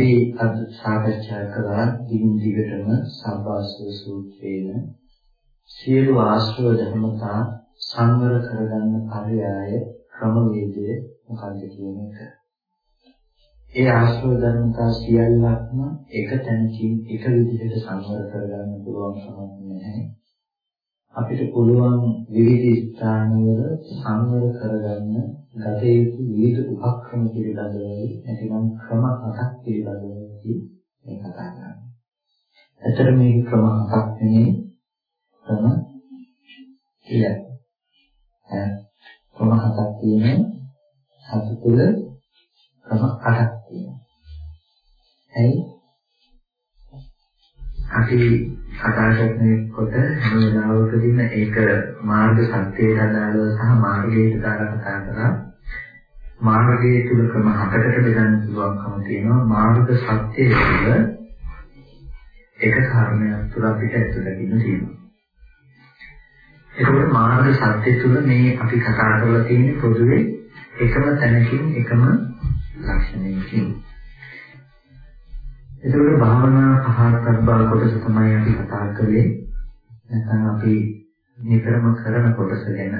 අපි අද සාකච්ඡා කළා දින දිගටම සම්බාසව සූත්‍රයේන සියලු ආශ්‍රව ධර්මතා සංවර කරගන්න පරයය ක්‍රමවේදය මොකක්ද කියන එක. ඒ ආශ්‍රව ධර්මතා සියල්ලක්ම එක තැනකින් එක විදිහට සංවර කරගන්න පුළුවන් කමක් නැහැ. අපිට පුළුවන් විවිධ ස්ථානවල සංවර කරගන්න ගත යුතු විවිධ උපක්‍රම පිළිබඳව නැතිනම් ක්‍රම හතක් පිළිබඳව මේ කතා කරන්නේ. ඇතර මේ ක්‍රම හතක් නෙමෙයි ක්‍රම කියලා. ක්‍රම හතක් තියෙනවා. හත තුල ක්‍රම අටක් තියෙනවා. ඇයි? අපි කතා කරනකොට හැම වෙලාවකදීම ඒක මාර්ග සත්‍යයට අදාළව සහ මාර්ගයට දාලා කතා කරා. මාර්ගයේ තුල ක්‍රම හතකට බෙදන්න පුළුවන්කම තියෙනවා. මාර්ග සත්‍යය තුළ එක කාරණයක් තුළ අපිට ඇතුළතින් තියෙනවා. ඒකවල මාර්ග සත්‍ය තුළ මේ අපි කතා කරලා තියෙන පොදුවේ එකම තැනකින් එකම ලක්ෂණයකින්. ඒකවල භාවනා පහක් බව කොටස තමයි අපි කතා කරේ. නැත්නම් අපි නිතරම කරන කොටස ගැන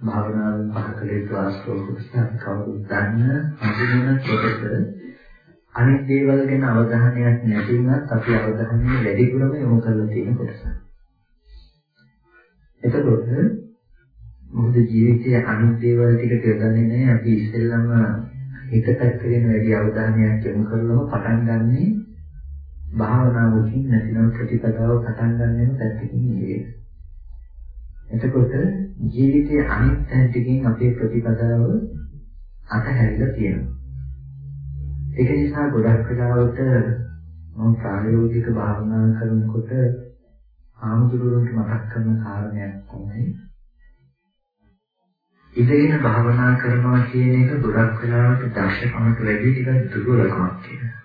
භාවනාවෙන් පහ කළ යුතු ආශ්‍රව කොටස අපි කවුරුත් දන්න අඳුනන කොටස අනිත් දේවල් ගැන අවධානයක් නැති වුණත් අපි අවධානය වැඩිපුරම යොමු කරලා තියෙන කොටස. එතකොට මොකද ජීවිතයේ අනිත් දේවල් ටික කරගන්නේ නැහැ අපි ඉස්සෙල්ලම හිත පැත්තගෙන වැඩි අවධානයක් යොමු කරලම පටන් ගන්නෙ භාවනාවකින් නැතිනම් ප්‍රතිපදාව පටන් ගන්නෙම පැත්තකින් නෙවෙයි. එතකොට ජීවිතයේ අනිත් පැත්තකින් අපේ ප්‍රතිපදාව අතහැරිලා තියෙනවා. ඒක නිසා ගොඩක් වෙලාවට මම ප්‍රායෝගික භාවනා කරනකොට ආමුදුරුවන්ට මතක් කරන කාරණයක් තමයි ඉඳගෙන භාවනා කරනවා කියන එක ගොඩක් වෙලාවට දර්ශකමට වැඩි ටිකක් දුර්වලකමක් කියලා.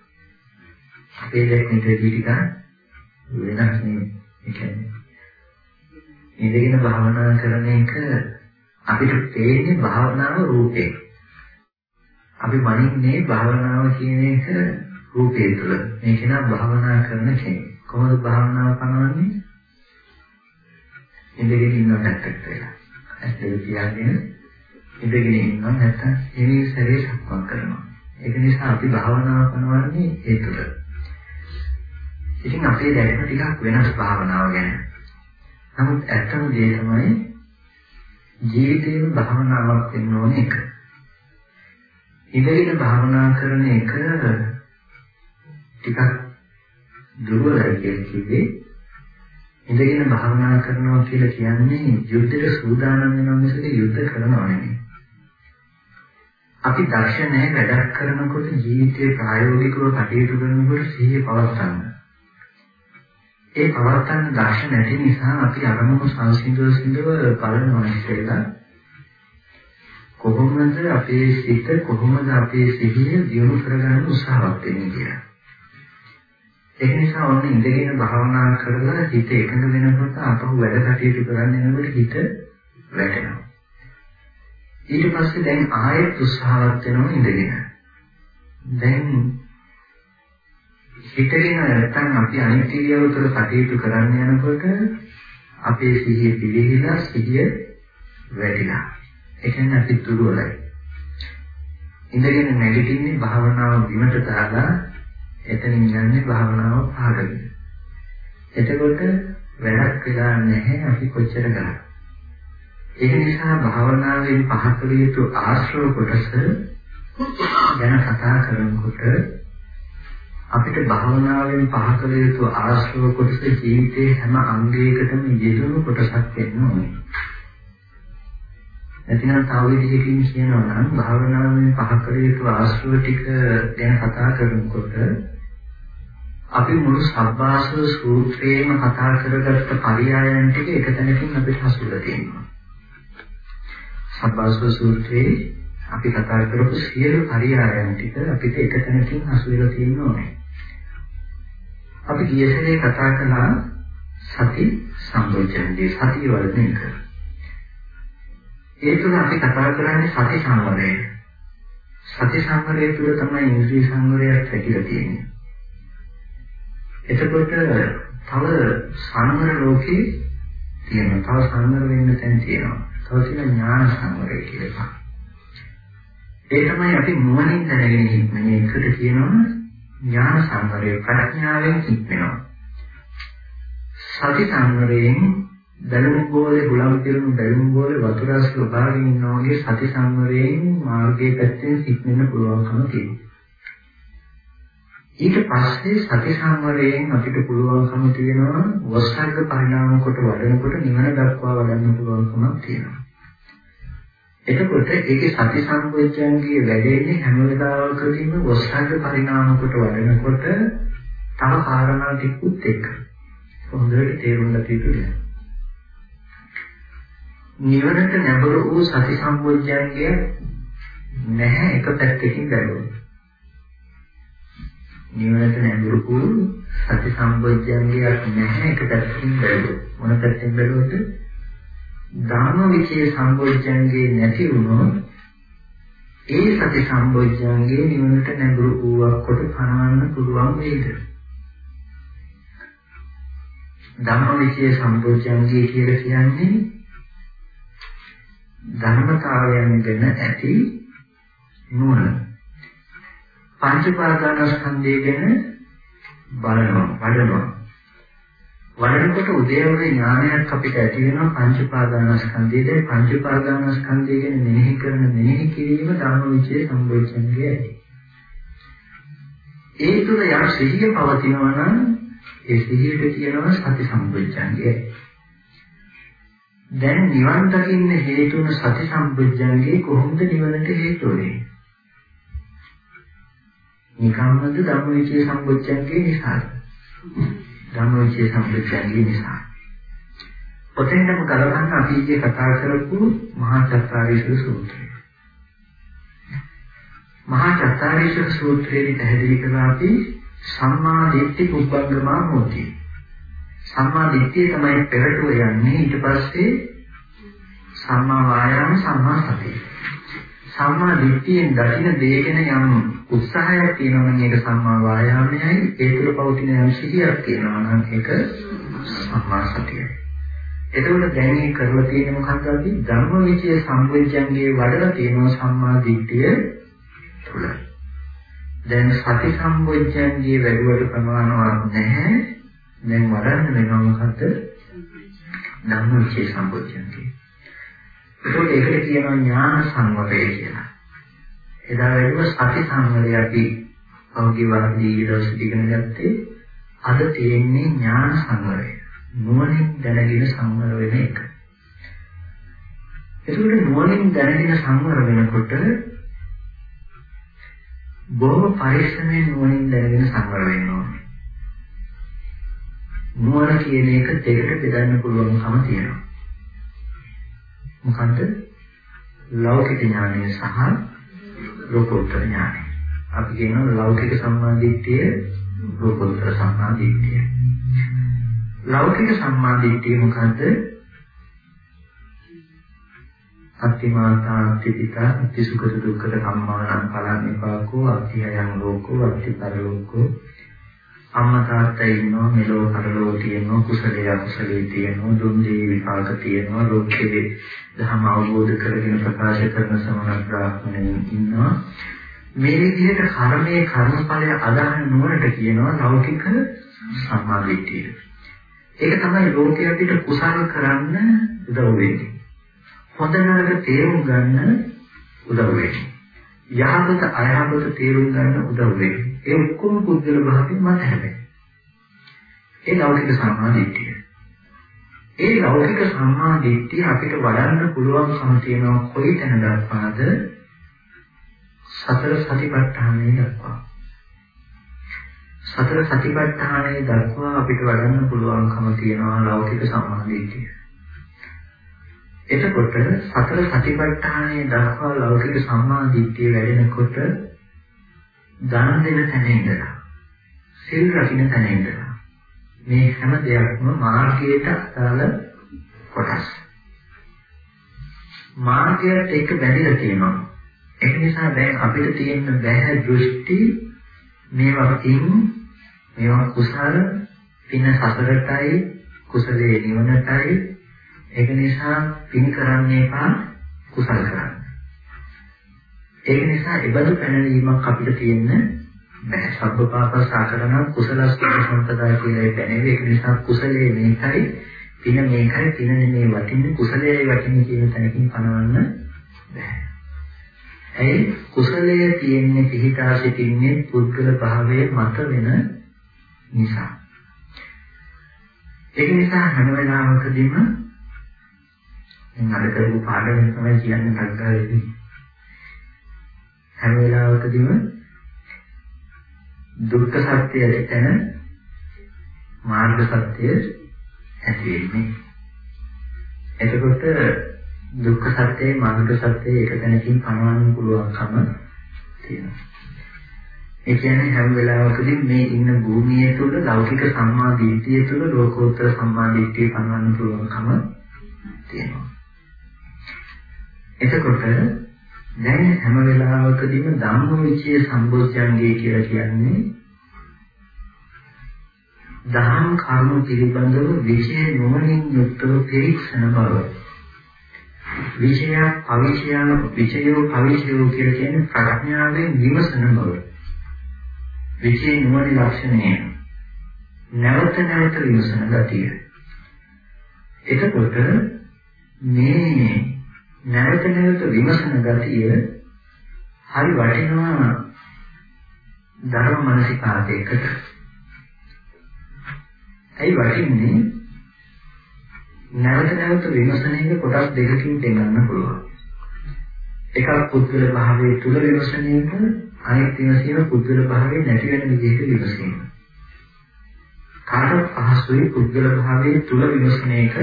අපේ දැක්මේදී ටිකක් වෙනස් නේ. ඒ කියන්නේ ඉඳගෙන භාවනා කරන එක අපිට තේරෙන්නේ භාවනාව රූපේ. අපි මනින්නේ භාවනාව කියන එක රූපේ තුළ. මේක නම් භාවනා කරන කෙනෙක්. කොහොමද භාවනාව කරනවන්නේ? ඉඳගෙන ඉන්න පැත්තට වෙලා. ඇත්තට කියන්නේ ඉඳගෙන ඉන්නවා නැත්නම් හිමි සැරේ සක්මන් කරනවා. ඒක නිසා අපි භාවනාව කරනවානේ ඒ තුළ. ඉතින් අපේ දැක්ම ටිකක් වෙනස් භාවනාව ගැන. නමුත් ඇත්තම දේ තමයි ජීවිතේම භාවනාවක් වෙන්න ඕනේ එක. ඉඳගෙන භාවනා කරන එක ටිකක් දුර්වලයි කියලා කිව්වේ ඉඳගෙන භාවනා කරනවා කියලා කියන්නේ යුද්ධයට සූදානම් වෙනවා මිසක යුද්ධ කරනවා නෙමෙයි. අපි දර්ශනය වැඩක් කරනකොට ජීවිතේ ප්‍රායෝගිකව කටයුතු කරනකොට සිහිය පවත්වන්න. ඒ පවත්වන්න දර්ශන නැති නිසා අපි අරමුණු සංසිඳව සිඳව බලනවා ඉස්සෙල්ලා කොහොමද අපේ සිත කොහොමද අපේ සිහිය දියුණු කරගන්න උත්සාහවත් වෙන්නේ කියලා. ඒක නිසා ඔන්න ඉඳගෙන භාවනා කරලා හිත එකඟ වෙනකොට අපහු වැඩ කටයුතු කරන්න යනකොට හිත වැටෙනවා. ඊට පස්සේ දැන් ආයෙත් උත්සාහවත් වෙනවා ඉඳගෙන. දැන් හිතගෙන නැත්තම් අපි අනිත් ඉරියව් තුළ කටයුතු කරන්න යනකොට අපේ සිහිය පිළිහිලා සිහිය වැඩිලා. ඒ කියන්නේ අපි දුර්වලයි. ඉඳගෙන නැගිටින්නේ භාවනාව බිමට දාලා එතනින් යන්නේ භාවනාව පහළගෙන. එතකොට වැඩක් වෙලා නැහැ අපි කොච්චර කරා. ඒ නිසා භාවනාවෙන් පහකල යුතු ආශ්‍රව කොටස ගැන කතා කරනකොට අපිට භාවනාවෙන් පහකල යුතු ආශ්‍රව කොටස ජීවිතේ හැම අංගයකටම යෙදුණු කොටසක් වෙන්න ඕනේ. එතන තව විදිහකින් කියනවා නම් භාවනාවෙන් පහකල යුතු ආශ්‍රව ටික ගැන කතා කරනකොට අපි මුළු සබ්බාසව සූත්‍රයේම කතා කරගත්ත පරයයන් ටික එක තැනකින් අපිට හසුලා තියෙනවා. සබ්බාසව සූත්‍රයේ අපි කතා කරපු සියලු පරයයන් ටික අපිට එක තැනකින් හසුලා තියෙනවා. අපි ගියසරේ කතා කළා සති සම්බොජ්ජන්ගේ සතිය වර්ධනය කර. ඒ තුන අපි කතා කරන්නේ සති සංවරය. සති සංවරය තුළ තමයි ඉන්ද්‍රිය සංවරයක් හැකිලා තියෙන්නේ. එතකොට තව සංවර ලෝකේ තියෙනවා. තව සංවර වෙන්න තැන් තියෙනවා. තව තියෙන ඥාන සංවරය කියලා. ඒ තමයි අපි නුවණින් දැනගෙන ඉන්නේ. ඒකට කියනවා ඥාන සංවරය ප්‍රඥාවෙන් හික්මනවා. සති සංවරයෙන් බැලුම් බෝලේ හුලම් පිරුණු බැලුම් බෝලේ වතුර ස්වභාවයෙන් ඉන්නා වගේ සති සංවරයෙන් මාර්ගයේ පැත්තෙන් හික්මෙන්න පුළුවන්කම තියෙනවා. ඊට පස්සේ සති සංවරයෙන් අපිට පුළුවන්කම තියෙනවා වස්සර්ග පරිණාම කොට වඩනකොට නිවන දක්වා වඩන්න පුළුවන්කමක් තියෙනවා. එතකොට ඒකේ සති සංවේදයන්ගේ වැඩෙන්නේ හැම වෙලාවකදීම වස්සර්ග පරිණාම කොට වඩනකොට තව කාරණා ටිකුත් එක්ක. හොඳට තේරුම් ගන්න යුතුයි. නිවනට නැඹුරු වූ සති සංවේදයන්ගේ නැහැ එක පැත්තකින් බැලුවොත්. නිවනට නැඹුරු වූ සති සම්බොජ්ජංගයක් නැහැ එක පැත්තකින් බැලුවොත් මොන පැත්තෙන් බැලුවොත් ධර්ම විචේ සම්බොජ්ජංගේ නැති වුණොත් ඒ සති සම්බොජ්ජංගේ නිවනට නැඹුරු වූවක් කොට පනවන්න පුළුවන් වේද? ධර්ම විචේ සම්බොජ්ජංගේ කියලා කියන්නේ ධර්මතාවයන් ගැන ඇති නුවණ. පංච පාදානස්කන්ධය ගැන බලනවා වඩනවා වඩනකොට උදේවන ඥානයක් අපිට ඇති වෙනවා පංච පාදානස්කන්ධයේ පංච පාදානස්කන්ධය ගැන මෙනෙහි කරන මෙනෙහි කිරීම ධම්මවිචේ සම්බෝධිංගයයි ඒ තුල යම් සිහිය පවතිනවා නම් ඒ සිහියට කියනවා සති සම්බෝධිංගයයි දැන් නිවන් දකින්න හේතුන සති සම්බුද්ධංගේ කොහොමද නිවනට හේතු වෙන්නේ? නිකම්මද ධම්මවිචේ සම්බුද්ධංගේ නිසා. ධම්මවිචේ සම්බුද්ධංගේ නිසා. ඔතෙන්ම ගලවන්න අපි ඉතින් කතා කරපු මහා චත්තාරීෂ සූත්‍රය. මහා චත්තාරීෂ සූත්‍රයේ පැහැදිලි කරලා අපි සම්මා දිට්ඨි කුබ්බංගමා හොති. සම්මා දිට්ඨිය තමයි පෙරටුව යන්නේ ඊට පස්සේ සම්මා වායාම සම්මා සතිය. සම්මා දිට්ඨියෙන් දකින්න දෙයගෙන යම් උත්සාහයක් තියෙනවා නම් ඒක සම්මා වායාමයයි ඒ තුළ පවතින යම් සිහියක් තියෙනවා නම් ඒක සම්මා සතියයි. එතකොට දැන් මේ කරලා තියෙන මොකක්ද අපි ධර්මවිචය සම්වේජ්‍යංගේ වඩලා තියෙනවා සම්මා දිට්ඨිය තුළ. දැන් සති සම්වේජ්‍යංගේ වැඩිවට ප්‍රමාණවත් නැහැ. දැන් වඩන්න වෙනවා මොකද්ද? ධම්මවිචය සම්වේජ්‍යංගේ. ඒකෝට ඒකට කියනවා ඥාන සංවරය කියලා. එදා වැඩිව සති සංවරය අපි පෞද්ගලික වාදී දවසේ ඉගෙන ගත්තේ අද තියෙන්නේ ඥාන සංවරය. නුවණින් දැනගෙන සංවර වෙන එක. ඒකෝට නුවණින් දැනගෙන සංවර වෙනකොට බොහෝ පරිස්සමෙන් නුවණින් දැනගෙන සංවර වෙන්න ඕනේ. නුවණ කියන එක දෙකට බෙදන්න පුළුවන්කම තියෙනවා. මොකද්ද? ලෞකික ඥානය සහ ලෝකෝත්තර ඥානය. අපි කියනවා ලෞකික සම්මාදිට්ඨිය ලෝකෝත්තර සම්මාදිට්ඨිය. ලෞකික සම්මාදිට්ඨිය මොකද්ද? අත්තිමාතා අත්තිපිතා අත්තිසුඛ දුක්ඛ කම්මාන පලං විපාකෝ අත්තියයන් ලෝකෝ අත්තිපරලෝකෝ අම්මා තාත්තා ඉන්නවා මෙලෝ කරලෝ තියෙනවා කුසලයේ අකුසලයේ තියෙනවා දුන් දී විපාක තියෙනවා ලෝකයේ ධර්ම අවබෝධ කරගෙන ප්‍රකාශ කරන සමන බ්‍රාහ්මණයන් ඉන්නවා මේ විදිහට කර්මයේ කර්මඵලය අදාහන නුවණට කියනවා ලෞකික සම්මාදිට්ඨිය ඒක තමයි ලෝකයේ අපිට කුසල කරන්න උදව් වෙන්නේ හොඳ නරක තේරුම් ගන්න උදව් වෙන්නේ. යහපත අයහපත තේරුම් ගන්න උදව් වෙන්නේ. ඒ ඔක්කොම පුද්ගල භාවයෙන් මත හැබැයි. ඒ ලෞකික සම්මාදිට්ඨිය. ඒ ලෞකික සම්මාදිට්ඨිය අපිට වඩන්න පුළුවන්කම තියෙනවා කොයි තැන දක්වාද? සතර සතිපට්ඨානයේ දක්වා. සතර සතිපට්ඨානයේ දක්වා අපිට වඩන්න පුළුවන්කම තියෙනවා ලෞකික සම්මාදිට්ඨිය. එතකොට සතර සතිපට්ඨානයේ දක්වා ලෞකික සම්මාදිට්ඨිය වැඩෙනකොට දන් දෙන තැන ඉඳලා සිල් රකින්න තැන ඉඳලා මේ හැම දෙයක්ම මාර්ගයට අදාළ කොටස්. මාර්ගයට එක බැඳිලා තියෙනවා. ඒක නිසා දැන් අපිට තියෙන බැහැ දෘෂ්ටි මේවා පින් මේවා කුසල පින සසරටයි කුසලයේ නිවනටයි ඒක නිසා පින් කරන්න එපා කුසල කරන්න. ඒක නිසා ඉබඳු පැනවීමක් අපිට තියෙන්න බෑ. සබ්බපාපස් ආකරණ කුසලස් කියන සම්පදාය කියලා පැනවේ. ඒක නිසා කුසලයේ මේකයි පින මේකයි පින නෙමේ වටින්නේ කුසලයේ වටින්නේ කියන තැනකින් පනවන්න බෑ. ඇයි කුසලයේ තියෙන්නේ පිහිටා සිටින්නේ පුද්ගල භාවයේ මත වෙන නිසා. ඒක නිසා හැම වෙලාවකදීම දැන් අද කරපු පාඩම තමයි කියන්නේ සංගාලේදී. හැම වෙලාවකදීම දුක්ඛ සත්‍ය එතන මාර්ග සත්‍ය ඇති වෙන්නේ. එතකොට දුක්ඛ සත්‍යයේ මාර්ග සත්‍යයේ එක තැනකින් පනවන්න පුළුවන්කම තියෙනවා. ඒ කියන්නේ හැම වෙලාවකදී මේ ඉන්න භූමිය තුළ ලෞකික සම්මා දිට්ඨිය තුළ ලෝකෝත්තර සම්මා දිට්ඨිය පනවන්න පුළුවන්කම තියෙනවා. එතකොට දැන් හැම වෙලාවකදීම ධම්මවිචය සම්බොධ්‍යංගය කියලා කියන්නේ දහම් කර්ම පිළිබඳව විෂය නොවනින් යුක්තව පිරික්සන බව. විෂය අවිෂයන විෂයෝ අවිෂයෝ කියලා කියන්නේ ප්‍රඥාවෙන් විමසන බව. විෂය නොවන ලක්ෂණය. නැවත නැවත විමසන ගතිය. එතකොට මේ නැවත නැවත විමසන ගතිය හරි වටිනවා ධර්ම මනසිකාරයකට. ඇයි වටින්නේ? නැවත නැවත විමසන එක කොටස් දෙකකින් දෙන්නන්න පුළුවන්. එකක් පුද්ගල භාවයේ තුල විමසන එක අනෙක් විමසීම පුද්ගල භාවයේ නැති වෙන විදිහට විමසීම. කාටත් පහසුයි පුද්ගල භාවයේ තුල විමසන එක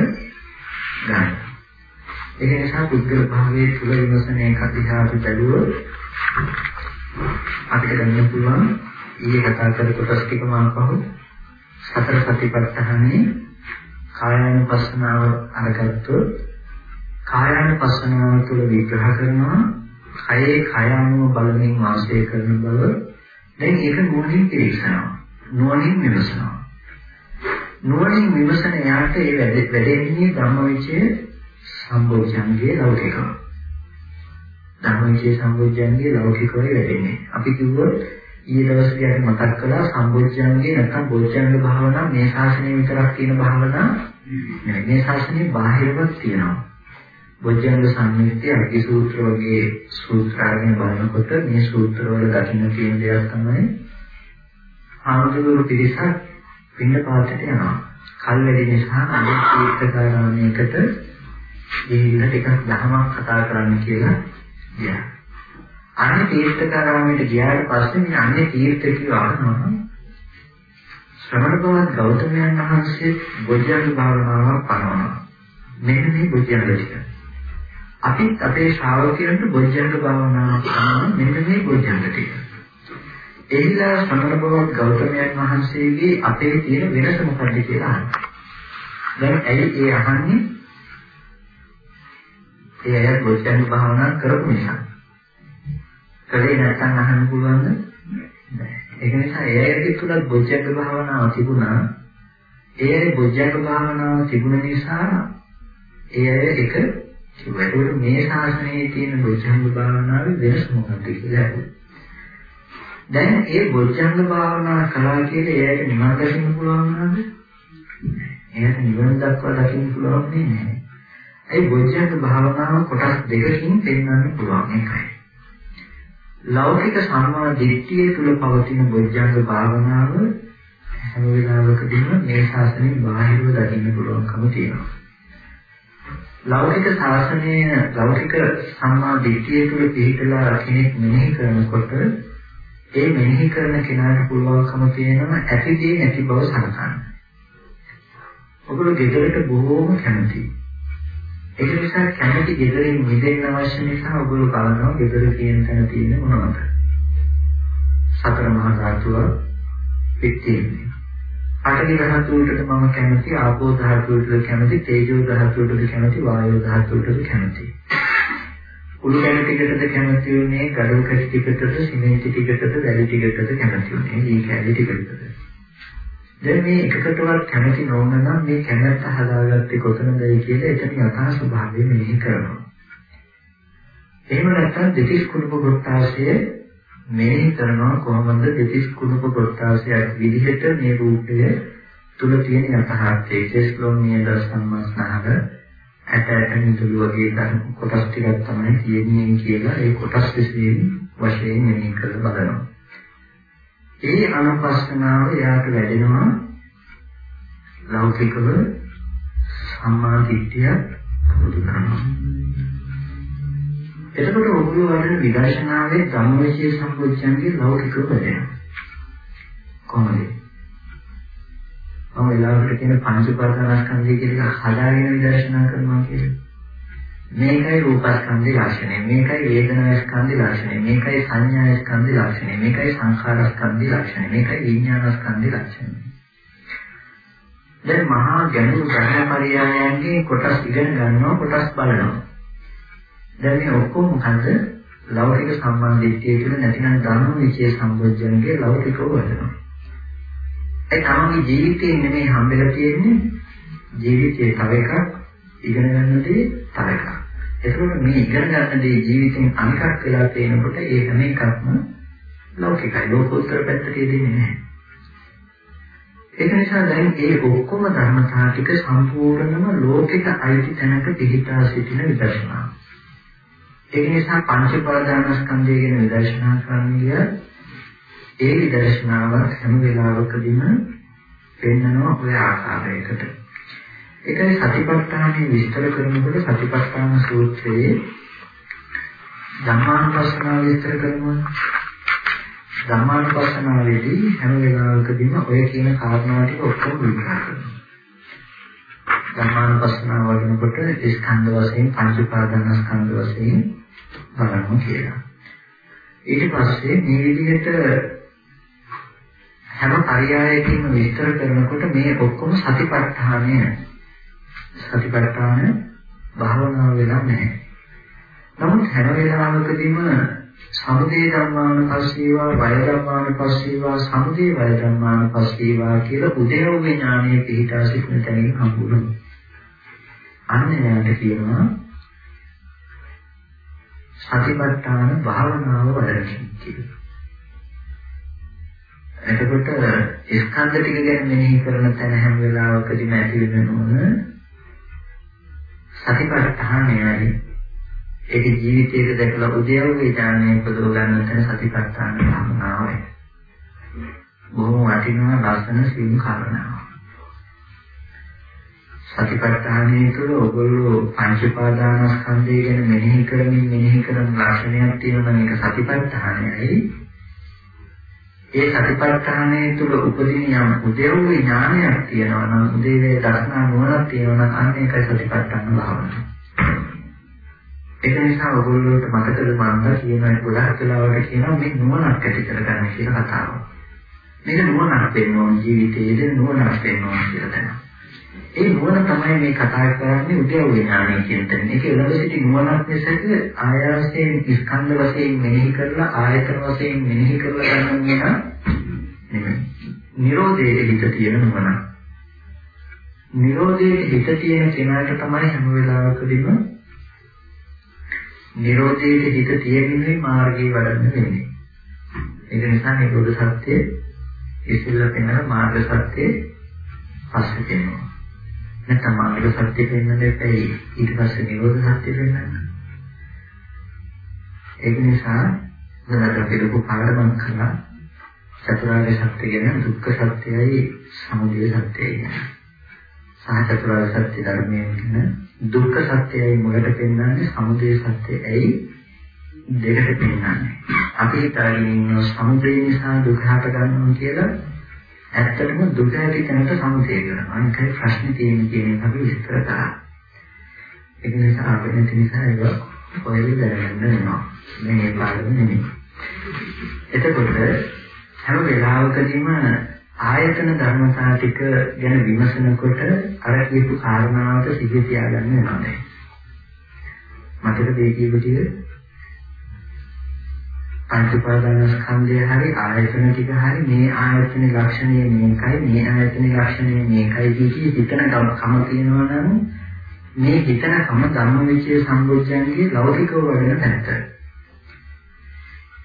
ගන්න. ඒක නිසා පුද්ගල භාවයේ තුල විමසන එක දිහා අපි බැලුවොත් අපිට ගන්න පුළුවන් ඊයේ කතා කරපු කොටස් ටික මාපහු සතර සතිපට්ඨානේ කායानुපස්සනාව අරගත්තොත් කායानुපස්සනාව තුළ විග්‍රහ කරනවා කයේ කයano බලමින් වාසය කරන බව. දැන් ඒක නුවණින් පිළිසනවා නුවණින් විමසනවා. නුවණින් විමසන යාට ඒ වැඩෙන්නේ ධම්මවිචේ සම්බෝධ්‍යංගයේ ලෞකිකව. ධම්මවිචේ සම්බෝධ්‍යංගයේ ලෞකිකව වැඩෙන්නේ. අපි කිව්වොත් ඊයේ දවසේ අපි මතක් කළා සම්බෝධ්‍යංගයේ නැත්නම් බෝධ්‍යංග භාවනා මේ ශාසනයේ විතරක් තියෙන භාවනා නෙවෙයි. මේ ශාසනයේ බාහිරවත් තියෙනවා. බෝධ්‍යංග සම්මිතිය අටි සූත්‍ර වගේ සූත්‍රාගෙන බලනකොට මේ සූත්‍රවල දකින්න තියෙන දේක් තමයි ආමුදුරු පිරිසක් පින්න පාතට යනවා. කල්වැඩි නිසා අනිත් තීර්ථකාරාමයකට ගිහිල්ලා ටිකක් ධර්මයක් කතා කරන්න කියලා ගියා. අන්නේ තීර්ථකාරාමයට ගියාට පස්සේ මේ අන්නේ තීර්ථකයෝ අහනවා ශ්‍රමණ බවත් ගෞතමයන් වහන්සේ බොජ්ජංග භාවනාවක් කරනවා. මෙන්න මේ බොජ්ජංග ටික. අපිත් අපේ ශ්‍රාවකයන්ට බොජ්ජංග භාවනාවක් කරනවා මෙන්න මේ බොජ්ජංග ටික. එහිලා ශ්‍රමණ බවත් ගෞතමයන් වහන්සේගේ අපේ තියෙන වෙනස මොකක්ද කියලා අහනවා. දැන් ඇයි ඒ අහන්නේ? ඒ අය බොජ්ජංග භාවනා කරපු නිසා. කලේ නැත්නම් අහන්න පුළුවන්ද? නෑ. ඒක නිසා ඒ අයගේ තුලත් බොජ්ජංග භාවනාව තිබුණා. ඒ අය බොජ්ජංග භාවනාව තිබුණ නිසා ඒ අය එක ඒකට මේ ශාසනයේ තියෙන බොජ්ජංග භාවනාවේ වෙනස මොකක්ද කියලා දැන් ඒ බොජ්ජංග භාවනා කළා කියලා එයාට නිවන් දකින්න පුළුවන් නේද? එයාට නිවන් දක්වා දකින්න පුළුවන් නෑ. ඒ බොජ්ජංග භාවනාව කොටස් දෙකකින් පෙන්වන්න පුළුවන් එකයි. ලෞකික සම්මා දිට්ඨිය තුල පවතින බොජ්ජංග භාවනාව හැම වෙලාවකදීම මේ ශාසනයෙන් බාහිරව දකින්න පුළුවන්කම තියෙනවා. ලෞකික ශාසනයේ ලෞකික සම්මා දිට්ඨිය තුල පිළිතලා කෙනෙක් මෙනෙහි කරනකොට ඒ මෙනෙහි කරන කෙනාට පුළුවන්කම තියෙනවා ඇතිදී නැති බව සලකන්න. ඔගොල්ලෝ ගෙදරට බොහෝම කැමතියි. ඒක නිසා කැමති ගෙදරින් මිදෙන්න අවශ්‍ය නිසා ඔයගොල්ලෝ බලනවා ගෙදර තියෙන තැන තියෙන මොනවද? සතර මහා ධාතුව පිටින්නේ. අටලි ධාතුවටද මම කැමති, ආපෝ ධාතුවටද කැමති, තේජෝ ධාතුවටද කැමති, වායෝ ධාතුවටද කැමති. උළු කැටි ටිකටද කැමති උනේ, ගඩොල් කැටි ටිකටද, සිමෙන්ති ටිකටද, වැලි ටිකටද කැමති උනේ, මේ කැලි ටිකටද. දැන් මේ එකකටවත් කැමති නොවන නම් මේ කැමැත්ත හදාගත්තේ කොතනදයි කියලා එතන යථා ස්වභාවය මෙහි කරනවා. එහෙම නැත්නම් දෙතිස් කුණප කොටාසය මෙහි කරනවා කොහොමද දෙතිස් කුණප කොටාසයක් විදිහට මේ රූපය තුල තියෙන යථාර්ථයේ චේස්ලෝමිය දසම්මස්නහර ඇට ඇට නිදුළු වගේ ධර්ම කොටස් ටිකක් තමයි තියෙන්නේ කියලා ඒ කොටස් විශ්ලේෂණ වශයෙන් මෙහි කරලා බලනවා. ඒ අනුපස්සනාව එයාට වැඩෙනවා ලෞකිකව සම්මා දිට්ඨිය පුරුදු කරනවා. එතකොට ඔගොල්ලෝ වඩන විදර්ශනාවේ ධම්මවිචේ සම්පූර්ණයේ ලෞකිකව වැඩෙනවා. කොහොමද? මම වෙලාවකට කියන පංච උපාදානස්කන්ධය කියලා හදාගෙන විදර්ශනා කරනවා කියන්නේ. මේකයි රූපස්කන්ධේ ලක්ෂණය මේකයි වේදනාස්කන්ධේ ලක්ෂණය මේකයි සංඥාස්කන්ධේ ලක්ෂණය මේකයි සංඛාරස්කන්ධේ ලක්ෂණය මේකයි විඥානස්කන්ධේ ලක්ෂණය. දැන් මහා ගැඹුරු ධර්මපරියායන්ගේ කොටස් ඉගෙන ගන්නවා කොටස් බලනවා. දැන් මේ ඔක්කොම මොකද ලෞකික සම්බන්ධීත්වය තුළ නැතිනම් ධර්ම විචේ සම්බොජ්ජන්ගේ ලෞකිකව වදනවා. ඒ තමයි ජීවිතේ නෙමෙයි හම්බෙලා තියෙන්නේ ජීවිතේ තව එකක්. ඉගෙන ගන්න දේ තව එකක් එතකොට මේ ඉගෙන ගන්න දේ ජීවිතෙන් අනිකක් වෙලා තේනකොට ඒ හැම එකක්ම ලෞකිකයි ලෝකෝත්තර පැත්තට දෙන්නේ නැහැ. ඒක නිසා දැන් ඒ ඔක්කොම ධර්මතා ටික සම්පූර්ණම ලෝකෙට අයිති තැනක පිහිටා සිටින විදර්ශනා. ඒක නිසා පංච පාදානස්කන්ධය ගැන විදර්ශනා කරන්නේ ඒ විදර්ශනාව හැම වෙලාවකදීම පෙන්නනවා ඔය ආකාරයකට. ඒකයි සතිපට්ඨානෙ විස්තර කරනකොට සතිපට්ඨාන සූත්‍රයේ ධම්මානුපස්සනාව විස්තර කරනවා. ධම්මානුපස්සනාවේදී හැම වෙලාවකදීම ඔය කියන කාරණා ටික ඔක්කොම විග්‍රහ කරනවා. ධම්මානුපස්සනාව වඩනකොට ස්කන්ධ වශයෙන් පංච උපාදානස්කන්ධ වශයෙන් බලනවා කියලා. ඊට පස්සේ මේ විදිහට හැම පරයයකින්ම විස්තර කරනකොට මේ ඔක්කොම සතිපට්ඨානය සතිපට්ඨාන භාවනාව වෙලා නැහැ. නමුත් හැම වෙලාවකදීම සමුදේ ධම්මාන පස්සීවා වය ධම්මාන පස්සීවා සමුදේ වය ධම්මාන පස්සීවා කියලා උදේවගේ ඥානයේ පිහිටා සිටින තැනින් හම්බුනොත් අන්නයාට කියනවා සතිපට්ඨාන භාවනාව වඩන්න කියලා. එතකොට ස්කන්ධ ටික ගැන මෙනෙහි කරන තැන හැම වෙලාවකදීම ඇති වෙනවන සතිපට්ඨානයයි ඒක ජීවිතයේ දැකලා උදේවගේ ඥානය උපදව ගන්න තැන සතිපට්ඨාන භාවනාවයි. බොහොම වටිනා ලස්සන සිං කාරණාවක්. සතිපට්ඨානයේ තුල ඔයගොල්ලෝ පංච පාදානස්කන්ධය ගැන මෙනෙහි කරමින් මෙනෙහි කරන ලක්ෂණයක් තියෙනවා මේක සතිපට්ඨානයයි. ඒ සතිපට්ඨානයේ තුල උපදින යම් උදේව්වේ ඥානයක් තියෙනවා නම් උදේවේ දර්ශනා නුවණක් තියෙනවා නම් අන්න ඒකයි සතිපට්ඨාන භාවනාව. ඒක නිසා ඔයගොල්ලෝට මතකද මම කියන ගොඩාක් වෙලාවට කියනවා මේ නුවණක් ඇති කරගන්න කියලා කතාව. මේක නුවණක් වෙන්න ඕන ජීවිතයේදී නුවණක් වෙන්න ඕන කියලා දැනගන්න. ඒ නුවණ තමයි මේ කතා කරන්නේ උද්‍යව ඥානය කියන තැන. ඒක එළඹ සිටි නුවණක් මිසක ආයාසයෙන් ස්කන්ධ වශයෙන් මෙනෙහි කරලා ආයතන වශයෙන් මෙනෙහි කරලා ගන්න එක නෙමෙයි. නිරෝධයේ හිත තියෙන නුවණ. නිරෝධයේ හිත තියෙන කෙනාට තමයි හැම වෙලාවකදීම නිරෝධයේ හිත තියෙන්නේ මාර්ගයේ වඩන්න වෙන්නේ. ඒක නිසා නිරෝධ සත්‍ය ඉස්සෙල්ලා පෙන්වන මාර්ග සත්‍ය පස්සේ පෙන්වනවා. නැත්නම් මාර්ග සත්‍ය පෙන්වන්න එපැයි ඊට පස්සේ නිරෝධ සත්‍ය පෙන්වන්න. ඒක නිසා දැන් අපි ලොකු පාඩමක් කළා චතුරාර්ය සත්‍ය ගැන දුක්ඛ සත්‍යයයි සමුදය සත්‍යයයි ගැන. සහ චතුරාර්ය සත්‍ය ධර්මයෙන් කියන දුක්ඛ සත්‍යයයි මුලට පෙන්වන්නේ සමුදය සත්‍යයයි දෙකට පෙන්වන්නේ. අපි හිතාගෙන ඉන්න සමුදය නිසා දුක හට ගන්නවා කියලා ඇත්තටම දුක ඇති තැනට සමුදය කරනවා. ඒකයි ප්‍රශ්නේ තියෙන්නේ කියන එක අපි විස්තර කරා. ඒක නිසා අපිට නැති නිසා ඒක ඔයගෙ දැනගන්න වෙනවා. මේ පාඩම නෙමෙයි. එතකොට හැම වෙලාවකදීම ආයතන ධර්මතා ටික ගැන විමසනකොට අර කියපු කාරණාවට සිහිය තියාගන්න වෙනවා. මතක දෙය කියපු ටික පංච උපාදානස්කන්ධය හරි ආයතන ටික හරි මේ ආයතනේ ලක්ෂණය මේකයි මේ ආයතනේ ලක්ෂණය මේකයි කිය හිතන කම තියෙනවා නම් මේ හිතන කම ධම්මවිචය සම්බොජ්ජන්ගේ ලෞකිකව වඩන තැනට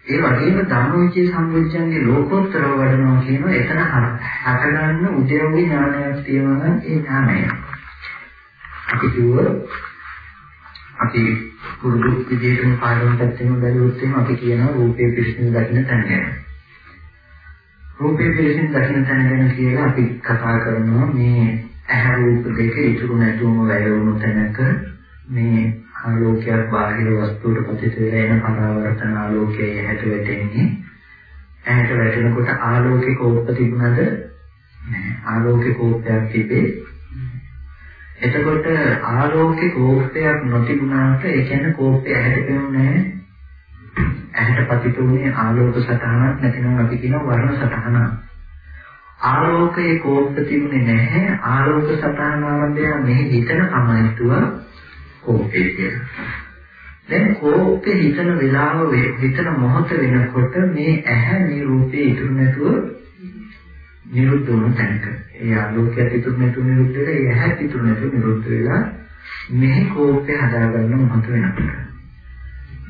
ඒ වගේම ධම්මවිචය සම්බොජ්ජන්ගේ ලෝකෝත්තරව වඩනවා කියන එතන හටගන්න උද්‍යෝගී ඥානයක් තියෙනවා නම් ඒ ඥානය. අපි කිව්ව අපි පුරුදු විදිහටම පාඩම් පැත්තෙම බැලුවොත් එහෙනම් අපි කියනවා රූපේ පිළිසින් දකින්න තැන ගැන. රූපේ පිළිසින් දකින්න තැන ගැන කියලා අපි කතා කරනවා මේ ඇහැ රූප දෙක ඉතුරු නැතුවම වැය වුණු තැනක මේ ආලෝකයක් බාහිර වස්තුවට පතිත වෙලා එන පරාවර්තන ආලෝකයේ ඇහැට වැටෙන්නේ. ඇහැට වැටෙනකොට ආලෝකික කෝප්ප තිබුණද නැහැ. ආලෝකික කෝප්පයක් තිබේ එතකොට ආලෝකේ කෝපයක් නොතිබුණාට ඒ කියන්නේ කෝපය ඇහැට පෙනුනේ ඇහැට පතිතුනේ ආලෝක සටහනක් නැතිනම් අපි කියන වර්ණ සටහනක්. ආලෝකයේ කෝප තිබුණේ නැහැ ආලෝක සටහන ආරම්භය මෙහි හිතන සමහිතුව කෝපේ කියලා. දැන් කෝපේ හිතන වෙලාව හිතන මොහොත වෙනකොට මේ ඇහැ මේ රූපේ ඉතුරු නැතුව නිරුද්ධ වුණ තැනක. ඒ ආලෝකයට ඉතුරු නැතුව නිරුද්ධ වෙලා ඒ ඇහත් ඉතුරු නැතුව නිරුද්ධ වෙලා මෙහි කෝපය හදාගන්න මොහොත වෙනකොට.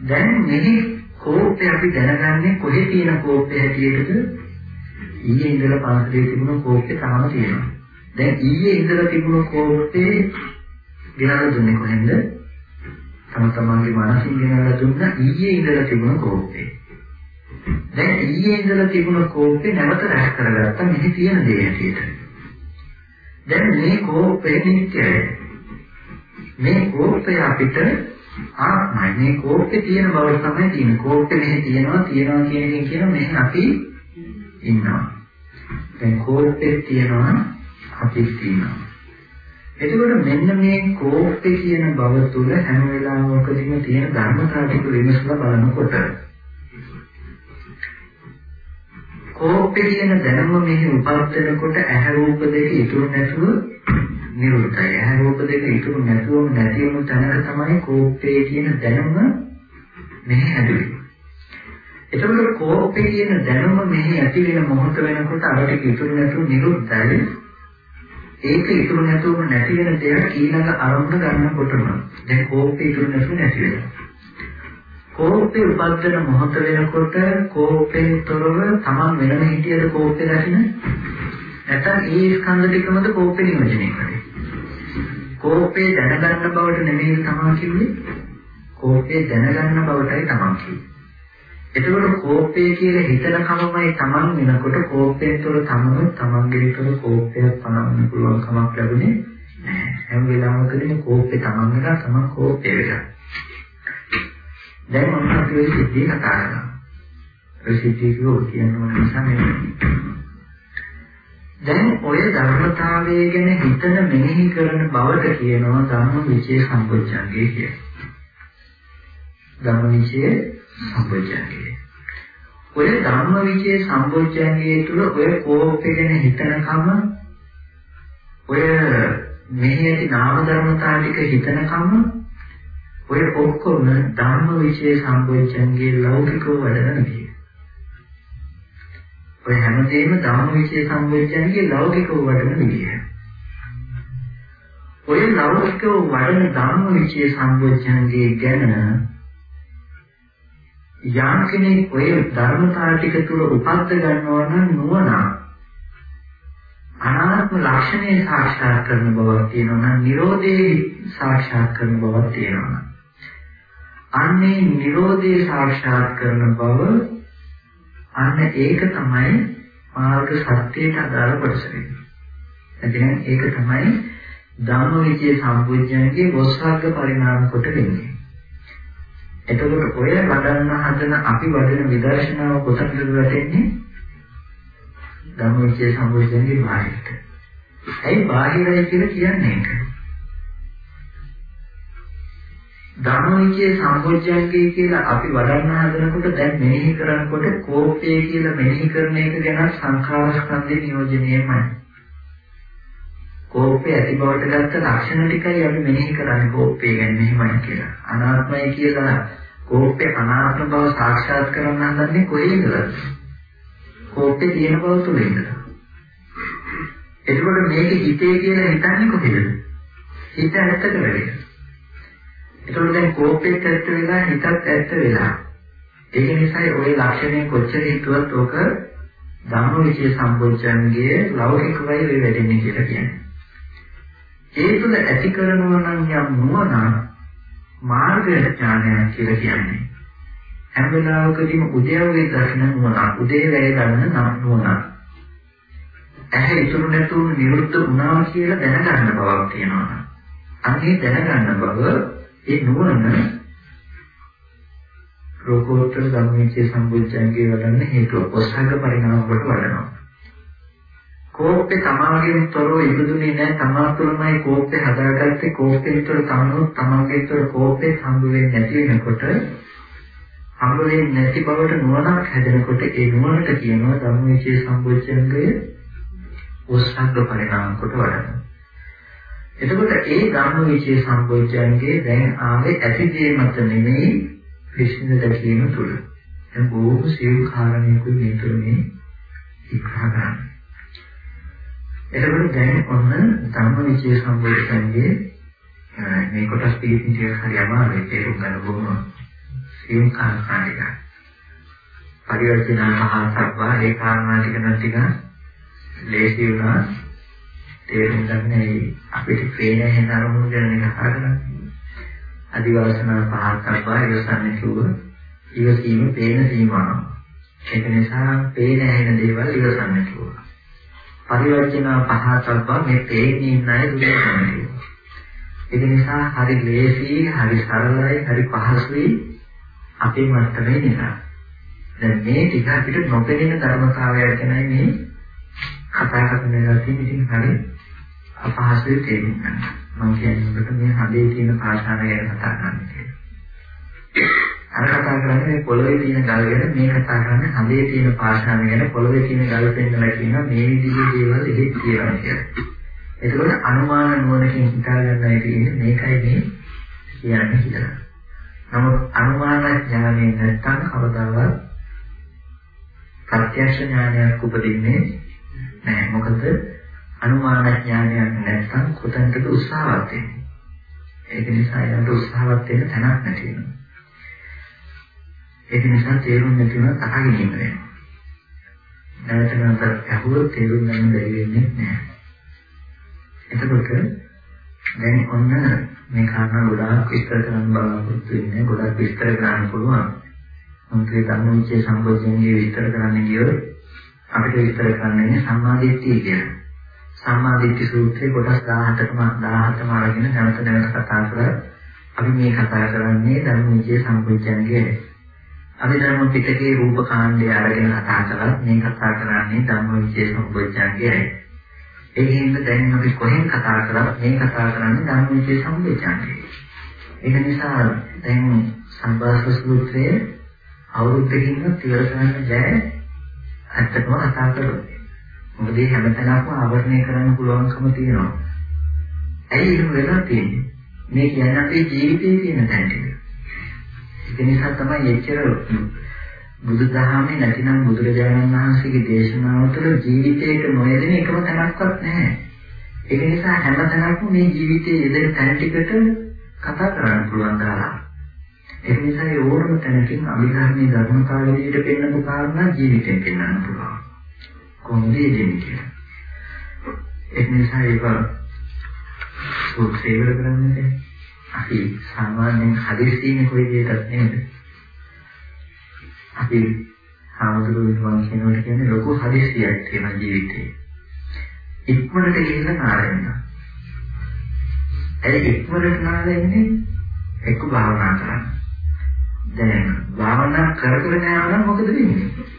දැන් මෙහි කෝපය අපි දැනගන්නේ කොහේ තියෙන කෝපය හැටියටද? ඊයේ ඉඳලා පාසලේ තිබුණ කෝපය තාම තියෙනවා. දැන් ඊයේ ඉඳලා තිබුණ කෝපේ ගෙනල්ලා දුන්නේ කොහෙන්ද? තම තමන්ගේ මනසින් ගෙනල්ලා දුන්න ඊයේ ඉඳලා තිබුණ කෝපේ. දැන් ඊයේ ඉඳලා තිබුණ කෝපේ නැවත රැස් කරගත්තා මෙහි තියෙන දේ හැටියට. දැන් මේ කෝපේ නිත්‍යයි. මේ කෝපය අපිට ආත්මයි. මේ කෝපේ තියෙන බව තමයි තියෙන්නේ. කෝපේ මෙහි තියෙනවා තියෙනවා කියන එකෙන් කියන මෙහි අපි ඉන්නවා. දැන් කෝපේ තියෙනවා අපි ඉන්නවා. එතකොට මෙන්න මේ කෝපේ කියන බව තුල හැම වෙලාවකදීම තියෙන ධර්මතාව ටික විමසලා බලනකොට කෝප්පේ කියන දැනුම මෙහි උපත් වෙනකොට ඇහැ රූප දෙක ඉතුරු නැතුව නිරුද්ධයි. ඇහැ රූප දෙක ඉතුරු නැතුවම නැති වුණු තැනක තමයි කෝප්පේ කියන දැනුම මෙහි හැදෙන්නේ. එතකොට කෝප්පේ කියන දැනුම මෙහි ඇති වෙන මොහොත වෙනකොට අරට ඉතුරු නැතුව නිරුද්ධයි. ඒක ඉතුරු නැතුවම නැති වෙන දෙයක් ඊළඟ අරමුණ ගන්නකොටම දැන් කෝප්පේ ඉතුරු නැතුව නැති වෙනවා. කෝපේ උපදින මොහොත වෙනකොට කෝපෙන් තොරව තමන් වෙනම හිටියද කෝපේ දකින්න නැත්නම් ඒ ස්කන්ධ ටිකමද කෝපේ නියෝජනය කරන්නේ කෝපේ දැනගන්න බවට නෙමෙයි තමා කිව්වේ. කෝපේ දැනගන්න බවටයි තමන් කිව්වේ. එතකොට කෝපේ කියලා හිතන කමමයි තමන් වෙනකොට කෝපයෙන් තොර තමම තමන්ගේ තොර කෝපයක් පනවන්න පුළුවන් කමක් ලැබුණේ නැහැ. හැම වෙලාවකදීම කෝපේ තමන් එක තමන් කෝපේ වෙලා. දැන් මම අපි ඔය සිද්ධිය කතා කරනවා. ඔය සිද්ධිය කිව්වොත් කියනවා නිසා නෙවෙයි. දැන් ඔය ධර්මතාවය ගැන හිතන මෙනෙහි කරන බවට කියනවා ධම්ම විචේ සම්පෝච්ඡංගේ කියලා. ධම්ම විචේ සම්පෝච්ඡංගේ. ඔය ධම්ම විචේ සම්පෝච්ඡංගේ තුල ඔය කෝපය ගැන හිතනකම ඔය මෙහි ඇති නාම ධර්මතා ටික හිතනකම ඔය ඔක්කොම ධර්ම විශේෂ සම්පෝච්ඡන්ගේ ලෞකිකව වැඩන විදිය. ඔය හැමදේම ධර්ම විශේෂ සම්පෝච්ඡන්ගේ ලෞකිකව වැඩන විදිය. ඔය ලෞකිකව වඩන ධර්ම විශේෂ සම්පෝච්ඡන්ගේ ගැන යම් කෙනෙක් ඔය ධර්මතාව ටික තුල උපද්ද ගන්නවා නම් නුවණ අනාත්ම ලක්ෂණය සාක්ෂාත් කරන බවක් තියෙනවා නම් Nirodhe සාක්ෂාත් කරන බවක් තියෙනවා. අන්නේ Nirodhe සාක්ෂාත් කරන බව අන්න ඒක තමයි මාර්ග සත්‍යයට අදාළ කොටස වෙන්නේ. එතන ඒක තමයි ධම්මවිචේ සම්පූර්ණයේ වොස්සග්ග පරිණාම කොට වෙන්නේ. එතකොට ඔය වඩන්න හදන අපි වඩන විදර්ශනාව කොතනද වැටෙන්නේ? ධම්මවිචේ සම්පූර්ණයේ බාහිරට. ඇයි බාහිරයි කියලා කියන්නේ ඒක? ධම්මවිචේ සම්පූර්ණයේ කියලා අපි වඩන්න හදනකොට දැන් මෙනෙහි කරනකොට කෝපය කියලා මෙනෙහි කරන එක ගැන සංඛාර ස්කන්ධේ නියෝජනයමයි. කෝපය ඇති බවට ගත්ත ලක්ෂණ ටිකයි අපි මෙනෙහි කරන්නේ කෝපය ගැන මෙහෙමයි කියලා. අනාත්මයි කියලා කෝපය අනාත්ම බව සාක්ෂාත් කරගන්න හදන්නේ කොහේ ඉඳලාද? කෝපේ තියෙන බව තුල ඉඳලා. එතකොට මේක හිතේ කියලා හිතන්නේ කොහෙද? හිත ඇත්ත කරගෙන. එතකොට දැන් කෝපෙත් ඇත්ත වෙලා හිතත් ඇත්ත වෙලා. ඒක නිසා ওই ලක්ෂණය කොච්චර හිතුවත් ඔක ධම්මවිචේ සම්බොච්චන්ගේ ලෞකික වෛරය වැඩෙන්නේ කියලා කියන්නේ. ඒ තුළ ඇති කරනවා නම් යම් නුවණ මාර්ග ඥානය කියලා කියන්නේ. හැම වෙලාවකදීම උදේවගේ දර්ශන නුවණ, උදේ වැය ගන්න නුවණ. ඇහැ ඉතුරු නැතුව නිරුද්ධ වුණා කියලා දැනගන්න බවක් තියෙනවා. අන්නේ දැනගන්න බව ඒ නුවණ රෝගෝත්තර ධම්මයේ සම්බුද්ධයන්ගේ වඩන්න හේතුව. ඔස්සංග පරිණාම කොට වඩනවා. කෝප්පේ තමාගෙන් තොරව ඉදුනේ නැහැ තමා තුළමයි කෝප්පේ හදාගත්තේ කෝප්පෙන් තොර තමනුත් තමන්ගේ තොර කෝප්පේ හම්බ වෙන්නේ නැති වෙනකොට හම්බ වෙන්නේ නැති බවට නුවණක් හැදෙනකොට ඒ නුවණට කියනවා ධම්මවිචේ සම්බොච්චංගය උස්සංග පරිණාම කොට වඩන. එතකොට ඒ ධම්මවිචේ සම්බොච්චංගේ දැන් ආවේ ඇතිදේ මත නෙමෙයි විශ්ින්න දැකීම තුළ. දැන් බොහෝ සියුම් කාරණේකුයි මේ තුළ මේ විග්‍රහ කරන්නේ. එතකොට දැන් ඔන්න ධම්මවිචේ සම්බෝධිසංගේ මේ කොටස් පිළිපින් ටික හරි අමාරුයි තේරුම් ගන්න බොහොම සියුම් කාරණාටික. පරිවර්තන මහා සබ්බා ඒ කාරණා ටික නම් ටික ලේසි වුණා තේරුම් ගන්න අපිට පේන හැන අරමුණු ගැන කතා කරන්නේ. අදිවාසනා පහක් සබ්බා ඉවසන්නේ කිව්ව ඉවසීම පේන සීමාව. ඒක නිසා පේන හැන දේවල් ඉවසන්න කිව්වා. පරිවර්ජනා පහතල්පා මේ තේන්නේ ඉන්න අය දුරකමයි. ඒක නිසා හරි ලේසි, හරි සරලයි, හරි පහසුයි අපේ මත්තමේ නිසා. දැන් මේ ටික අපිට නොපෙනෙන ධර්මතාවයක් ගැනයි මේ කතා කරන්න තියෙන්නේ. ඉතින් හරි අපහසුයි තේරුම් ගන්න. මම කියන්නේ මේ හදේ තියෙන භාෂාව ගැන කතා කරන්නේ. අර කතා කරන්නේ පොළවේ තියෙන ගල් ගැන මේ කතා කරන්නේ හදේ තියෙන පාෂාණ ගැන පොළවේ තියෙන ගල් පෙන්නලා කියන මේ විදිහේ දේවල් ඉහෙත් කියනවා කියන්නේ. ඒකවල අනුමාන නුවණකින් හිතා ගන්නයි තියෙන්නේ මේකයි මේ කියන්නේ කියලා. නමුත් අනුමාන ඥානය නැත්තම් කවදාවත් ප්‍රත්‍යක්ෂ ඥානයක් උපදින්නේ නැහැ. මොකද අනුමාන ඥානයක් නැත්තම් කොතනකද උත්සාහවත් වෙන්නේ. ඒක නිසා යාට උත්සාහවත් වෙන්න තැනක් නැති වෙනවා. ඒක නිසා තේරුම් නැති වුණත් අහගෙන ඉන්න වෙනවා. නැවත නැවත අහුවොත් තේරුම් ගන්න බැරි වෙන්නේ නැහැ. එතකොට දැන් ඔන්න මේ කාරණා ගොඩාක් විස්තර කරන්න බලාපොරොත්තු වෙන්නේ ගොඩාක් විස්තර කරන්න පුළුවන්. මොකද ධම්මවිචේ සම්බෝධියේ විස්තර කරන්න ගියොත් අපිට විස්තර කරන්නේ සම්මාදිට්ඨිය කියන. සම්මාදිට්ඨි සූත්‍රයේ කොටස් 18කම 17ම අරගෙන නැවත නැවත කතා කරලා අපි මේ කතා කරන්නේ ධම්මවිචේ සම්බෝධියන්ගේ අභිධර්ම පිටකේ රූප කාණ්ඩය අරගෙන කතා කළා මේ කතා කරන්නේ ධම්මවිචේ සම්බොජ්ජංගයයි. ඒකෙන්ද දැන් අපි කොහෙන් කතා කරා මේ කතා කරන්නේ ධම්මවිචේ සම්බොජ්ජංගයයි. ඒක නිසා දැන් සම්බාස සූත්‍රයේ අවුරුද්දකින් ඉවර කරන්න බෑ ඇත්තටම කතා කරොත්. මොකද මේ හැමතැනක්ම ආවරණය කරන්න පුළුවන්කම තියෙනවා. ඇයි එහෙම වෙලා තියෙන්නේ? මේ කියන්නේ අපේ ජීවිතයේ තියෙන තැන ටික. ඒක නිසා තමයි එච්චර බුදුදහමේ නැතිනම් බුදුරජාණන් වහන්සේගේ දේශනාව තුළ ජීවිතයට නොයෙදෙන එකම තැනක්වත් නැහැ. ඒක නිසා හැම තැනක්ම මේ ජීවිතයේ යෙදෙන තැන ටිකට කතා කරන්න පුළුවන් දාලා. ඒක නිසා ඒ ඕනම තැනකින් අභිධර්මයේ ධර්මතාවලියට පෙන්වපු කාරණා ජීවිතයෙන් පෙන්වන්න පුළුවන්. කොහොමද යෙදෙන්නේ කියලා. ඒ නිසා ඒක සූත්‍රේවල කරන්නේ අපි සාමාන්‍යයෙන් හදිස්සියනේ කොයි දෙයකට නේද? අපි සාමුදුරුවෝ මම කියනකොට කියන්නේ ලොකු හදිස්සියක් තියෙන ජීවිතේ. ඉක්මනට ගිහින් නාරෙන්න. ඒ ඉක්මනට නාරෙන්නේ එක්ක භාවනා කරන්න. දැන් භාවනා කර කර යනවා මොකද වෙන්නේ?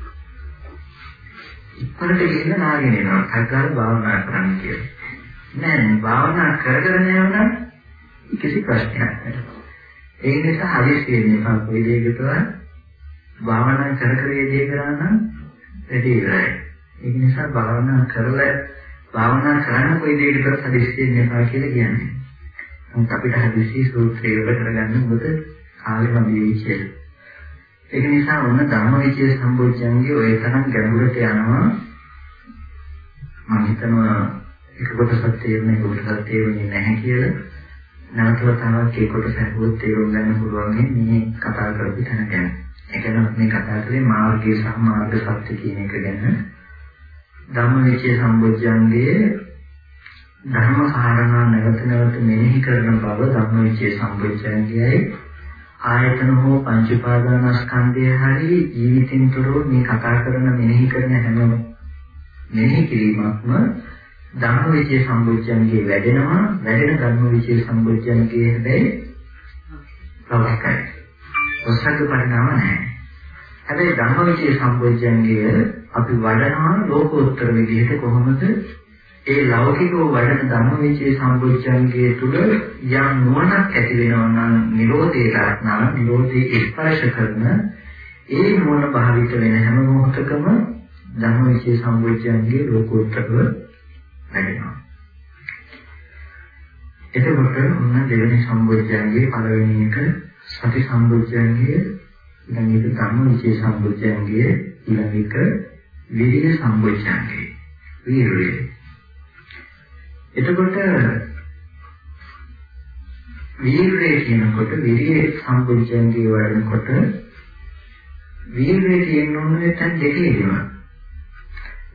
ඉක්මනට ගිහින් නාගෙන යනවා. අග්ගාර භාවනා කරන්න කියලා. නෑ භාවනා කර කර යනවා කිසි ප්‍රශ්නයක් නැහැ. ඒ නිසා හදිස්සියෙන් මේ කොයි දෙයකටවත් භාවනා කර කර යෙදී කරා නම් වැඩි ඉවරයි. ඒක නිසා භාවනා කරලා භාවනා කරන්න කොයි දෙයකටවත් හදිස්සියෙන් එපා කියලා කියන්නේ. නමුත් අපිට හදිස්සි සූත්‍රය ඉවර කරගන්න මොකද කාලෙම බිවි කියලා. ඒක නිසා ඔන්න ධම්මවිචය සම්බෝධ්‍යංගේ ඔය තරම් ගැඹුරට යනවා. මම හිතනවා එක කොටසක් තේරෙන්නේ එක කොටසක් තේරෙන්නේ නැහැ කියලා. නැවත වතාවක් ඒ කොටස අහුවොත් තේරුම් ගන්න පුළුවන් මේ කතා කරපු තැන ගැන. ඒ කියන්නේ මේ කතා කරේ මාර්ගයේ සහ මාර්ග සත්‍ය කියන එක ගැන. ධම්මවිචය සම්බොජ්ජංගයේ ධර්ම කාරණා නැවත නැවත මෙනෙහි කරන බව ධම්මවිචය සම්බොජ්ජංගයයි ආයතන හෝ පංච උපාදානස්කන්ධය හරි ජීවිතෙන් තොරව මේ කතා කරන මෙනෙහි කරන හැම මෙනෙහි කිරීමක්ම ධම්මවිචය සම්බොජ්ජංගයේ වැඩෙනවා වැඩෙන ධම්මවිචය සම්බොජ්ජංගයේ හැබැයි ප්‍රවස්කයි ඔස්සක පරිණාම නැහැ. හැබැයි ධම්මවිචේ සම්පෝඥය අපි වඩනවා ලෝකෝත්තර විදිහට කොහොමද ඒ ලෞකිකව වඩන ධම්මවිචේ සම්පෝඥයේ තුල යම් නුවණක් ඇති වෙනවා නම් නිරෝධයට නම් නිරෝධයේ ස්පර්ශ කරන ඒ නුවණ භාවිත වෙන හැම මොහොතකම ධම්මවිචේ සම්පෝඥයේ ලෝකෝත්තරව වැඩෙනවා. එතකොට මොන දෙවෙනි සම්පෝඥයේ පළවෙනි එක සති සම්බුද්ධයන්ගේ ඊළඟ එක ධම්ම විචේ සම්බුද්ධයන්ගේ ඊළඟ එක විරිය සම්බුද්ධයන්ගේ වීරිය එතකොට වීරිය කියනකොට විරිය සම්බුද්ධයන්ගේ වඩනකොට වීරිය කියන ඕනේ තැන් දෙකේදීම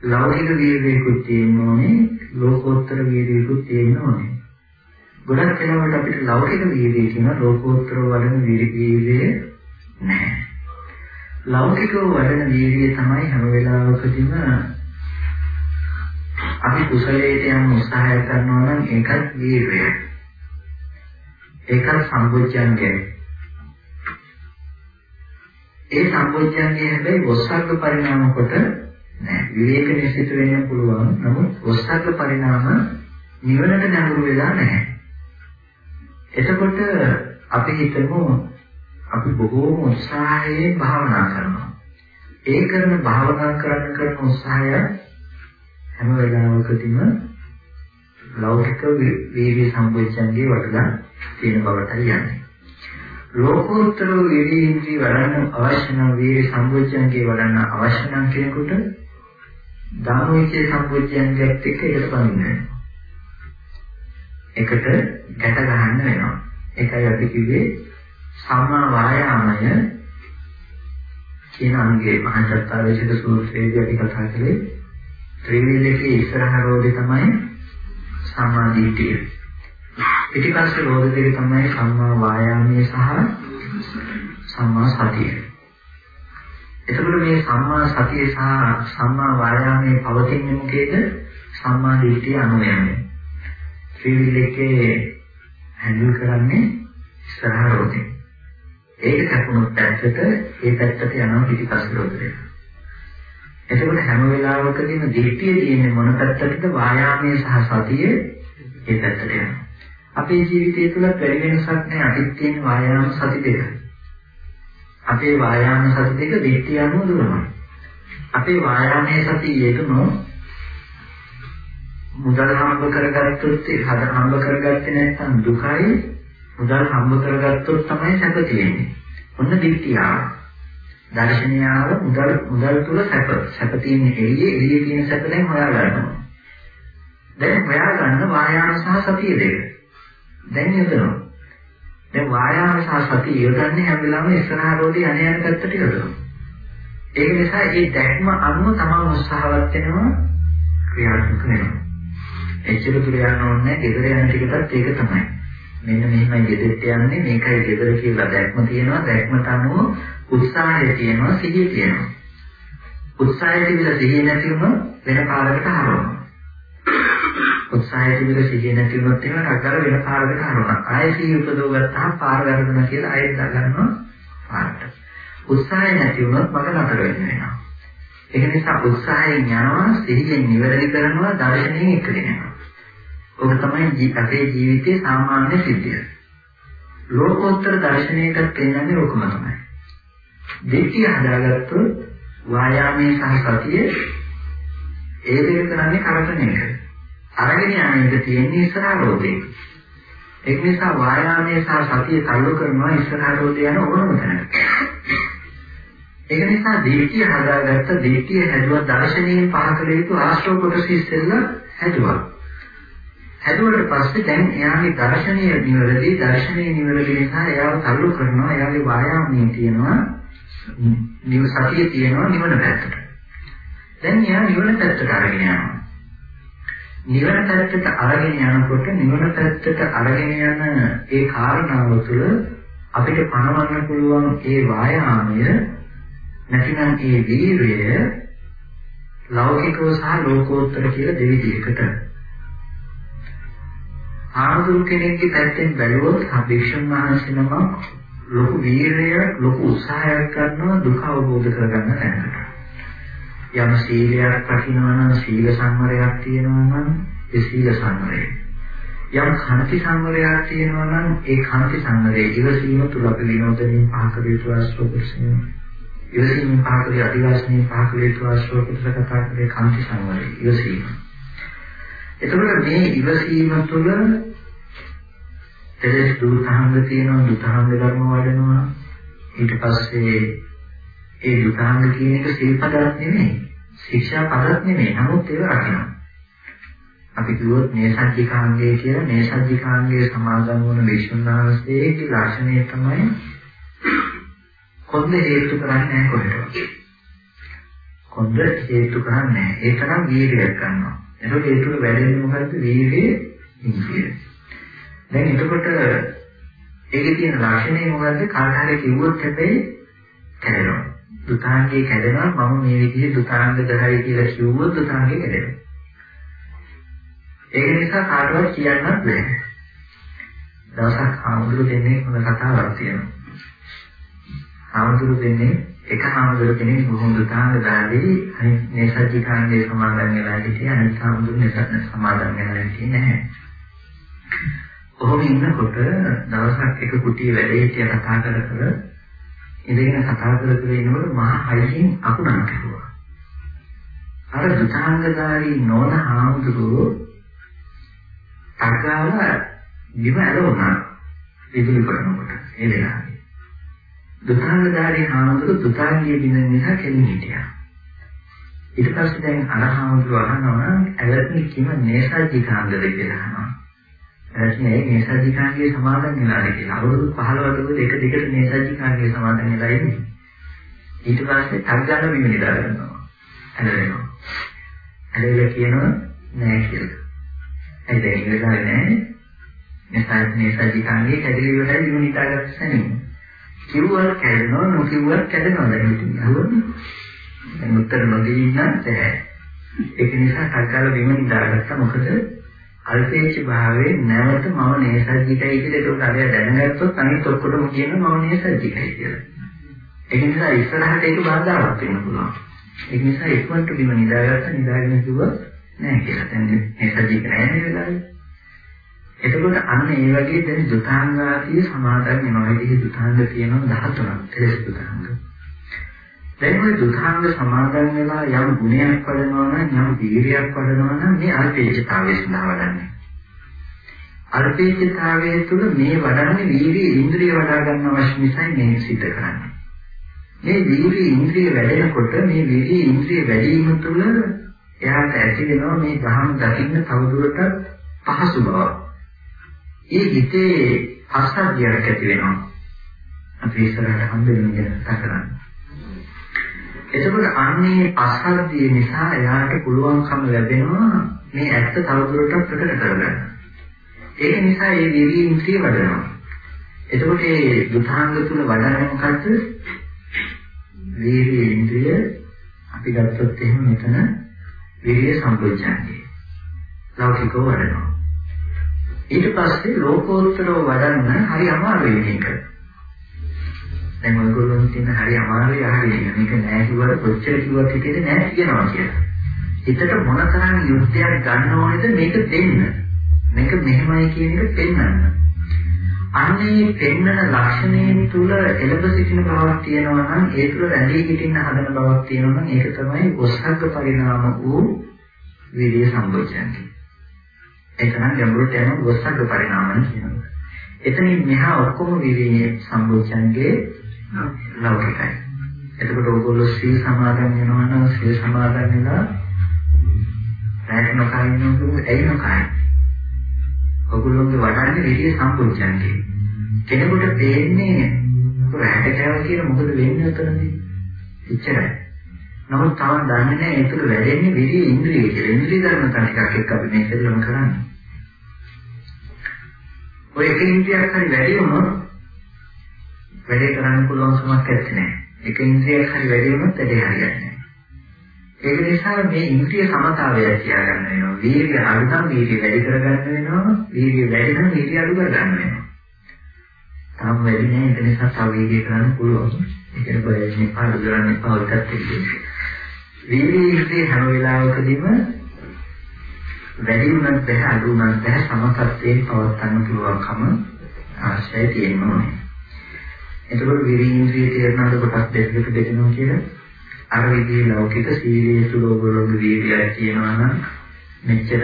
ලෞකික වීරියකුත් තියෙන්න ඕනේ ලෝකෝත්තර වීරියකුත් තියෙන්න ඕනේ ගොඩක් වෙලාවට අපිට ලෞකික වීර්යය කියන ලෝකෝත්තර වඩන වීර්යය නැහැ. ලෞකිකව වඩන වීර්යය තමයි හැම වෙලාවකදීම අපි කුසලයට යම් උත්සාහය කරනවා නම් ඒකත් වීර්යය. ඒකත් සම්බුද්ධංගය. ඒ සම්බුද්ධංගය හැබැයි වස්සග්ග පරිණාම කොට නෑ. විවේක නිසිත වෙන්න පුළුවන්. නමුත් වස්සග්ග පරිණාම නිවනට නැඹුරු වෙලා නැහැ. එතකොට අපි හිතමු අපි බොහෝම උත්සාහයෙන් භාවනා කරනවා. ඒ කරන භාවනා කරන්න කරන උත්සාහය හැම වෙලාවකදීම ලෞකික වීර්ය සම්පෝෂණයේ වඩලා තියෙන බවට යන්නේ. ලෝකෝත්තර වීර්ය ඉන්ද්‍රිය වඩන්න අවශ්‍ය නම් වීර්ය සම්පෝෂණයේ වඩන්න අවශ්‍ය නම් කෙනෙකුට ධම්මවිචේ සම්පෝෂණයත් එක්ක එකට පනින්න. එකට ගැට ගන්න වෙනවා. ඒකයි අපි කිව්වේ සම්මා වායාමය කියන අංගයේ මහාචත්තාවේශක සූත්‍රයේදී අපි කතා කළේ ත්‍රිවිධයේ ඉස්සරහ රෝධය තමයි සම්මා දිට්ඨිය. පිටිපස්සේ රෝධ දෙක තමයි සම්මා වායාමයේ සහ සම්මා සතිය. එතකොට මේ සම්මා සතිය සහ සම්මා වායාමයේ පවතින්නේ මොකේද? සම්මා දිට්ඨිය අනුයමයි. ත්‍රිවිධ එකේ හැන්ඩල් කරන්නේ ඉස්සරහ රෝදේ. ඒක කැපුණොත් පැත්තට ඒ පැත්තට යනවා පිටිපස්ස රෝදේ. එතකොට හැම වෙලාවකදීම දිට්ඨිය තියෙන්නේ මොන පැත්තටද වායාමයේ සහ සතියේ ඒ පැත්තට යනවා. අපේ ජීවිතය තුළ පරි වෙනසක් නැහැ අපිට තියෙන වායාම සති දෙක. අපේ වායාම සති දෙක දිට්ඨිය අනුව දුරනවා. අපේ වායාමයේ සතිය යෙදුනොත් මුදල් හම්බ කරගත්තොත් ඒ හද හම්බ කරගත්තේ නැත්නම් දුකයි මුදල් හම්බ කරගත්තොත් තමයි සැප තියෙන්නේ. ඔන්න දික්තියාව. දර්ශනීයාව මුදල් මුදල් තුල සැප. සැප තියෙන්නේ එළියේ එළියේ තියෙන සැප දැන් හොයා ගන්නවා. දැන් හොයා ගන්න වායාම සහ සතිය දෙක. දැන් යොදනවා. දැන් වායාම සහ සතිය යොදන්නේ හැම වෙලාවෙම ඉස්සරහා රෝදී අනේ යන පැත්තට යොදනවා. ඒක නිසා මේ දැක්ම අනුව තමයි උත්සාහවත් වෙනවා ක්‍රියාත්මක වෙනවා. එච්චර දුර යන්න ඕනේ නැහැ. ගෙදර යන ටිකටත් ඒක තමයි. මෙන්න මෙහෙමයි ගෙදරට යන්නේ මේකයි ගෙදර කියලා දැක්ම තියෙනවා. දැක්මට අනුව උත්සාහය තියෙනවා, සිහිය තියෙනවා. උත්සාහය තිබිලා සිහිය නැති වුණොත් වෙන කාලයකට හරවනවා. උත්සාහය තිබිලා සිහිය නැති වුණොත් එහෙම අගර වෙන කාලයකට හරවනවා. ආයෙ සිහිය උපදව ගත්තාම පාර වැරදුනා කියලා ආයෙත් දාගන්නවා පාරට. උත්සාහය නැති වුණොත් මට නතර වෙන්න වෙනවා. ඒක නිසා උත්සාහයෙන් යනවා සිහියෙන් නිවැරදි කරනවා දර්ශනයෙන් එක්කගෙන යනවා. ඔබ තමයි අපේ ජීවිතයේ සාමාන්‍ය සිද්ධිය. ලෝකෝත්තර දර්ශනයකට කියන්නේ ඔකම තමයි. දෙටි හදාගත්තොත් වායාමයේ සහ සතියේ ඒ දෙක කරන්නේ කරටන එක. අරගෙන යන එක තියෙන්නේ ඉස්සරහ රෝදේ. ඒක නිසා වායාමයේ සහ සතිය තල්ලු කරනවා ඉස්සරහ රෝදේ යන ඕනම තැනකට. ඒක නිසා දීර්ඝිය හදාගත්ත දීර්ඝිය හැදුවා දර්ශනීය පහකල යුතු ආශ්‍රව කොටස ඉස්සෙල්ලා හැදුවා. හැදුවට පස්සේ දැන් එයාගේ දර්ශනීය නිවැරදි දර්ශනීය නිවැරදි නිසා එයාව තල්ලු කරනවා එයාගේ වායාමයේ තියෙනවා නිව සතිය තියෙනවා නිවන පැත්තට. දැන් එයා නිවන පැත්තට අරගෙන යනවා. නිවන පැත්තට අරගෙන යනකොට නිවන පැත්තට අරගෙන යන ඒ කාරණාව තුළ අපිට පණවන්න පුළුවන් ඒ වායාමය නැතිනම් ඒ වීර්යය ලෞකිකව සහ ලෝකෝත්තර කියලා දෙවිදිහකට ආනුදුර කෙනෙක්ගේ පැත්තෙන් බැලුවොත් අභික්ෂුන් වහන්සේනම ලොකු වීරය ලොකු උත්සාහයක් කරනවා දුක අවබෝධ කරගන්න තැනකට. යම් සීලයක් රකින්නවා නම් සීල සංවරයක් තියෙනවා නම් ඒ සීල සංවරය. යම් කන්ති සංවරයක් තියෙනවා නම් ඒ කන්ති සංවරය ඉවසීම තුල අපි විනෝදයෙන් පහක වේතු ආශ්‍රෝපසීම ඉවසීම පහකලේ අධිවාසනීය පහකලේ තුවාශ්‍රව කුසල කතා කරේ කාන්ති සංවරය ඉවසීම. එතකොට මේ ඉවසීම තුළ තෙලස් දුතාංග තියෙනවා දුතාංග ධර්ම වඩනවා ඊට පස්සේ ඒ දුතාංග කියන එක සිල්පදයක් නෙමෙයි ශික්ෂා පදයක් නෙමෙයි නමුත් ඒක රකින්න. අපි කිව්වොත් මේ සත්‍යිකාංගය කියලා මේ සත්‍යිකාංගයේ සමාදන් වන විශ්වනාථයේ ලක්ෂණය තමයි කොන්ද හේතු කරන්නේ නැහැ කොහෙටවත්. කොන්ද හේතු කරන්නේ නැහැ. ඒ තරම් වීර්යයක් ගන්නවා. එතකොට ඒ තුල වැඩෙන්නේ මොකද්ද? වීර්යයේ ඉන්ද්‍රිය. දැන් එතකොට ඒකේ තියෙන ලක්ෂණය මොකද්ද? කාට හරි කිව්වොත් හැබැයි කැඩෙනවා. දුතාංගේ කැඩෙනවා මම මේ විදිහේ දුතාංග 10යි කියලා කිව්වොත් දුතාංගේ කැඩෙනවා. ඒක නිසා කාටවත් කියන්නත් බැහැ. දවසක් ආමුදුරු දෙන්නේ හොඳ කතාවක් තියෙනවා. ආමතුරු දෙන්නේ එක ආමතුරු කෙනෙක් බොහොම දුතාංග දාදී අනිත් නේසජිකාංගේ සමාදන් වෙලා හිටියේ අනිත් ආමතුරු නේසජ සමාදන් වෙලා හිටියේ නැහැ. කොහොම ඉන්නකොට දවසක් එක කුටියේ වැඩ හිටිය කතා කර කර ඉඳගෙන කතා කර කර ඉන්නකොට මහා හයියෙන් අකුණක් කිව්වා. අර දුතාංගධාරී නෝන ආමතුරු අකාල දිව ඇලුණා විදුලි කරනකොට ඒ වෙලාවේ දුතාංගධාරී හාමුදුරු දුතාංගිය දින නිසා කෙලින් හිටියා. ඊට පස්සේ දැන් අර හාමුදුරු අහනවා ඇවැත්නි කිම නේසජිකාංගද කියලා අහනවා. එතනේ නේසජිකාංගයේ සමාදන් වෙනාද කියලා. අවුරුදු 15 දුර එක දිගට නේසජිකාංගයේ සමාදන් වෙලා ඉන්නේ. ඊට පස්සේ තර්ජන බිම නිදා ගන්නවා. ඇලෙනවා. ඇලෙලා කියනවා නෑ කියලා. ඒ දෙන්නේ නෑ. නේසජිකාංගයේ කැදලි වලට බිම නිදාගත්ත සැනින්. කිව්වත් කැඩෙනවා නොකිව්වත් කැඩෙනවා දැන් ඉතින් අහුවනේ. දැන් උත්තර නොදී ඉන්න බැහැ. ඒක නිසා කල්කාල බිම නිදාගත්තා මොකද අල්පේච්ච භාවයේ නැවත මම නේසජිකයි කියලා ඒක හරිය දැනගත්තොත් අනිත් ඔක්කොටම කියනවා මම නේසජිකයි කියලා. ඒක නිසා ඉස්සරහට ඒක බාධාවක් වෙන්න පුළුවන්. ඒක නිසා ඉක්මනට බිම නිදාගත්ත නිදාගෙන කිව්වා නෑ කියලා. දැන් නේසජික නෑ නේද වෙලාවේ. එතකොට අන්න ඒ වගේ දැන් දුතාංගාතිය සමාදන් වෙනවා. ඒකේ දුතාංග තියෙනවා 13ක්. කෙලස් දුතාංග. දැන් ওই දුතාංග සමාදන් වෙලා යම් ගුණයක් වඩනවා නම් යම් වීරියක් වඩනවා නම් මේ අල්පේජතාවය සඳහා වඩන්නේ. අල්පේජතාවයේ තුල මේ වඩන්නේ වීරිය ඉන්ද්‍රිය වඩා ගන්න අවශ්‍ය නිසා මේ සිද්ධ කරන්නේ. මේ වීරිය ඉන්ද්‍රිය වැඩෙනකොට මේ වීරිය ඉන්ද්‍රිය වැඩි වීම තුළ එයාට ඇති වෙනවා මේ ධර්ම දකින්න තවදුරටත් පහසු බවක්. ඒ හිතේ අසහ්‍යයක් ඇති වෙනවා. අපි ඉස්සරහට හම්බෙන්න ගැන කතා කරන්නේ. එතකොට අන්නේ අසහ්‍ය නිසා එයාට පුළුවන්කම ලැබෙනවා මේ ඇත්ත තවදුරටත් ප්‍රකට කරගන්න. ඒක නිසා මේ විරි ඉන්ද්‍රිය වඩනවා. එතකොට මේ දුතාංග තුල වඩන්නේ මොකද්ද? වීර්ය ඉන්ද්‍රිය අපි ගත්තොත් එහෙම මෙතන විරිය සම්පූර්ණයි. ලෞකිකව වඩනවා. ඊට පස්සේ ලෝකෝත්තරව වඩන්න හරි අමාරුයි මේක. දැන් ඔයගොල්ලෝ කියන හරි අමාරුයි අහගෙන මේක නෑ කිව්වට කොච්චර කිව්වත් හිතේ නෑ කියනවා කියලා. හිතට මොන තරම් යුද්ධයක් ගන්න ඕනේද මේක දෙන්න. මේක මෙහෙමයි කියන එක පෙන්වන්න. අන්නේ පෙන්වන ලක්ෂණයෙන් තුල එළඹ සිටින බවක් තියෙනවා නම් ඒ තුල රැඳී සිටින්න හදන බවක් තියෙනවා නම් ඒක තමයි ඔස්සග්ග පරිණාම වූ විරිය සම්බොජ්ජන්නේ. ඒක නම් ගැඹුරට යන ඔස්සග්ග පරිණාමය කියනවා. එතනින් මෙහා ඔක්කොම විරිය සම්බොජ්ජන්ගේ ලෞකිකයි. එතකොට ඕගොල්ලෝ සීල් සමාදන් වෙනවා නම් සීල් සමාදන් වෙලා රැස් නොකරින්නු ඇයි නොකරන්නේ? ඔගොල්ලෝගේ වඩන්නේ විදිය සම්පූර්ණයි. කෙනෙකුට දෙන්නේ රැට කෑව කියන මොකද වෙන්නේ උතනදී? එච්චරයි. නමුත් තාම දන්නේ නැහැ ඒක වැඩෙන්නේ විදිය ඉන්ද්‍රිය කියලා. ඉන්ද්‍රිය ධර්මතා ටිකක් එක්ක අපි මේක දෙලම කරන්නේ. ඔය එක ඉන්ද්‍රියක් හරි වැඩි වුණොත් වැඩේ කරන්න පුළුවන් සමක් නැහැ. එක ඉන්ද්‍රියක් හරි වැඩි වුණොත් වැඩේ හරියන්නේ නැහැ. ඒක නිසා මේ ඉන්ද්‍රිය සමතාවය තියාගන්න වෙනවා. වීර්ය අඩු නම් වීර්ය වැඩි කරගන්න වෙනවා. වීර්ය වැඩි නම් වීර්ය අඩු කරගන්න වෙනවා. තාම වැඩි නෑ ඒක නිසා තව වීර්ය කරන්න පුළුවන්. ඒකේ බයන්නේ පාඩු කරන්න එපා ඔයකත් එක්ක. වීර්ය ඉන්ද්‍රිය හැම වෙලාවකදීම වැඩි වුණත් බැහැ අඩු වුණත් බැහැ සමතත්වයෙන් පවත්වන්න පුළුවන්කම අවශ්‍යයි තියෙනවා. එතකොට විරීන්ද්‍රිය තේරනාද කොටස් දෙකකට බෙදෙනවා කියලා අර විදිහේ ලෞකික සීලයේ සුලෝබලෝග වීර්යය කියනවා නම් මෙච්චර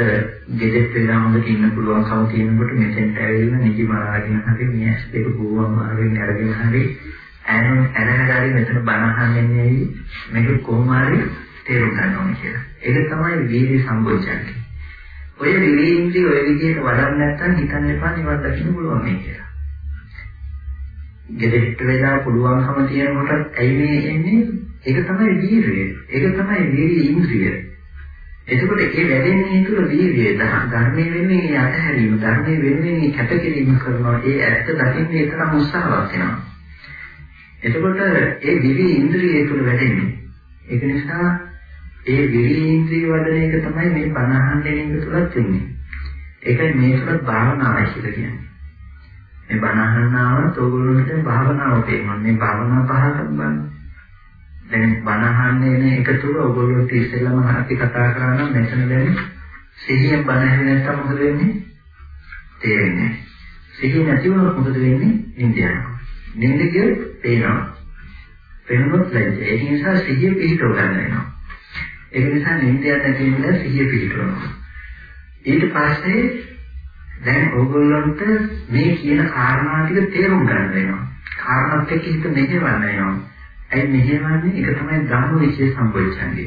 ගෙදෙත් වෙලා හොඳට ඉන්න පුළුවන්කම තියෙනකොට මෙතෙන්ට ඇවිල්ලා නිදි මරාගෙන හරි මේ ඇස් දෙක බොවම මාර්ගෙන් අරගෙන හරි ඇනන් ඇනහරි මෙතන බනහන්නේ නෙවෙයි මේක කොහොම හරි තේරුම් ගන්න ඕනේ කියලා. ඒක තමයි වීර්ය සම්බොජ්ජන්නේ. ඔය විරීන්ද්‍රිය ඔය විදිහට වඩන්න නැත්නම් හිතන්න එපා නිවන් දකින්න පුළුවන් මේ කියලා. ගෙදෙට්ට වෙලා පුළුවන්කම තියෙනකොට ඇයි මේ එන්නේ? ඒක තමයි වීරිය. ඒක තමයි වීරිය ඉන්ද්‍රිය. එතකොට ඒ වැඩෙන්නේ තුළ වීරිය ධර්මයේ වෙන්නේ අතහැරීම ධර්මයේ වෙන්නේ කැපකිරීම කරනවා. ඒ ඇත්ත දකින්නේ තරම් උත්සාහවත් වෙනවා. එතකොට ඒ විරිය ඉන්ද්‍රිය තුළ වැඩෙන්නේ. ඒක නිසා ඒ විරිය ඉන්ද්‍රිය වඩන එක තමයි මේ බණ අහන්නේ නේද තුලත් වෙන්නේ. ඒකයි මේ තුල භාවනාවයි කියලා කියන්නේ. මේ බණ අහන්නවත් ඕගොල්ලන්ට භාවනාව තේරෙනවා. මේ භාවනා පහක් ගන්න. දැන් බණ අහන්නේ නේ එක තුර ඕගොල්ලන්ට ඉස්සෙල්ලාම අපි කතා කරා නම් මෙතන දැන් සිහියෙන් බණ ඇහෙන්නේ නැත්නම් මොකද වෙන්නේ? තේරෙන්නේ. සිහිය නැති වුණොත් මොකද වෙන්නේ? නිින්ද යනවා. නිින්ද කියොත් පේනවා. පේනොත් ලැජ්ජ. ඒ නිසා සිහිය පිහිටව ගන්න වෙනවා. ඒක නිසා නිින්ද යන කෙනෙක් සිහිය පිහිටවනවා. ඊට පස්සේ දැන් ඕගොල්ලන්ට මේ කියන කාරණා ටික තේරුම් ගන්න වෙනවා. කාරණාත් එක්ක හිත මෙහෙවන්න වෙනවා. ඒ මෙහෙවන්නේ ඒක තමයි ධර්ම විශේෂ සම්පෝෂණය.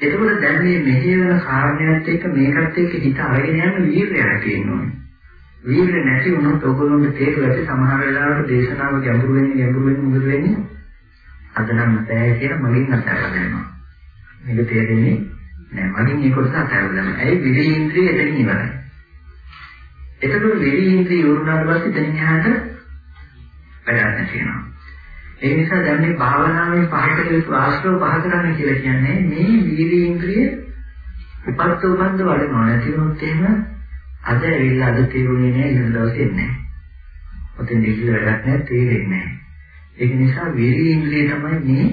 එතකොට දැන් මේ මෙහෙවන කාරණාත් එක්ක මේකත් එක්ක හිත අරගෙන යන වීර්යයක් තියෙනවා. වීර්ය නැති වුණොත් ඕගොල්ලන්ට තේරෙන්නේ සමහර වෙලාවට දේශනාව ගැඹුරු වෙන්නේ ගැඹුරු වෙන්නේ මොකද වෙන්නේ? අද නම් බෑ කියලා මගෙන් අත්හැරලා යනවා. මේක තේරෙන්නේ නෑ. මගෙන් මේ කොටස අත්හැරලා යනවා. ඇයි විදේන්ද්‍රිය එතනින් ඉවරයි. එතකොට වෙලී ඉන්ද්‍රිය වුණාට පස්සේ දැන් එහාට වැඩක් නැතිනවා. ඒ නිසා දැන් මේ භාවනාවේ පහකට යුතු ආශ්‍රව පහ කරන්න කියලා කියන්නේ මේ වීර්ය ඉන්ද්‍රිය උපත්ත උබන්ද වඩනවා නැති වුණොත් එහෙම අද ඇවිල්ලා අද තේරුනේ නෑ ඊළඟ දවසේ නෑ. ඔතෙන් දෙකල වැඩක් නෑ තේරෙන්නේ නෑ. ඒක නිසා වීර්ය ඉන්ද්‍රිය තමයි මේ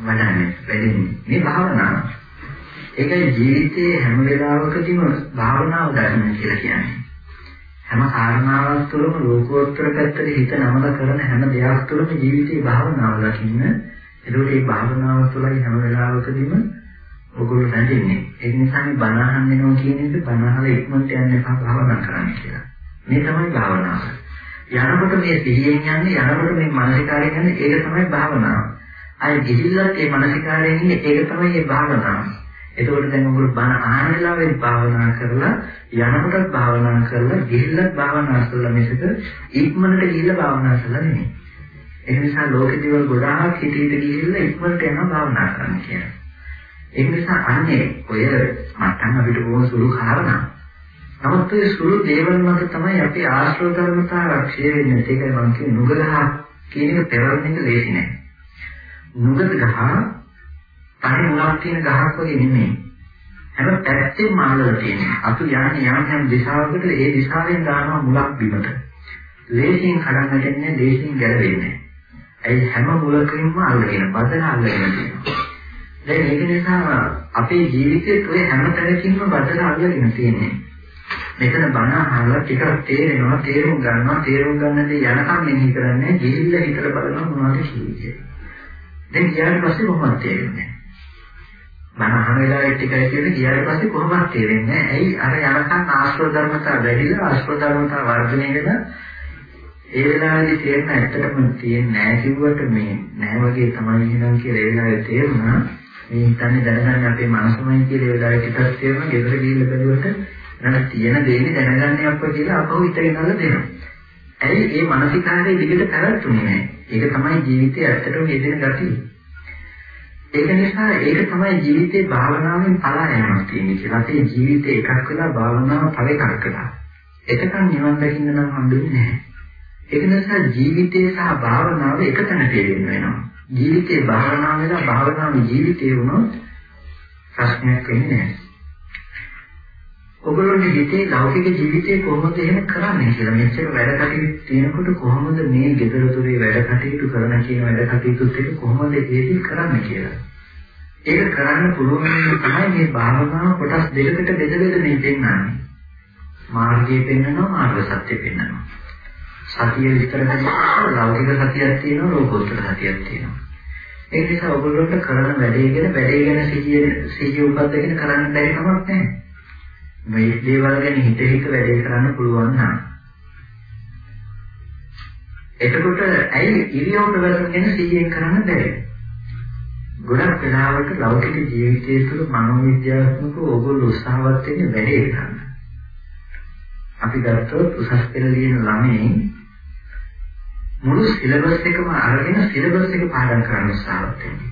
වඩන්නේ වැඩෙන්නේ. මේ භාවනාව. ඒකයි ජීවිතයේ හැම වෙලාවකදීම භාවනාව ගන්න කියලා කියන්නේ. හැම කාරණාවක් තුළම ලෝකෝත්තර පැත්තට හිත නමල කරන හැම දෙයක් තුළම ජීවිතේ භාවනාව ලකින්න. ඒකෝට මේ භාවනාව තුළයි හැම වෙලාවකදීම ඔගොල්ලෝ නැදෙන්නේ. ඒ නිසා මේ බණ අහන්න වෙනවා කියන එක බණ අහලා ඉක්මනට යන්න එපා භාවනා කරන්න කියලා. මේ තමයි භාවනාව. යනකොට මේ සිහියෙන් යන්නේ යනකොට මේ මානසිකාරයෙන් යන්නේ ඒක තමයි භාවනාව. අය ගිහිල්ලත් මේ මානසිකාරයෙන් ඉන්නේ ඒක තමයි මේ භාවනාව. එතකොට දැන් ඔයගොල්ලෝ බණ අහන වෙලාවෙත් භාවනා කරලා යනකොටත් භාවනා කරලා ගිහිල්ලත් භාවනා කරලා මිසක ඉක්මනට ගිහිල්ලා භාවනා කරලා නෙමෙයි. ඒ නිසා ලෝක දේවල් ගොඩාක් හිතේට ගිහිල්ලා ඉක්මනට යනවා භාවනා කරන්න කියලා. ඒ නිසා අන්නේ ඔය මට්ටම් අපිට බොහොම සුළු කාරණා. නමුත් ඒ සුළු දේවල් මත තමයි අපේ ආශ්‍රව ධර්මතාව ක්ෂය වෙන්නේ. ඒකයි මම කියන්නේ නුගලහ කියන එක පෙරවන්න එක ලේසි නෑ. නුගද ගහ පරි මුලක් තියෙන ගහක් වගේ නෙමෙයි. හැම පැත්තෙම මාළල තියෙනවා. අතු යන්නේ යම් යම් දිශාවකට ඒ දිශාවෙන් දානවා මුලක් බිමට. ලේසියෙන් කඩන්න දෙන්නේ ලේසියෙන් ගැලවෙන්නේ. ඒ හැම මුලකින්ම අල්ලගෙන බදල අල්ලගෙන තියෙනවා. දැන් ඒක නිසා අපේ ජීවිතේ ඔය හැම තැනකින්ම බදල අල්ලගෙන තියෙන්නේ. මෙතන බණ අහලා ටිකක් තේරෙනවා තේරුම් ගන්නවා තේරුම් ගන්න දේ යනකම් මෙනෙහි කරන්නේ ගිහිල්ලා හිතලා බලනවා මොනවද කියන්නේ. දැන් ගියාට පස්සේ කොහොමද තේරෙන්නේ? මම අහන වෙලාවෙත් ටිකයි කියන්නේ ගියාට පස්සේ කොහොමද තේරෙන්නේ? ඇයි අර යනකම් ආශ්‍රව ධර්මතා වැඩිලා ආශ්‍රව ධර්මතා වර්ධනය වෙලා ඒ වෙලාවේදී තේරෙන ඇත්තටම තියෙන්නේ නැහැ කිව්වට මේ නැහැ වගේ තමයි එහෙනම් කියලා ඒ වෙලාවේ තේරුණා. මේ හිතන්නේ දැනගන්න අපේ මනසමයි කියලා ඒ වෙලාවේ ටිකක් තේරුණා. ගෙදර ගිහිල්ලා බැලුවට නේද තියෙන දේනේ දැනගන්නේ අප්පා කියලා අපහු හිතගෙන අල්ල දෙනවා. ඇයි මේ මානසිකාරයේ විදිහට පැවැත්ුනේ නැහැ. ඒක තමයි ජීවිතයේ ඇත්තටම යෙදෙන ගතිය. ඒක නිසා ඒක තමයි ජීවිතේ භාවනාවෙන් පලා යනවා කියන්නේ කියලා. අපේ ජීවිතේ එකක් වෙලා භාවනාව තව එකක් කළා. එතකන් නිවන් දකින්න නම් හම්බෙන්නේ නැහැ. ඒක නිසා ජීවිතේ සහ භාවනාව එකතැන තේරෙන්න වෙනවා. ජීවිතේ භාවනාව වෙලා භාවනාව ජීවිතේ වුණොත් ප්‍රශ්නයක් වෙන්නේ නැහැ. ඔගොල්ලෝගේ හිතේ ලෞකික ජීවිතේ කොහොමද එහෙම කරන්නේ කියලා මෙච්චර වැඩ කටයුතු තියෙනකොට කොහොමද මේ gedara dore වැඩ කටයුතු කරන කියන වැඩ කටයුතුත් එක කොහොමද ඒකේ කරන්නේ කියලා. ඒක කරන්න පුළුවන් තමයි මේ භාවනාව කොටස් දෙකකට බෙද බෙද මේ දෙන්නන්නේ. මාර්ගය පෙන්වනවා මාර්ග සත්‍ය පෙන්වනවා. සතිය විස්තර කරනකොට ලෞකික සතියක් තියෙනවා ලෝකෝත්තර සතියක් තියෙනවා. ඒ නිසා ඔයගොල්ලන්ට කරන වැඩේ ගැන වැඩේ ගැන සිහිය සිහිය උපදගෙන කරන්න බැරි කමක් නැහැ. මේ දේවල් ගැන හිත හිත වැඩේ කරන්න පුළුවන් නම්. එතකොට ඇයි ඉරියව් ප්‍රවර්තන ගැන සිහියෙන් කරන්න බැහැ ගොඩක් වෙලාවට ලෞකික ජීවිතය තුළ මනෝවිද්‍යාත්මක ඕගොල්ලෝ උත්සාහවත් වෙන්නේ වැඩේ කරන්න. අපි ගත්තොත් උසස් පෙළ ලියන ළමයි මුළු සිලබස් එකම අරගෙන සිලබස් එක පාඩම් කරන්න උත්සාහවත් වෙනවා.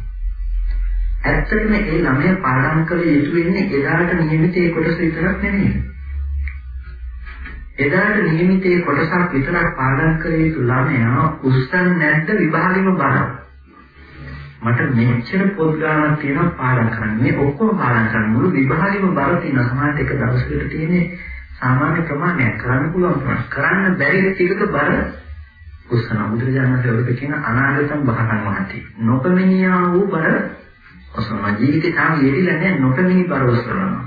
ඇත්තටම ඒ ළමයා පාඩම් කළ යුතු වෙන්නේ එදාට නියමිත ඒ කොටස විතරක් නෙමෙයි. එදාට නියමිත ඒ කොටසක් විතරක් පාඩම් කළ යුතු ළමයා උස්සන් නැද්ද විභාගෙම බලනවා. මට මෙච්චර පොත් ගානක් තියෙනවා පාඩම් කරන්න. මේ ඔක්කොම පාඩම් කරන්න මුළු විභාගෙම බර තියෙන සමාජයට එක දවසකට තියෙන්නේ සාමාන්‍ය ප්‍රමාණයක් කරන්න පුළුවන් ප්‍රමාණය. කරන්න බැරි ටිකක බර උස්සන බුදුරජාණන් වහන්සේ කියන අනාගතම් බහතන් වහන්සේ. නොපමිනියා වූ බර ඔසවනවා. ජීවිතේ තාම යෙදිලා නැහැ නොපෙනී බරවස් කරනවා.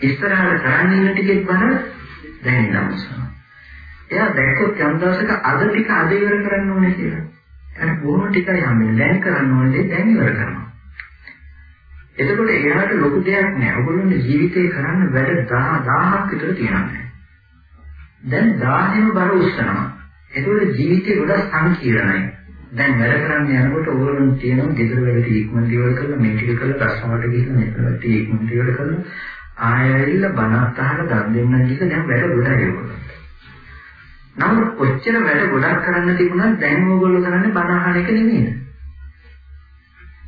ඉස්සරහට කරන්න ඉන්න ටිකෙත් බර දැන් ඉඳන් ඔසවනවා. එයා දැක්කොත් යම් දවසක අද ටික අද ඉවර කරන්න ඕනේ කියලා. අර බොහොම ටිකයි හැමෙන්නේ දැන් කරන්න ඕනේ දැන් ඉවර කරනවා. එතකොට එයාට ලොකු දෙයක් නෑ. ඔයගොල්ලෝගේ ජීවිතේ කරන්න වැඩ 1000ක් විතර තියෙනවා. දැන් 1000ම බර උස්සනවා. එතකොට ජීවිතේ ගොඩක් සංකීර්ණයි. දැන් වැඩ කරන්න යනකොට ඕගොල්ලෝ තියෙනවා ගෙදර වැඩ ටීක්මන්ට් ඉවර කරලා මේ ටික කරලා රස්සාවට ගිහින් මෙතන ටීක්මන්ට් ඉවර කරලා ආයෙ ඇවිල්ලා බණත් අහලා දන් දෙන්න ගිහින් දැන් වැඩ ගොඩයි ඒගොල්ලෝ. නමුත් කොච්චර වැඩ ගොඩක් කරන්න තිබුණත් දැන් ඕගොල්ලෝ කරන්නේ බණ අහන එක නෙමෙයි.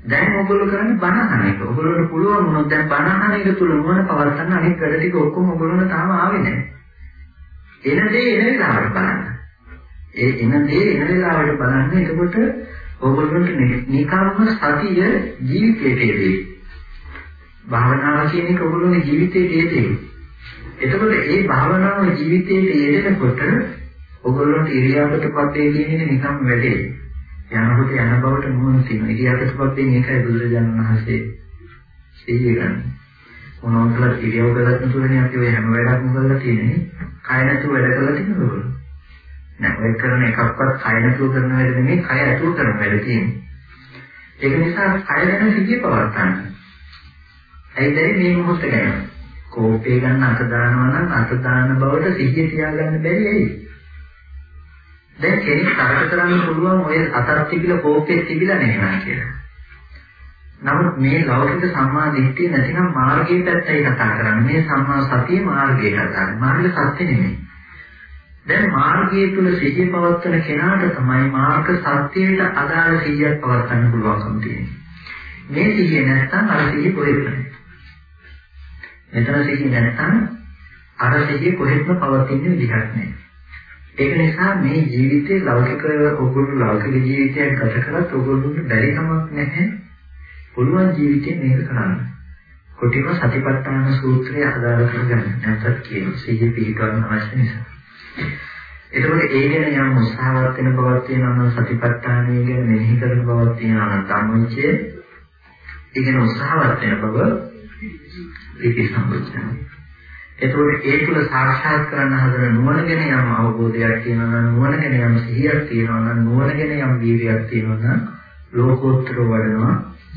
දැන් ඕගොල්ලෝ කරන්නේ බණ අහන එක. ඕගොල්ලෝට පුළුවන් වුණොත් දැන් බණ අහන එක තුල නුවණ පවත්න්න අනිත් වැඩ ටික ඔක්කොම ඕගොල්ලෝට තාම ආවේ නැහැ. එන දේ එන වෙලාවට බලන්න. ඒ එන දේ එන වෙලාවට බලන්න එතකොට ඕගොල්ලන්ට නිකම්ම සතිය ජීවිතයේ දෙයි. භාවනාව කියන එක ඕගොල්ලෝගේ ජීවිතයේ දෙයි. එතකොට ඒ භාවනාව ජීවිතයේ යෙදෙනකොට ඕගොල්ලන්ට ඉරියාපත පදේ කියන එක නිකම් වැඩේ. යනකොට යන බවට මොන තියෙන ඉරියාපත පදේ මේකයි බුදුරජාණන් වහන්සේ සිහිය ගන්න. මොනවාද ඉරියව් ගලත් තුරනේ අපි ඔය හැම වෙලාවකම කරලා තියෙන්නේ. කය නැතුව වැඩ කරලා තියෙනවද? නෑ ඔය කරන එකක්වත් කය නැතුව කරන වැඩ නෙමෙයි කය ඇතුල් කරන වැඩ තියෙන්නේ. ඒක නිසා කය ගැන සිහිය පවත්වා ගන්න. ඇයිද මේ මොහොත ගැන? කෝපේ ගන්න අත දානවා නම් අත දාන බවට සිහිය තියාගන්න බැරි ඇයි? දැන් කෙනෙක් තරක කරන්න පුළුවන් ඔය අතක් තිබිලා කෝපේ තිබිලා නැහැ කියලා. නමුත් මේ ලෞකික සම්මා දිට්ඨිය නැතිනම් මාර්ගයේ පැත්තයි කතා කරන්නේ. මේ සම්මා සතිය මාර්ගයට කතා කරන්නේ. මාර්ග සත්‍ය නෙමෙයි. දැන් මාර්ගයේ තුල සිහිය පවත්වන කෙනාට තමයි මාර්ග සත්‍යයට අදාළ සිහියක් පවත්වන්න පුළුවන්කම තියෙන්නේ. මේ සිහිය නැත්නම් අර සිහිය කොහෙද? මෙතන සිහි නැත්නම් අර සිහිය කොහෙත්ම පවතින විදිහක් නැහැ. ඒක නිසා මේ ජීවිතේ ලෞකික ඔගොල්ලෝ ලෞකික ජීවිතයක් ගත කරත් ඔගොල්ලන්ට බැරි කමක් නැහැ. පුළුවන් ජීවිතේ මේක කරන්න. කොටිම සතිපට්ඨාන සූත්‍රය අදාළ කරගන්න. නැත්නම් කියන සිහිය පිළිගන්න අවශ්‍ය නිසා. එතකොට ඒ ගැන යම් උත්සාහවත් වෙන බවක් තියෙනවා නම් සතිපට්ඨානය ගැන මෙනෙහි කරන බවක් තියෙනවා නම් ධම්මවිචය ඒ ගැන උත්සාහවත් වෙන බව ඒකේ සම්බුද්ධයි. එතකොට ඒ තුල සාක්ෂාත් කරන්න හදන නුවණ ගැන යම් අවබෝධයක් තියෙනවා නම් නුවණ ගැන යම් සිහියක් තියෙනවා නම් නුවණ ගැන යම් වීර්යයක් තියෙනවා නම් ලෝකෝත්තර වඩනවා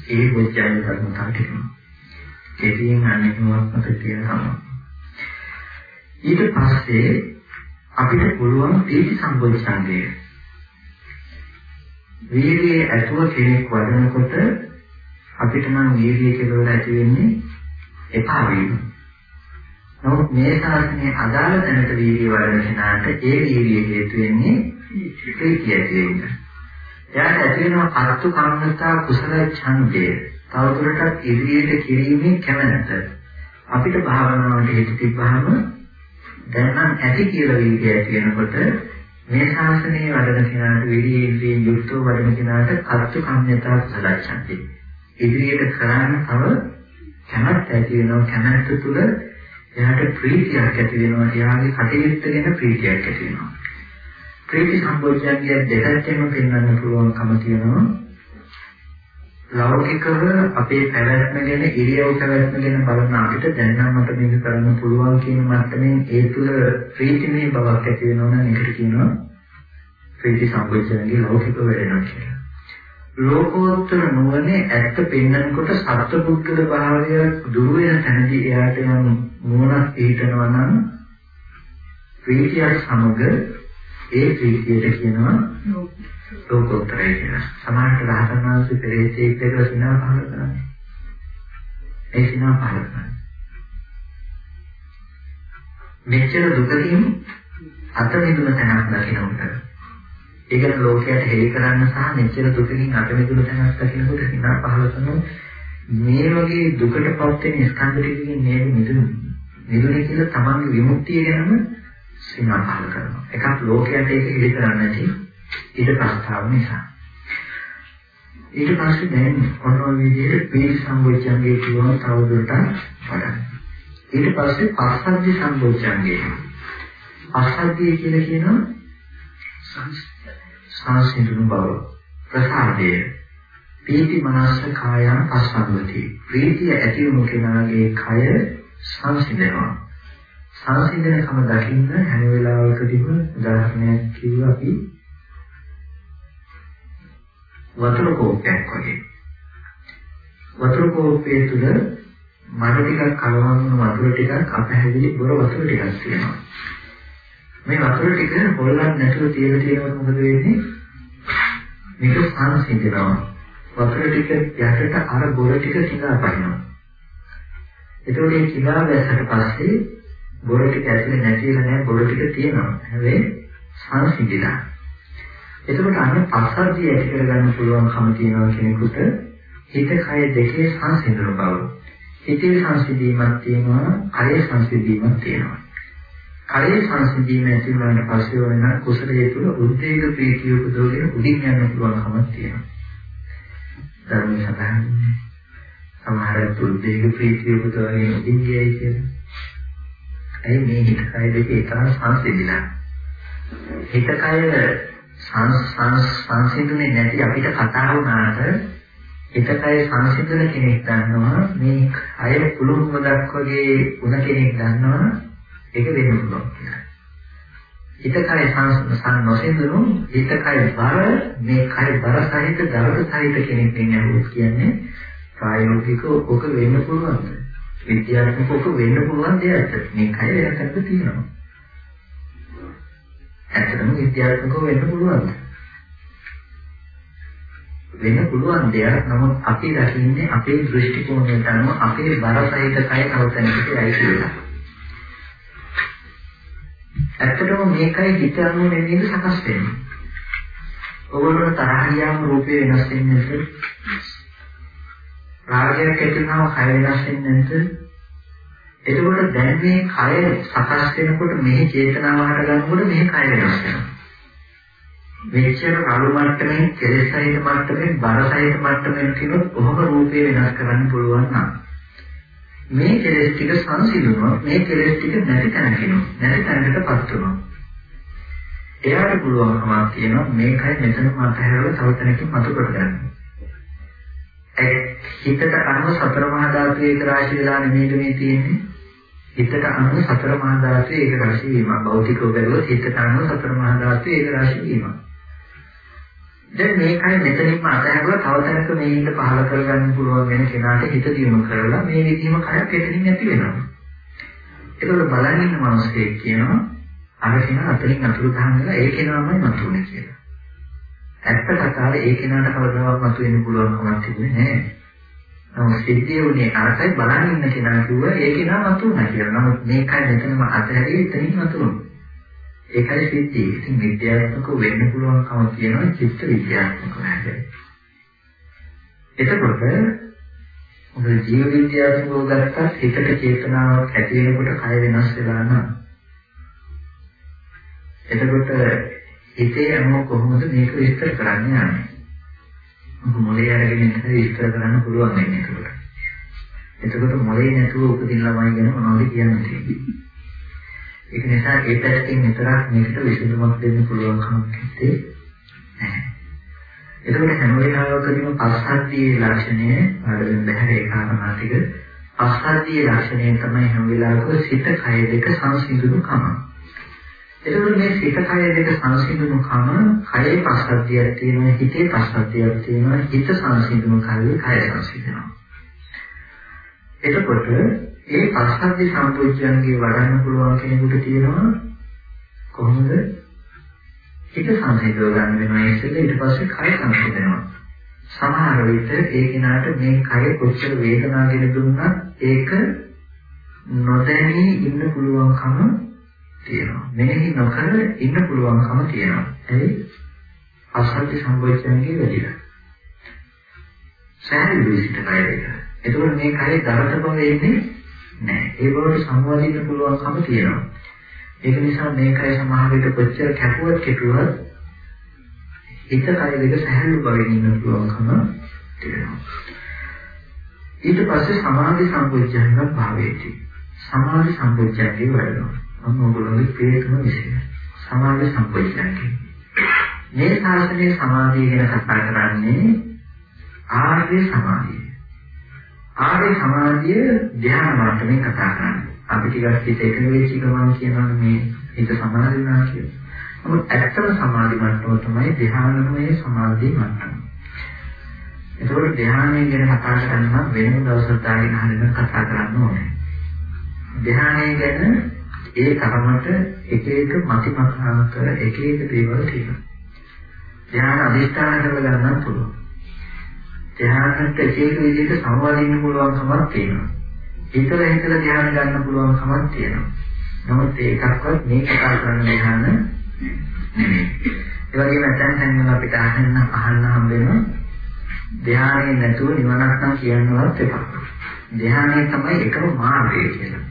ඒ බොජ්ජාන ධර්මතාව ටිකම. ඒකෙන් අනිත්‍යවත් මත තියෙනවා. ඊට පස්සේ අපිට පුළුවන් තීති සම්බොධ්‍යංගය. වීර්යයේ ඇතුව කෙනෙක් වඩනකොට අපිට නම් වීර්යය කියලා ඇති වෙන්නේ එපා වීම. නමුත් මේ ශාස්ත්‍රයේ අදාළ තැනට වීර්යය වඩන කෙනාට ඒ වීර්යය හේතු වෙන්නේ ප්‍රීතිය ඇති වෙන්න. එයාට ඇති වෙනවා අර්ථ කම්මතා කුසල ඡන්දය. තවදුරටත් ඉදිරියට කිරීමේ කැමැත්ත. අපිට භාවනාවට හිත තිබ්බහම දැන් නම් ඇති කියලා වීර්යය ඇති වෙනකොට මේ ශාසනයේ වඩන කෙනාට විරියෙන්දී යුක්තව වඩන කෙනාට අර්ථ කම්මතා කුසල ඡන්දය. ඉදිරියට කරන්න තව කැමැත්ත ඇති වෙනවා. කැමැත්ත තුළ එයාට ප්‍රීතියක් ඇති වෙනවා. එයාගේ කටයුත්ත ගැන ප්‍රීතියක් ඇති වෙනවා. ප්‍රීති සම්පෝෂණය දෙකෙන්ම පෙන්වන්න පුළුවන්කම තියෙනවා. ලෞකිකව අපේ පැවැත්ම ගැන ඉරියව් පැවැත්ම ගැන බලන අපිට දැන් නම් මට මේක කරන්න පුළුවන් කියන මට්ටමින් ඒ තුල ප්‍රීතිමය බවක් ඇති වෙනවා නම් ඒකට කියනවා ප්‍රීති සම්පෝෂණයේ ලෞකික වෙනවා කියලා. ලෝකෝත්තර නුවණේ ඇත්ත පෙන්වනකොට සත්පුද්ගල භාවය දුර වෙන තැනදී එයාට නම් නුවණක් පිටනවා නම් ප්‍රීතිය සමග ඒ ප්‍රීතියට කියනවා ලෝකෝත්තරය කියලා. සමානට රහතන් වහන්සේ පෙරේතෙක් දෙකලා සිනා පහල කරන්නේ. ඒ සිනා පහල කරන්නේ. මෙච්චර දුකකින් අත මිදුන තැනක් දකිනකොට ඒක ලෝකයට හෙළි කරන්න සහ මෙච්චර දුකකින් අත මිදුණු තැනක් දකිනකොට හිනා පහළ කරන මේ වගේ දුකටපත් වෙන ස්කන්ධ ටිකකින් නේද මිදුණු මිදුණේ කියලා තමන්ගේ විමුක්තිය ගැනම සිනා පහළ කරනවා. එකක් ලෝකයට ඒක හෙළි කරන්න නැති ඊට ප්‍රස්තාව නිසා. ඊට පස්සේ දැන් ඔන්න විදිහට පීඩ සම්බොච්චංගේ කියවන තවදුරටත් වඩන්න ඊට පස්සේ පස්සද්ධි සම්බොච්චංගේ පස්සද්ධිය කියලා කියනවා සංසිඳුණු බව ප්‍රසාදය. පීති මනස කායං පස්සම්වති ප්‍රීතිය ඇති වුණු කෙනාගේ කය සංසිඳනවා. සංසිඳන කම දකින්න හැම වෙලාවකදීම උදාහරණයක් කිව්ව අපි වතුර කෝපයක් වගේ වතුර කෝපයේ තුල මඩ ටිකක් කලවම් වුණු වතුර ටිකක් අපහැදිලි බොර වතුර ටිකක් තියෙනවා මේ වතුර ටික හොල්ලන්න නැතුව තියලා තියෙනකොට මොකද වෙන්නේ? මේක සංසිඳනවා. වතුර ටික යටට අර බොර ටික කිනා පනිනවා. ඒතකොට මේ කිනා වැසට පස්සේ බොර ටික ඇතුලේ නැතිලා නැහැ බොර ටික තියෙනවා. හැබැයි සංසිඳිලා. එතකොට අන්න පස්සද්ධිය ඇති කරගන්න පුළුවන්කම තියෙනවා කෙනෙකුට හිත කය දෙකේ සංසිඳන බව. හිතේ සංසිඳීමක් තියෙනවා, කය සංසිඳීමක් තියෙනවා. කයේ සංසිඳීම ඇති වුණාට පස්සේ වෙන කුසලයේ තුල උද්වේග ප්‍රීතිය උපදවගෙන උඩින් යන්න පුළුවන්කමක් තියෙනවා. ධර්ම සඳහන් සමහර උද්වේග ප්‍රීතිය උපදවගෙන උඩින් ගියයි කියලා. ඇයි මේ හිත කය දෙකේ එකම සංසිඳිලා. හිත කය සංසිඳුනේ නැති අපිට කතා වුණාට හිත කය සංසිඳන කෙනෙක් දන්නවා මේ අය පුළුවන් මදක් වගේ වුණ කෙනෙක් දන්නවා ඒක වෙන්න පුළුවන් කියලා. හිත කය සංසන් නොසෙන්දුණු හිත කය බර මේ කය බර සහිත දරද සහිත කෙනෙක් වෙන්නේ කියන්නේ ප්‍රායෝගිකව ඔක වෙන්න පුළුවන්. විද්‍යාත්මකව ඔක වෙන්න පුළුවන් දෙයක්. මේ කය යටත් තියෙනවා. ඇත්තටම විද්‍යාත්මකව වෙන්න පුළුවන්. වෙන්න පුළුවන් දෙයක්. නමුත් අපි දකින්නේ අපේ දෘෂ්ටි කෝණයට අනුව අපේ බර සහිත කය කවතැනකට යයි කියලා. ඇත්තටම මේකයි හිත අනුව නෙමෙයි සකස් වෙන්නේ. ඔයගොල්ලෝ තරහ ගියාම රූපේ වෙනස් වෙන්නේ නැද්ද? රාගයක් ඇති වුණාම කය වෙනස් වෙන්නේ නැද්ද? එතකොට දැන් මේ කය සකස් වෙනකොට මේ චේතනාව හටගන්නකොට මේ කය වෙනස් වෙනවා. මෙච්චර රළු මට්ටමින්, කෙලෙසයිත මට්ටමින්, බරසයිත මට්ටමින් කියනොත් කොහොම රූපේ වෙනස් කරන්න පුළුවන් නම් මේ කෙලෙස් ටික සංසිඳුනොත් මේ කෙලෙස් ටික නැති තැනකිනොත් නැති තැනකටපත් වෙනවා. එයාට පුළුවන්කමක් තියෙනවා මේකයි මෙතන මාතහැරලා තව තැනකින් මතු කරගන්න. ඒ හිතට අනුව සතර මහා ධාතු ඒක රාශි වෙලා නෙමෙයිද මේ තියෙන්නේ? හිතට අනුව සතර මහා ධාතු ඒක රාශි වීම. භෞතිකව බැලුවොත් හිතට අනුව සතර මහා ධාතු ඒක රාශි වීම. දැන් මේකයි මෙතනින්ම අතහැරලා තව තැනක මේ හිත පහල කරගන්න පුළුවන් වෙන කෙනාට හිත දියුණු කරලා මේ විදිහම කයක් එතනින් ඇති වෙනවා. ඒකවල බලන් ඉන්න මිනිස්සෙක් කියනවා අර කෙනා අතරින් අතුරු ගහන වෙලා ඒ කෙනාමයි මතුනේ කියලා. ඇත්ත කතාවේ ඒ කෙනාට කවදාවත් මතුවෙන්න පුළුවන් කමක් තිබුණේ නැහැ. නමුත් සිද්ධිය උනේ අරකයි බලන් ඉන්න කෙනා කිව්වා ඒ කෙනා මතුණා කියලා. නමුත් මේකයි මෙතනම අතහැරියේ එතනින් මතුණා. ඒකයි සිද්ධිය. ඉතින් විද්‍යාත්මක වෙන්න පුළුවන්කම කියනවා චිත්ත විද්‍යාත්මක හැබැයි. එතකොට ඔබ ජීව විද්‍යාත්මකව ගත්තත් හිතට චේතනාවක් ඇති වෙනකොට කය වෙනස් වෙලා නම් එතකොට හිතේ අනුව කොහොමද මේක විස්තර කරන්න යන්නේ? මොකද මොලේ අරගෙන ඉඳලා විස්තර කරන්න පුළුවන් වෙන්නේ එතකොට. එතකොට මොලේ නැතුව උපදින ළමයි ගැන මොනවද කියන්නේ? ඒක නිසා ඒ පැත්තෙන් විතරක් මේකට විසඳුමක් දෙන්න පුළුවන් කමක් නැහැ. එතකොට හැම වෙලාවකදීම පස්සද්ධියේ ලක්ෂණය ආඩෙන් බැහැර ඒ කාරණා ටික පස්සද්ධියේ ලක්ෂණය තමයි හැම වෙලාවකම සිත කය දෙක සංසිඳුණු කම. එතකොට මේ සිත කය දෙක සංසිඳුණු කම කයේ පස්සද්ධියක් තියෙනවා හිතේ පස්සද්ධියක් තියෙනවා හිත සංසිඳුණු කයේ කය සංසිඳනවා. එතකොට ඒ පස්සද්ධි සම්පූර්ණයන්ගේ වඩන්න පුළුවන් කෙනෙකුට තියෙනවා කොහොමද? හිත සංසිඳව ගන්න වෙනවා. ඉතින් ඊට පස්සේ කය සංසිඳනවා. සමහර විට ඒ කෙනාට මේ කය කොච්චර වේදනාවගෙන දුන්නත් ඒක නොදැනී ඉන්න පුළුවන්කම තියෙනවා මෙනෙහි නොකර ඉන්න පුළුවන්කම තියෙනවා ඒ අසත්‍ය සම්පූර්ණයන්ගේ වැඩිලා සෑහෙන විදිහට කය එක එතකොට මේ කය දරත බව එන්නේ නැහැ. ඒ බවට සම්වාදින්න පුළුවන්කම තියෙනවා. ඒක නිසා මේකයි සමහර විට කොච්චර කැපුවත් කෙටුවත් හිත කය දෙක සැහැල්ලු බවෙන් ඉන්න පුළුවන්කම තියෙනවා. ඊට පස්සේ සමාධි සම්පූර්ණයක් භාවයේදී සමාධි සම්පූර්ණයගේ වැඩනවා. මම ඔයගොල්ලෝගේ ප්‍රේතම විශේෂ. සමාධි සම්පූර්ණයගේ. මේ ශාසනයේ සමාධිය ගැන කතා කරන්නේ ආර්ය සමාධිය. ආර්ය සමාධිය ධ්‍යාන මට්ටමින් කතා කරන්නේ. අපි ටිකක් හිත එකඟ වෙච්ච ගමන් කියනවා මේ හිත සමාධි වෙනවා කියලා. නමුත් ඇත්තම සමාධි මට්ටම තමයි ධ්‍යානමය සමාධි මට්ටම. ඒකෝට ධ්‍යානය ගැන කතා කරන්න වෙන දවසක් දාගෙන හරියට කතා කරන්න ඕනේ. ධ්‍යානය ගැන ඒ තරමට එක එක මතිමතාන්තර එක එක දේවල් තියෙනවා. ධ්‍යාන අධිෂ්ඨාන කරලා ගන්න පුළුවන්. ධ්‍යානකට එක එක විදිහට සමවදින්න පුළුවන් කමක් තියෙනවා. හිතල හිතල ධ්‍යාන ගන්න පුළුවන් කමක් තියෙනවා. නමුත් ඒකක්වත් මේ කතා කරන ධ්‍යාන නෙමෙයි. ඒ වගේම නැත්නම් දැන් අපිට අහන්න අහන්න හම්බ වෙනවා ධ්‍යානෙ නැතුව නිවනක් නම් කියන්නවත් එපා. ධ්‍යානෙ තමයි එකම මාර්ගය කියලා.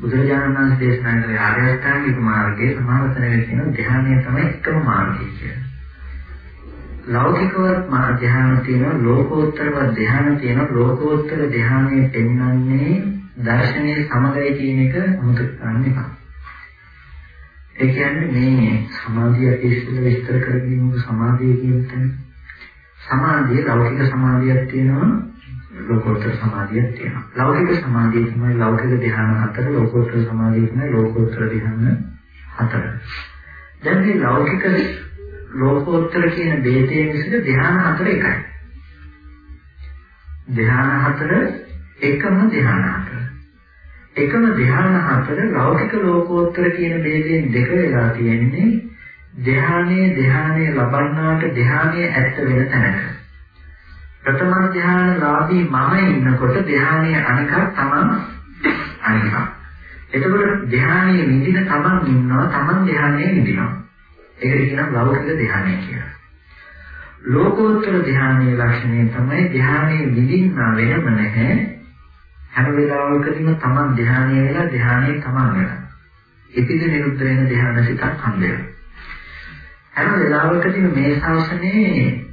බුදුරජාණන් වහන්සේ දේශනා කළේ ආර්ය අෂ්ටාංගික මාර්ගයේ සමාවතන වෙන ධ්‍යානය තමයි එකම මාර්ගය කියලා. ලෞකිකවත් මා ධ්‍යාන තියෙනවා ලෝකෝත්තරව ධ්‍යාන තියෙනවා ලෝකෝත්තර ධ්‍යානයේ පෙන්වන්නේ දර්ශනයේ සමගය කියන එක අමතක කරන්න එපා. ඒ කියන්නේ මේ සමාධිය ඉස්සෙල්ල විස්තර කරගෙන සමාධිය කියන්නේ සමාධිය ලෞකික සමාධියක් තියෙනවා ලෝකෝත්තර සමාධියක් තියෙනවා. ලෞකික සමාධිය තමයි ලෞකික ධ්‍යාන හතර ලෝකෝත්තර සමාධිය තමයි ලෝකෝත්තර ධ්‍යාන හතර. දැන් මේ ලෞකික ලෝකෝත්තර කියන ભેදයේ මිසක ධ්‍යාන හතර එකයි. ධ්‍යාන හතර එකම ධ්‍යාන හතර. එකම ධ්‍යාන හතර ලෞකික ලෝකෝත්තර කියන ભેදයෙන් දෙක වෙලා තියෙන්නේ ධ්‍යානයේ ධ්‍යානයේ ලබන්නාට ධ්‍යානයේ ඇත්ත වෙන තැනක. ප්‍රථම ධ්‍යාන ලාභී මම ඉන්නකොට ධ්‍යානයේ අනිකක් තමන් අනිකක්. එතකොට ධ්‍යානයේ විඳින තමන් ඉන්නවා තමන් ධ්‍යානයේ විඳිනවා. ඒකට කියනවා ලෞකික ධ්‍යානය කියලා. ලෝකෝත්තර ධ්‍යානයේ ලක්ෂණය තමයි ධ්‍යානයේ විඳින්න වෙනම නැහැ. හැම වෙලාවකදීම තමන් ධ්‍යානය වෙලා ධ්‍යානයේ තමන් වෙනවා. ඉතිරි නිරුද්ධ වෙන ධ්‍යාන සිතක් හම්බ වෙනවා. හැම වෙලාවකදීම මේ ශාසනයේ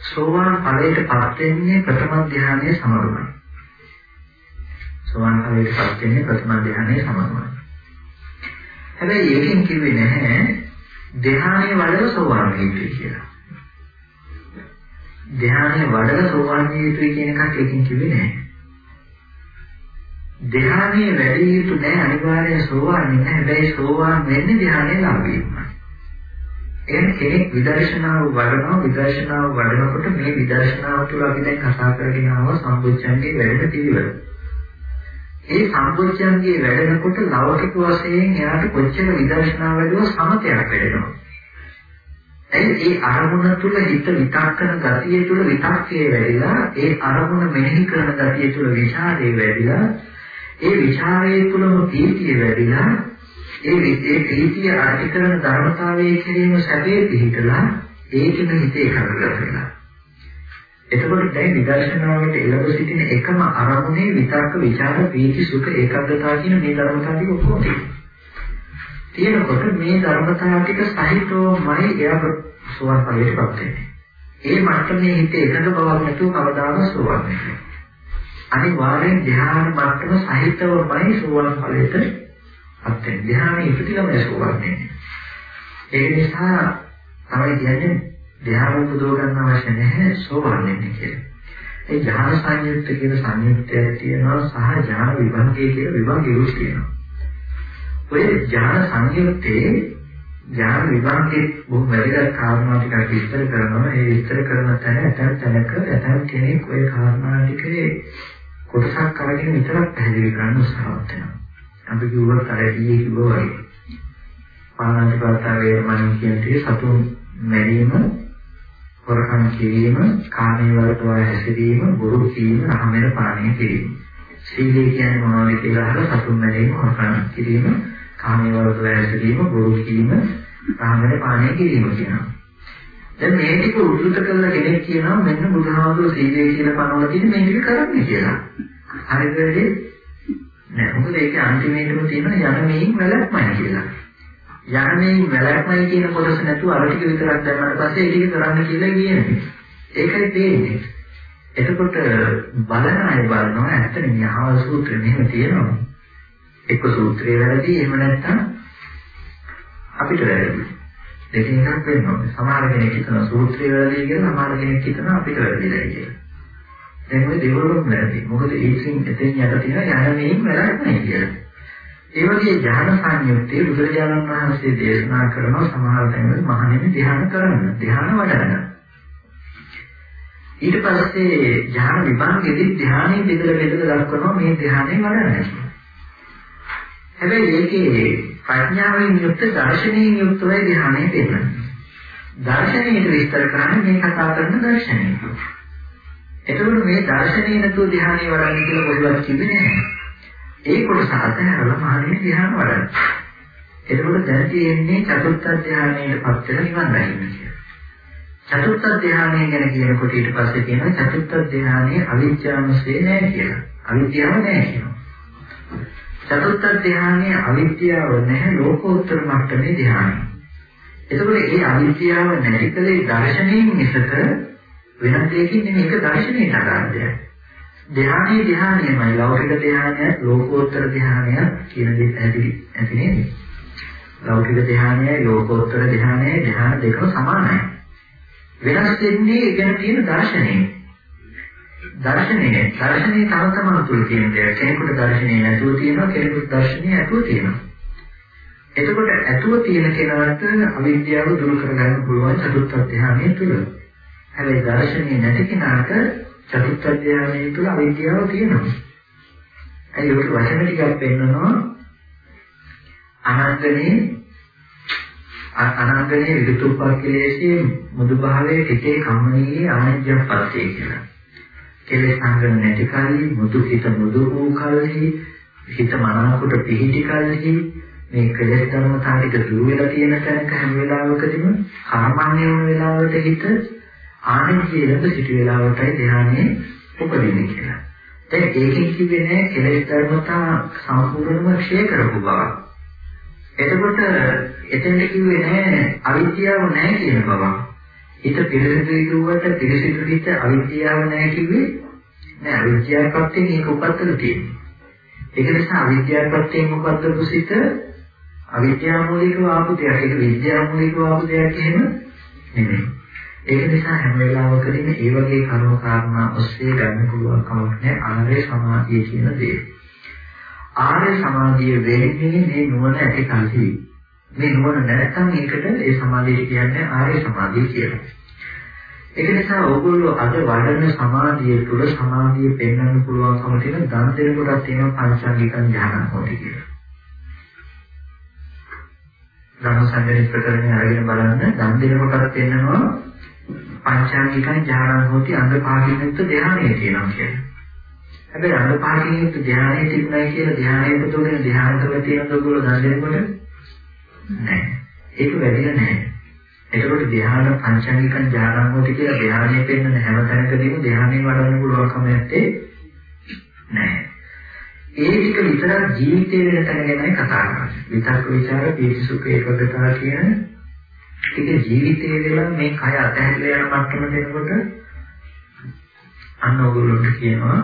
සෝවාන් ඵලයටපත් වෙන්නේ ප්‍රථම ධ්‍යානයේ සමරුමයි. සෝවාන් ඵලයටපත් වෙන්නේ ප්‍රථම ධ්‍යානයේ සමරුමයි. හැබැයි ඒකෙන් කිව්වේ නැහැ ධ්‍යානයේ වඩව සෝවාන් වෙන්නේ කියලා. ධ්‍යානයේ වඩව සෝවාන් වෙන්නේ කියන එකක් ඒකෙන් කිව්වේ නැහැ. ධ්‍යානයේ වැඩි යුතු නැහැ අනිවාර්යයෙන් සෝවාන් වෙන්න. හැබැයි සෝවාන් වෙන්නේ ධ්‍යානයේ ලාභයෙන්මයි. එන්නේ කෙනෙක් විදර්ශනාව වඩනවා විදර්ශනාව වඩනකොට මේ විදර්ශනාව තුළ අපි දැන් කතා කරගෙන ආව සම්බුද්ධංගේ වැඩෙන පිළිවෙල. ඒ සම්බුද්ධංගේ වැඩෙනකොට ලෞකික වශයෙන් එයාට කොච්චර විදර්ශනාව වැඩුව සමතයක් වැඩෙනවා. එයි ඒ අරමුණ තුළ හිත විතක් කරන ගතිය තුළ විතක්කේ වැඩිලා ඒ අරමුණ මෙනෙහි කරන ගතිය තුළ විචාරේ වැඩිලා ඒ විචාරයේ තුළම පීතිය වැඩිලා ඒ ඒ ප්‍රීතිය අධිකරණ ධර්මතාවයේ කිරීම සැපේ පිහිටලා ඒකෙම හිතේ කරගලා වෙනවා. එතකොට දැන් විදර්ශනාවට එළඹ සිටින එකම අරමුණේ විතර්ක විචාර ප්‍රීති සුඛ ඒකාග්‍රතාව කියන මේ ධර්මතාව ටික ඔක්කොම තියෙනවා. තියෙනකොට මේ ධර්මතාව ටික සහිතවමයි එයා සෝවාන් ඵලයටපත් වෙන්නේ. ඒ මට්ටමේ හිත එකඟ බවක් නැතුව කවදාම සෝවාන් වෙන්නේ නැහැ. අනිවාර්යෙන් ධ්‍යාන මට්ටම සහිතවමයි සෝවාන් ඵලයට අත්යෙන් ධ්‍යානෙ ඉපදිලම සෝවන් වෙන්නේ. ඒ නිසා තමයි කියන්නේ ධ්‍යාන පුදව ගන්න අවශ්‍ය නැහැ සෝවන් වෙන්නේ කියලා. ඒ ඥාන සංයුක්ත කියන සංයුක්තයක් තියෙනවා සහ ඥාන විභංගය කියන විභංගය තියෙනවා. ඔය ඥාන සංයුක්තේ ඥාන විභංගේ බොහෝ වැදගත් කාරණා ටිකක් විස්තර කරනවා. ඒ විස්තර කරන තැන ඇතන් තැනක ඇතන් කෙනෙක් ওই කාරණා ටිකේ කොටසක් අරගෙන විතරක් පැහැදිලි කරන්න උත්සාහවත් වෙනවා. අපි කිව්වොත් අර ඊයේ කිව්වා වගේ පාණාතිපාතා වේරමණී කියන දේ සතුන් මැරීම හොරකම් කිරීම කාමයේ වලට හැසිරීම බොරු කීම රහමෙර පානය කිරීම. සීලය කියන්නේ මොනවද කියලා අහලා සතුන් මැරීම හොරකම් කිරීම කාමයේ වලට හැසිරීම බොරු කීම රහමෙර පානය කිරීම කියනවා. දැන් මේ ටික උද්දෘත කරලා කෙනෙක් කියනවා මෙන්න බුදුහාමුදුරුවෝ සීලය කියලා පනවලා තියෙන මේ ටික කරන්නේ කියලා. හරිද? නෑ මොකද ඒකේ අන්තිමේටම තියෙන යන මේන් වැලක්මයි කියලා. යන මේන් වැලක්මයි කියන කොටස නැතුව අර ටික විතරක් දැම්මට පස්සේ ඒ ටික කරන්න කියලා කියන්නේ. ඒකයි තේන්නේ. එතකොට බලන අය බලනවා ඇත්තටම යහවල් සූත්‍රෙ මෙහෙම තියෙනවා. එක්ක සූත්‍රය වැරදි එහෙම නැත්නම් අපිට වැරදි. දෙකෙන් එකක් වෙනවා. සමහර කෙනෙක් හිතන සූත්‍රය වැරදි කියලා සමහර කෙනෙක් හිතන අපිට වැරදිලා කියලා. දැන් ওই දෙවලුම් වැරදි. මොකද ඒකෙන් එතෙන් යට තියෙන යහමෙන් වැරද්ද නැහැ කියලා. ඒ වගේ ඥාන සංයුත්තේ බුදුරජාණන් වහන්සේ දේශනා කරන සමහර තැන්වල මහණෙනි ධ්‍යාන කරන්න, ධ්‍යාන වඩන්න. ඊට පස්සේ ඥාන විභාගෙදී ධ්‍යානෙ බෙදලා බෙදලා දක්වනවා මේ ධ්‍යානෙ වඩන්න. හැබැයි ඒකේ ප්‍රඥාවෙන් යුක්ත දර්ශනයෙන් යුක්තව ධ්‍යානෙ දෙන්නේ. දර්ශනයේ විස්තර කරන්නේ මේ කතා කරන දර්ශනය. එතකොට මේ දර්ශනීය නැතුව ධ්‍යානෙ වඩන්න කියලා පොදුවක් කිව්වේ නැහැ. ඒ කොටස අතහැරලා මහණේ ධ්‍යාන වඩන්න. එතකොට දැන් තියෙන්නේ චතුර්ථ ධ්‍යානයේ පත් වෙන නිවන් දැකීම කියලා. චතුර්ථ ධ්‍යානය ගැන කියනකොට ඊට පස්සේ කියනවා චතුර්ථ ධ්‍යානයේ අවිද්‍යාවසේ නැහැ කියලා. අවිද්‍යාව නැහැ කියනවා. චතුර්ථ ධ්‍යානයේ අවිද්‍යාව නැහැ ලෝකෝත්තර මට්ටමේ ධ්‍යානය. එතකොට ඒ අවිද්‍යාව නැති කලේ දර්ශනයෙන් මිසක වෙනත් දෙයකින් නෙමෙයි ඒක දර්ශනීය අදාළයක්. ධ්‍යානයේ ධ්‍යානයමයි ලෞකික ධ්‍යානය ලෝකෝත්තර ධ්‍යානය කියන දේ පැහැදිලි ඇති නේද? ලෞකික ධ්‍යානයයි ලෝකෝත්තර ධ්‍යානයයි ධ්‍යාන දෙකම සමානයි. වෙනස් වෙන්නේ ගැන තියෙන දර්ශනය. දර්ශනය දර්ශනය තම තමන් තුළ තියෙන දෙයක්. කෙනෙකුට දර්ශනය නැතුව තියෙනවා කෙනෙකුට දර්ශනය ඇතුව තියෙනවා. එතකොට ඇතුව තියෙන කෙනාට අවිද්‍යාව දුරු කරගන්න පුළුවන් චතුත්ථ ධ්‍යානය තුළ. හැබැයි දර්ශනීය නැති කෙනාට චතුත්ථ ධානයේ තුල අවිද්‍යාව තියෙනවා. ඒ ඔක වචන ටිකක් පෙන්නනවා අනන්තනේ අනන්තනේ විදුප්පක්ඛලේශයේ මුදු භාවයේ හිතේ කම්මනීය ආනජ්‍යපත්තිය කියලා. කෙලෙස් සංගන නැති කල්හි මුදු හිත මුදු වූ කල්හි හිත මනාවකට පිහිටි කල්හි මේ කෙලෙස් ධර්මතාවික දුර වෙලා තියෙන තැනක හැම වෙලාවකදීම සාමාන්‍ය වෙලාවට හිත ආනන්දයේ ලැබ සිටි වෙලාවටයි ධ්‍යානයේ උපදින්නේ කියලා. දැන් ඒකෙන් කිව්වේ නෑ කෙලෙස් ධර්මතා සම්පූර්ණයෙන්ම ක්ෂය කරපු බව. එතකොට එතෙන්ට කිව්වේ නෑ අවිද්‍යාව නෑ කියන බව. හිත පිරිසිදු කිව්වට පිරිසිදු හිත අවිද්‍යාව නෑ කිව්වේ නෑ අවිද්‍යාව පැත්තෙන් ඒක උපත්තල තියෙනවා. ඒක නිසා අවිද්‍යාව පැත්තෙන් උපත්තපු සිත අවිද්‍යාව මූලිකව ආපු දෙයක්. ඒක විද්‍යාව මූලිකව ආපු දෙයක් එහෙම නෙමෙයි. ඒක නිසා හැම වෙලාවකදීම ඒ වගේ කර්ම කාරණා ඔස්සේ ගන්න පුළුවන් කමක් නැහැ ආර්ය සමාධිය කියන දේ. ආර්ය සමාධිය වෙන්නේ මේ නුවණ ඇති කල්හි. මේ නුවණ නැත්නම් ඒකට ඒ සමාධිය කියන්නේ ආර්ය සමාධිය කියලා. ඒක නිසා ඕගොල්ලෝ අද වඩන සමාධිය තුළ සමාධිය පෙන්වන්න පුළුවන්කම තියෙන දන් දෙන කොටක් තියෙනවා පංචාංගිකන් ඥාන හොටි කියලා. ධර්ම සංගණිත ප්‍රකරණය අරගෙන බලන්න දන් දෙන කොටක් පෙන්වනවා පංචාංගිකන් ඥාන හොටි අංග පහකින් යුක්ත ධ්‍යානය තියෙනවා කියන්නේ. හැබැයි අංග පහකින් යුක්ත ධ්‍යානය තිබුණයි කියලා ධ්‍යානය පුතෝගෙන ධ්‍යාන කරලා තියෙන දොගොල්ලෝ දන් දෙනකොට නෑ. ඒක වැඩිලා නෑ. එතකොට ධ්‍යාන පංචාංගිකන් ඥානංගෝටි කියලා ධ්‍යානයේ පෙන්වන හැම තැනකදීම ධ්‍යානෙ වඩන්න පුළුවන්කම නැත්තේ නැහැ. ඒ ටික විතර ජීවිතේ වෙන තැන ගැනයි කතා කරන්නේ. විතක්ක ਵਿਚාර පීති සුඛ ඒකගතව කියන ටික ජීවිතේ වෙලා මේ කය අතහැරලා යන මට්ටම දෙනකොට අන්න ඔයගොල්ලෝට කියනවා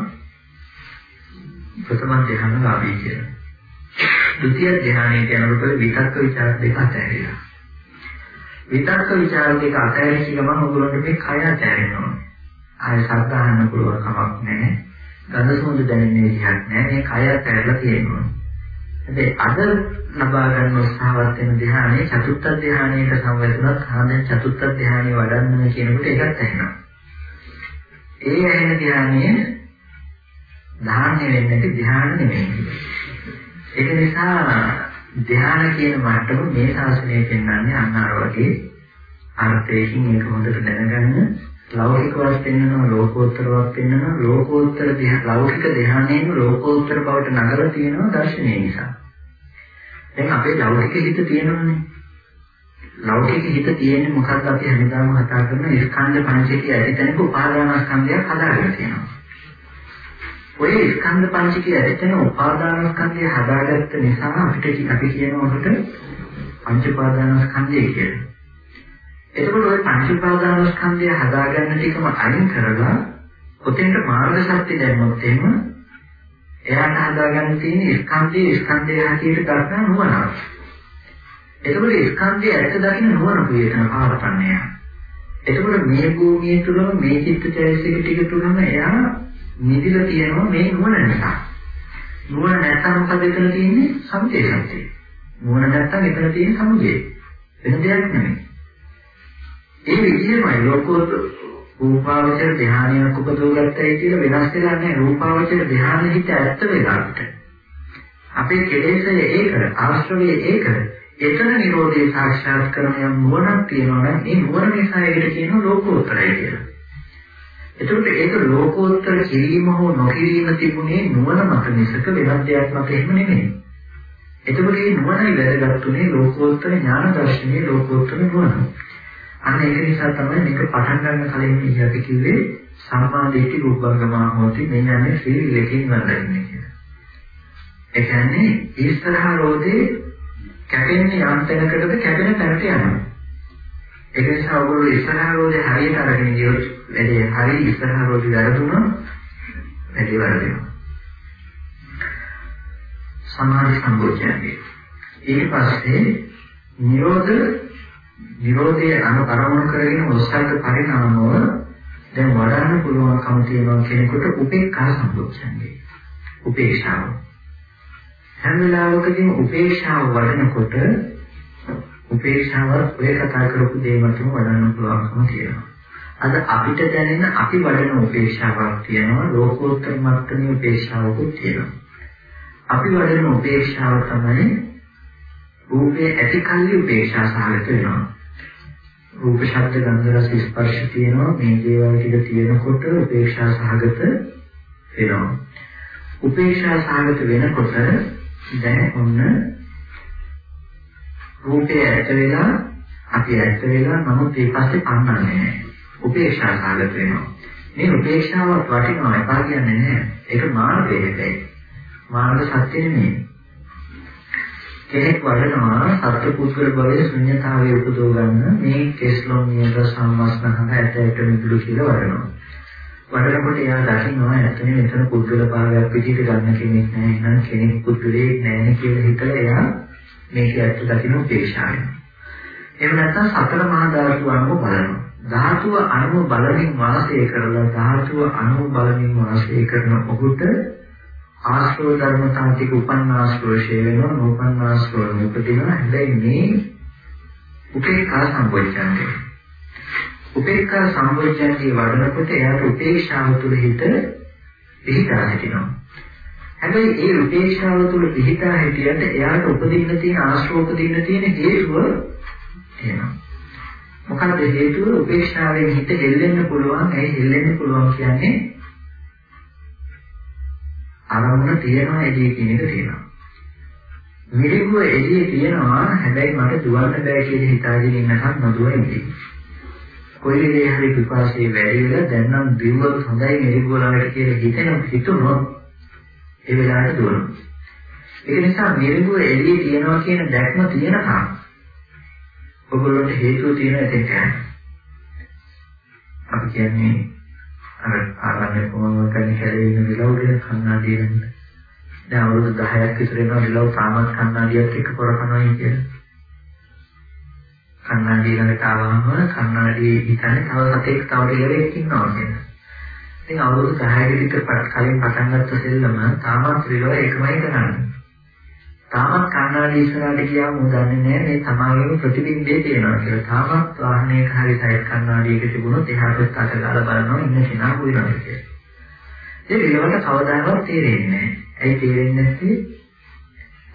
ප්‍රථම ධ්‍යාන ලාභී කියලා. ဒုတိ ය ධ්‍යානයේ යනකොට විතක්ක ਵਿਚාර දෙක අතහැරිලා. විතක්ක ਵਿਚාර දෙක අතහැරිච්ච ගමන් ඔයගොල්ලන්ට මේ කය අතහැරෙනවා. ආය සත්‍යහන්න පුළුවන් කමක් නැහැ. ගඳ සුවඳ දැනෙන්නේ විදිහක් නැහැ. මේ කය අතහැරලා තියෙනවා. හැබැයි අද ලබා ගන්න උත්සාහවත් වෙන ධ්‍යානයේ චතුත්ථ ධ්‍යානයට සම්වැදුනත් ආදෙන් චතුත්ථ ධ්‍යානෙ වඩන්න කියනකොට ඒකත් ඇහෙනවා. ඒ ඇහෙන ධ්‍යානයේ ධාන්‍ය වෙන්නේ ධ්‍යාන නෙමෙයි. ඒක නිසා ධ්‍යාන කියන මට්ටම මේ ශාසනය පෙන්වන්නේ අන්න අර වගේ අර්ථයකින් ඒක හොඳට දැනගන්න ලෞකිකවත් පෙන්වනවා ලෝකෝත්තරවත් පෙන්වනවා ලෝකෝත්තර ලෞකික ධ්‍යානයෙන් ලෝකෝත්තර බවට නගලා තියෙනවා දර්ශනය නිසා. දැන් අපේ ලෞකික හිත තියෙනවනේ. ලෞකික හිත තියෙන්නේ මොකක්ද අපි හැමදාම කතා කරන ස්කන්ධ පංචකය ඇතිතැනක උපාදානස්කන්ධයක් හදාගෙන තියෙනවා. ඔය ස්කන්ධ පංචකය ඇතන උපාදාන ස්කන්ධය හදාගත්ත නිසා අපිට අපි කියනකොට පංච උපාදාන ස්කන්ධය කියලා. එතකොට ওই පංච උපාදාන ස්කන්ධය හදාගන්න ටිකම අයින් කරලා ඔතෙන්ට මාර්ග සත්‍ය දැම්මොත් එහෙම එයාට හදාගන්න තියෙන ස්කන්ධයේ ස්කන්ධය හැටියට ගන්න නුවණ. එතකොට ස්කන්ධය ඇත්ත දකින්න නුවණ පිළිතන පාවතන්නේ. එතකොට මේ භූමිය තුලම මේ චිත්තචෛතසික ටික තුලම එයා නිදිලා තියෙනවා මේ නුවණ නිසා. නුවණ නැත්නම් මොකද එතන තියෙන්නේ? සමුදේ සත්‍යය. නුවණ නැත්නම් එතන තියෙන සමුදේ. වෙන දෙයක් නෙමෙයි. ඒ විදිහමයි ලෝකෝත් රූපාවචර ධානයක් උපදවගත්තයි කියලා වෙනස් වෙලා නැහැ. රූපාවචර ධානය හිත ඇත්ත වෙලාවට. අපේ කෙලෙසය ඒක, ආශ්‍රවය ඒක. එතන නිරෝධය සාක්ෂාත් කරන යම් නුවණක් තියෙනවා නම් ඒ නුවණ නිසා ඒකට කියනවා ලෝකෝත්තරය කියලා. එතකොට ඒක ලෝකෝත්තර කිරීම හෝ නොකිරීම තිබුණේ නුවණ මත මිසක වෙනත් දෙයක් මත එහෙම නෙමෙයි. එතකොට මේ නුවණයි වැදගත්ුනේ ලෝකෝත්තර ඥාන දර්ශනයේ ලෝකෝත්තර නුවණ. අන්න ඒක නිසා තමයි මේක පටන් ගන්න කලින් අපි කිව්වේ සම්මා දිට්ඨි රූපංගමා හොති මේ යන්නේ සීලයෙන් වඩන්නේ කියලා. ඒ කියන්නේ ඊස්තරහ රෝදේ කැපෙන්නේ යම් තැනකටද කැපෙන තැනට යනවා. ඒක නිසා ඔයගොල්ලෝ ඉස්සරහ රෝදේ හරියට අරගෙන ගියොත් වැඩේ හරි ඉස්සරහ රෝදේ වැරදුනොත් වැඩේ වැරදෙනවා. සමාධි සම්බෝධියන්නේ. ඊට පස්සේ නිරෝධ නිරෝධයේ අනුකරණය කරගෙන ඔස්සල්ක පරිණාමව දැන් වඩන්න පුළුවන්කම තියෙනවා කෙනෙකුට උපේක්ඛා සම්බෝධියන්නේ. උපේක්ෂාව. හැම වෙලාවකදීම උපේක්ෂාව වඩනකොට උපේක්ෂාවත් ඔය කතා කරපු දේවල්ටම වඩන්න පුළුවන්කම තියෙනවා. අද අපිට දැනෙන අපි වඩන උපේක්ෂාවක් තියෙනවා ලෝකෝත්තර මට්ටමේ උපේක්ෂාවකුත් තියෙනවා. අපි වඩන උපේක්ෂාව තමයි රූපේ ඇති කල්ලි උපේක්ෂා සහගත වෙනවා. රූප ශබ්ද ගන්ධ රස ස්පර්ශ තියෙනවා මේ දේවල් ටික තියෙනකොට උපේක්ෂා සහගත වෙනවා. උපේක්ෂා සහගත වෙනකොට දැන් ඔන්න රූපේ ඇත වෙලා අපි ඇත්ත වෙලා නමුත් ඒ පස්සේ පන්නන්නේ නැහැ. උපේක්ෂා සාගත වෙනවා. මේ උපේක්ෂාවත් වටිනවා එපා කියන්නේ නැහැ. ඒක මාර්ගයකයි. මාර්ග සත්‍ය නෙමෙයි. කෙනෙක් වඩනවා සත්පුද්ගල භවයේ ශුන්‍යතාවයේ උපදව ගන්න මේ කෙස්ලොම් නියත සම්මස්නහන ඇතයට මිදුළු කියලා වඩනවා. වඩනකොට එයා දකින්නවා ඇත්තනේ මෙතන පුද්ගල භාවයක් විදිහට ගන්න කෙනෙක් නැහැ. එහෙනම් කෙනෙක් පුද්ගලයෙක් නැහැ කියලා හිතලා එයා මේක ඇත්ත දකින්න උපේක්ෂාවෙන්. එහෙම නැත්නම් සතර මහා ධාතු අනුව බලනවා. ධාතුව අනුව බලමින් වාසය කරලා ධාතුව අනුව බලමින් වාසය කරන ඔහුට ආශ්‍රව ධර්මතා ටික උපන්නාශ්‍රෝෂය වෙනවා නෝපන්නාශ්‍රෝ නුපදිනවා හැබැයි මේ උපේක්ඛා සම්පෝච්ඡන්දේ. උපේක්ඛා සම්පෝච්ඡන්දේ වඩනකොට එයාට උපේක්ෂාව තුළ හිත පිහිටා සිටිනවා හැබැයි ඒ උපේක්ෂාව තුළ පිහිටා හිටියට එයාට උපදින්න තියෙන ආශ්‍රව උපදින්න තියෙන හේතුව තියෙනවා මොකද හේතුව උපේක්ෂාවෙන් හිත හෙල්ලෙන්න පුළුවන්. ඒ හෙල්ලෙන්න පුළුවන් කියන්නේ අරමුණ තියනවා එළියේ කියන එක තියෙනවා. මිරිගුව එළියේ තියනවා හැබැයි මට දුවන්න බෑ කියලා හිතාගෙන ඉන්නකම් නොදුව ඉන්නේ. කොයි දේ හරි පිපාසයේ වැඩි වෙලා දැන් නම් දිවුවත් හොඳයි මිරිගුව ළඟට කියලා හිතෙන හිතුනොත් ඒ වෙලාවට දුවනවා. ඒක නිසා මිරිගුව එළියේ තියනවා කියන දැක්ම තියෙනකම් ඔයගොල්ලන්ට හේතුව තියෙන එකෙන් අපි කියන්නේ අර ආරම්භ කොහොමද කරන්නේ කියලා ඉන්න විලව්ගෙන කන්නාඩිය වෙන. දැන් අවුරුදු 10ක් විතර වෙනවා විලව් තාමත් කන්නාඩියක් එක්ක කරකනවා කියලා. කන්නාඩිය ළඟට ආවම කන්නාඩියේ හිතන්නේ තව සතෙක් තව ටිකක් ඉන්නවා කියලා. ඉතින් අවුරුදු 10කට විතර කලින් පටන් ගත්ත සෙල්ලම තාමත් විලව එකමයි කරන්නේ. තාමත් කන්නාඩි ඉස්සරහට ගියාම උන් දන්නේ නැහැ මේ තමාගේම ප්‍රතිබිම්බය තියෙනවා කියලා. තාමත් වාහනයක හරි සයිඩ් කන්නාඩියක තිබුණොත් එහාට අත ගාලා බලනවා ඉන්න කෙනා කොයිනවද කියලා. ඒ විලවට කවදාවත් තේරෙන්නේ නැහැ. ඇයි තේරෙන්නේ නැත්තේ?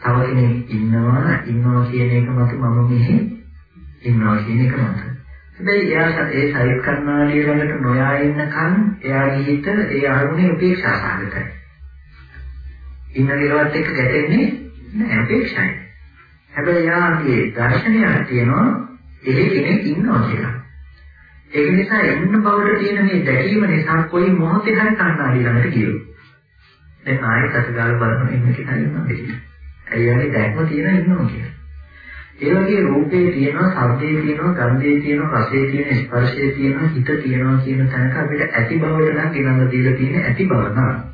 තව කෙනෙක් ඉන්නවා ඉන්නවා කියන එක මත මම මෙහි ඉන්නවා කියන එක මත. හැබැයි එයා ඒ සයිඩ් කන්නාඩිය ළඟට නොයා ඉන්නකන් එයාගේ හිත ඒ අරමුණේ උපේක්ෂා සාගතයි. ඉන්න විලවත් එක්ක ගැටෙන්නේ නෑ අපේක්ෂයි. හැබැයි යාගේ දර්ශනයක් තියෙනවා එහෙ කෙනෙක් ඉන්නවා කියලා. ඒක නිසා එන්න බවට තියෙන මේ දැකීම නිසා කොයි මොහොතේ හරි කන්නාඩි ළඟට ගියොත්. දැන් ආයෙත් අතගාල බලන ඉන්න කෙනා ඉන්නවා දෙන්නේ. ඇයියාගේ දැක්ම තියෙන ඉන්නවා කියලා. ඒ වගේ රූපේ තියෙනවා, ශබ්දේ තියෙනවා, ගන්ධේ තියෙනවා, රසේ තියෙනවා, ස්පර්ශේ තියෙනවා, හිත තියෙනවා කියන තැනක අපිට ඇති බවට නම් ගෙනල්ලා දීලා තියෙන ඇති බව නම්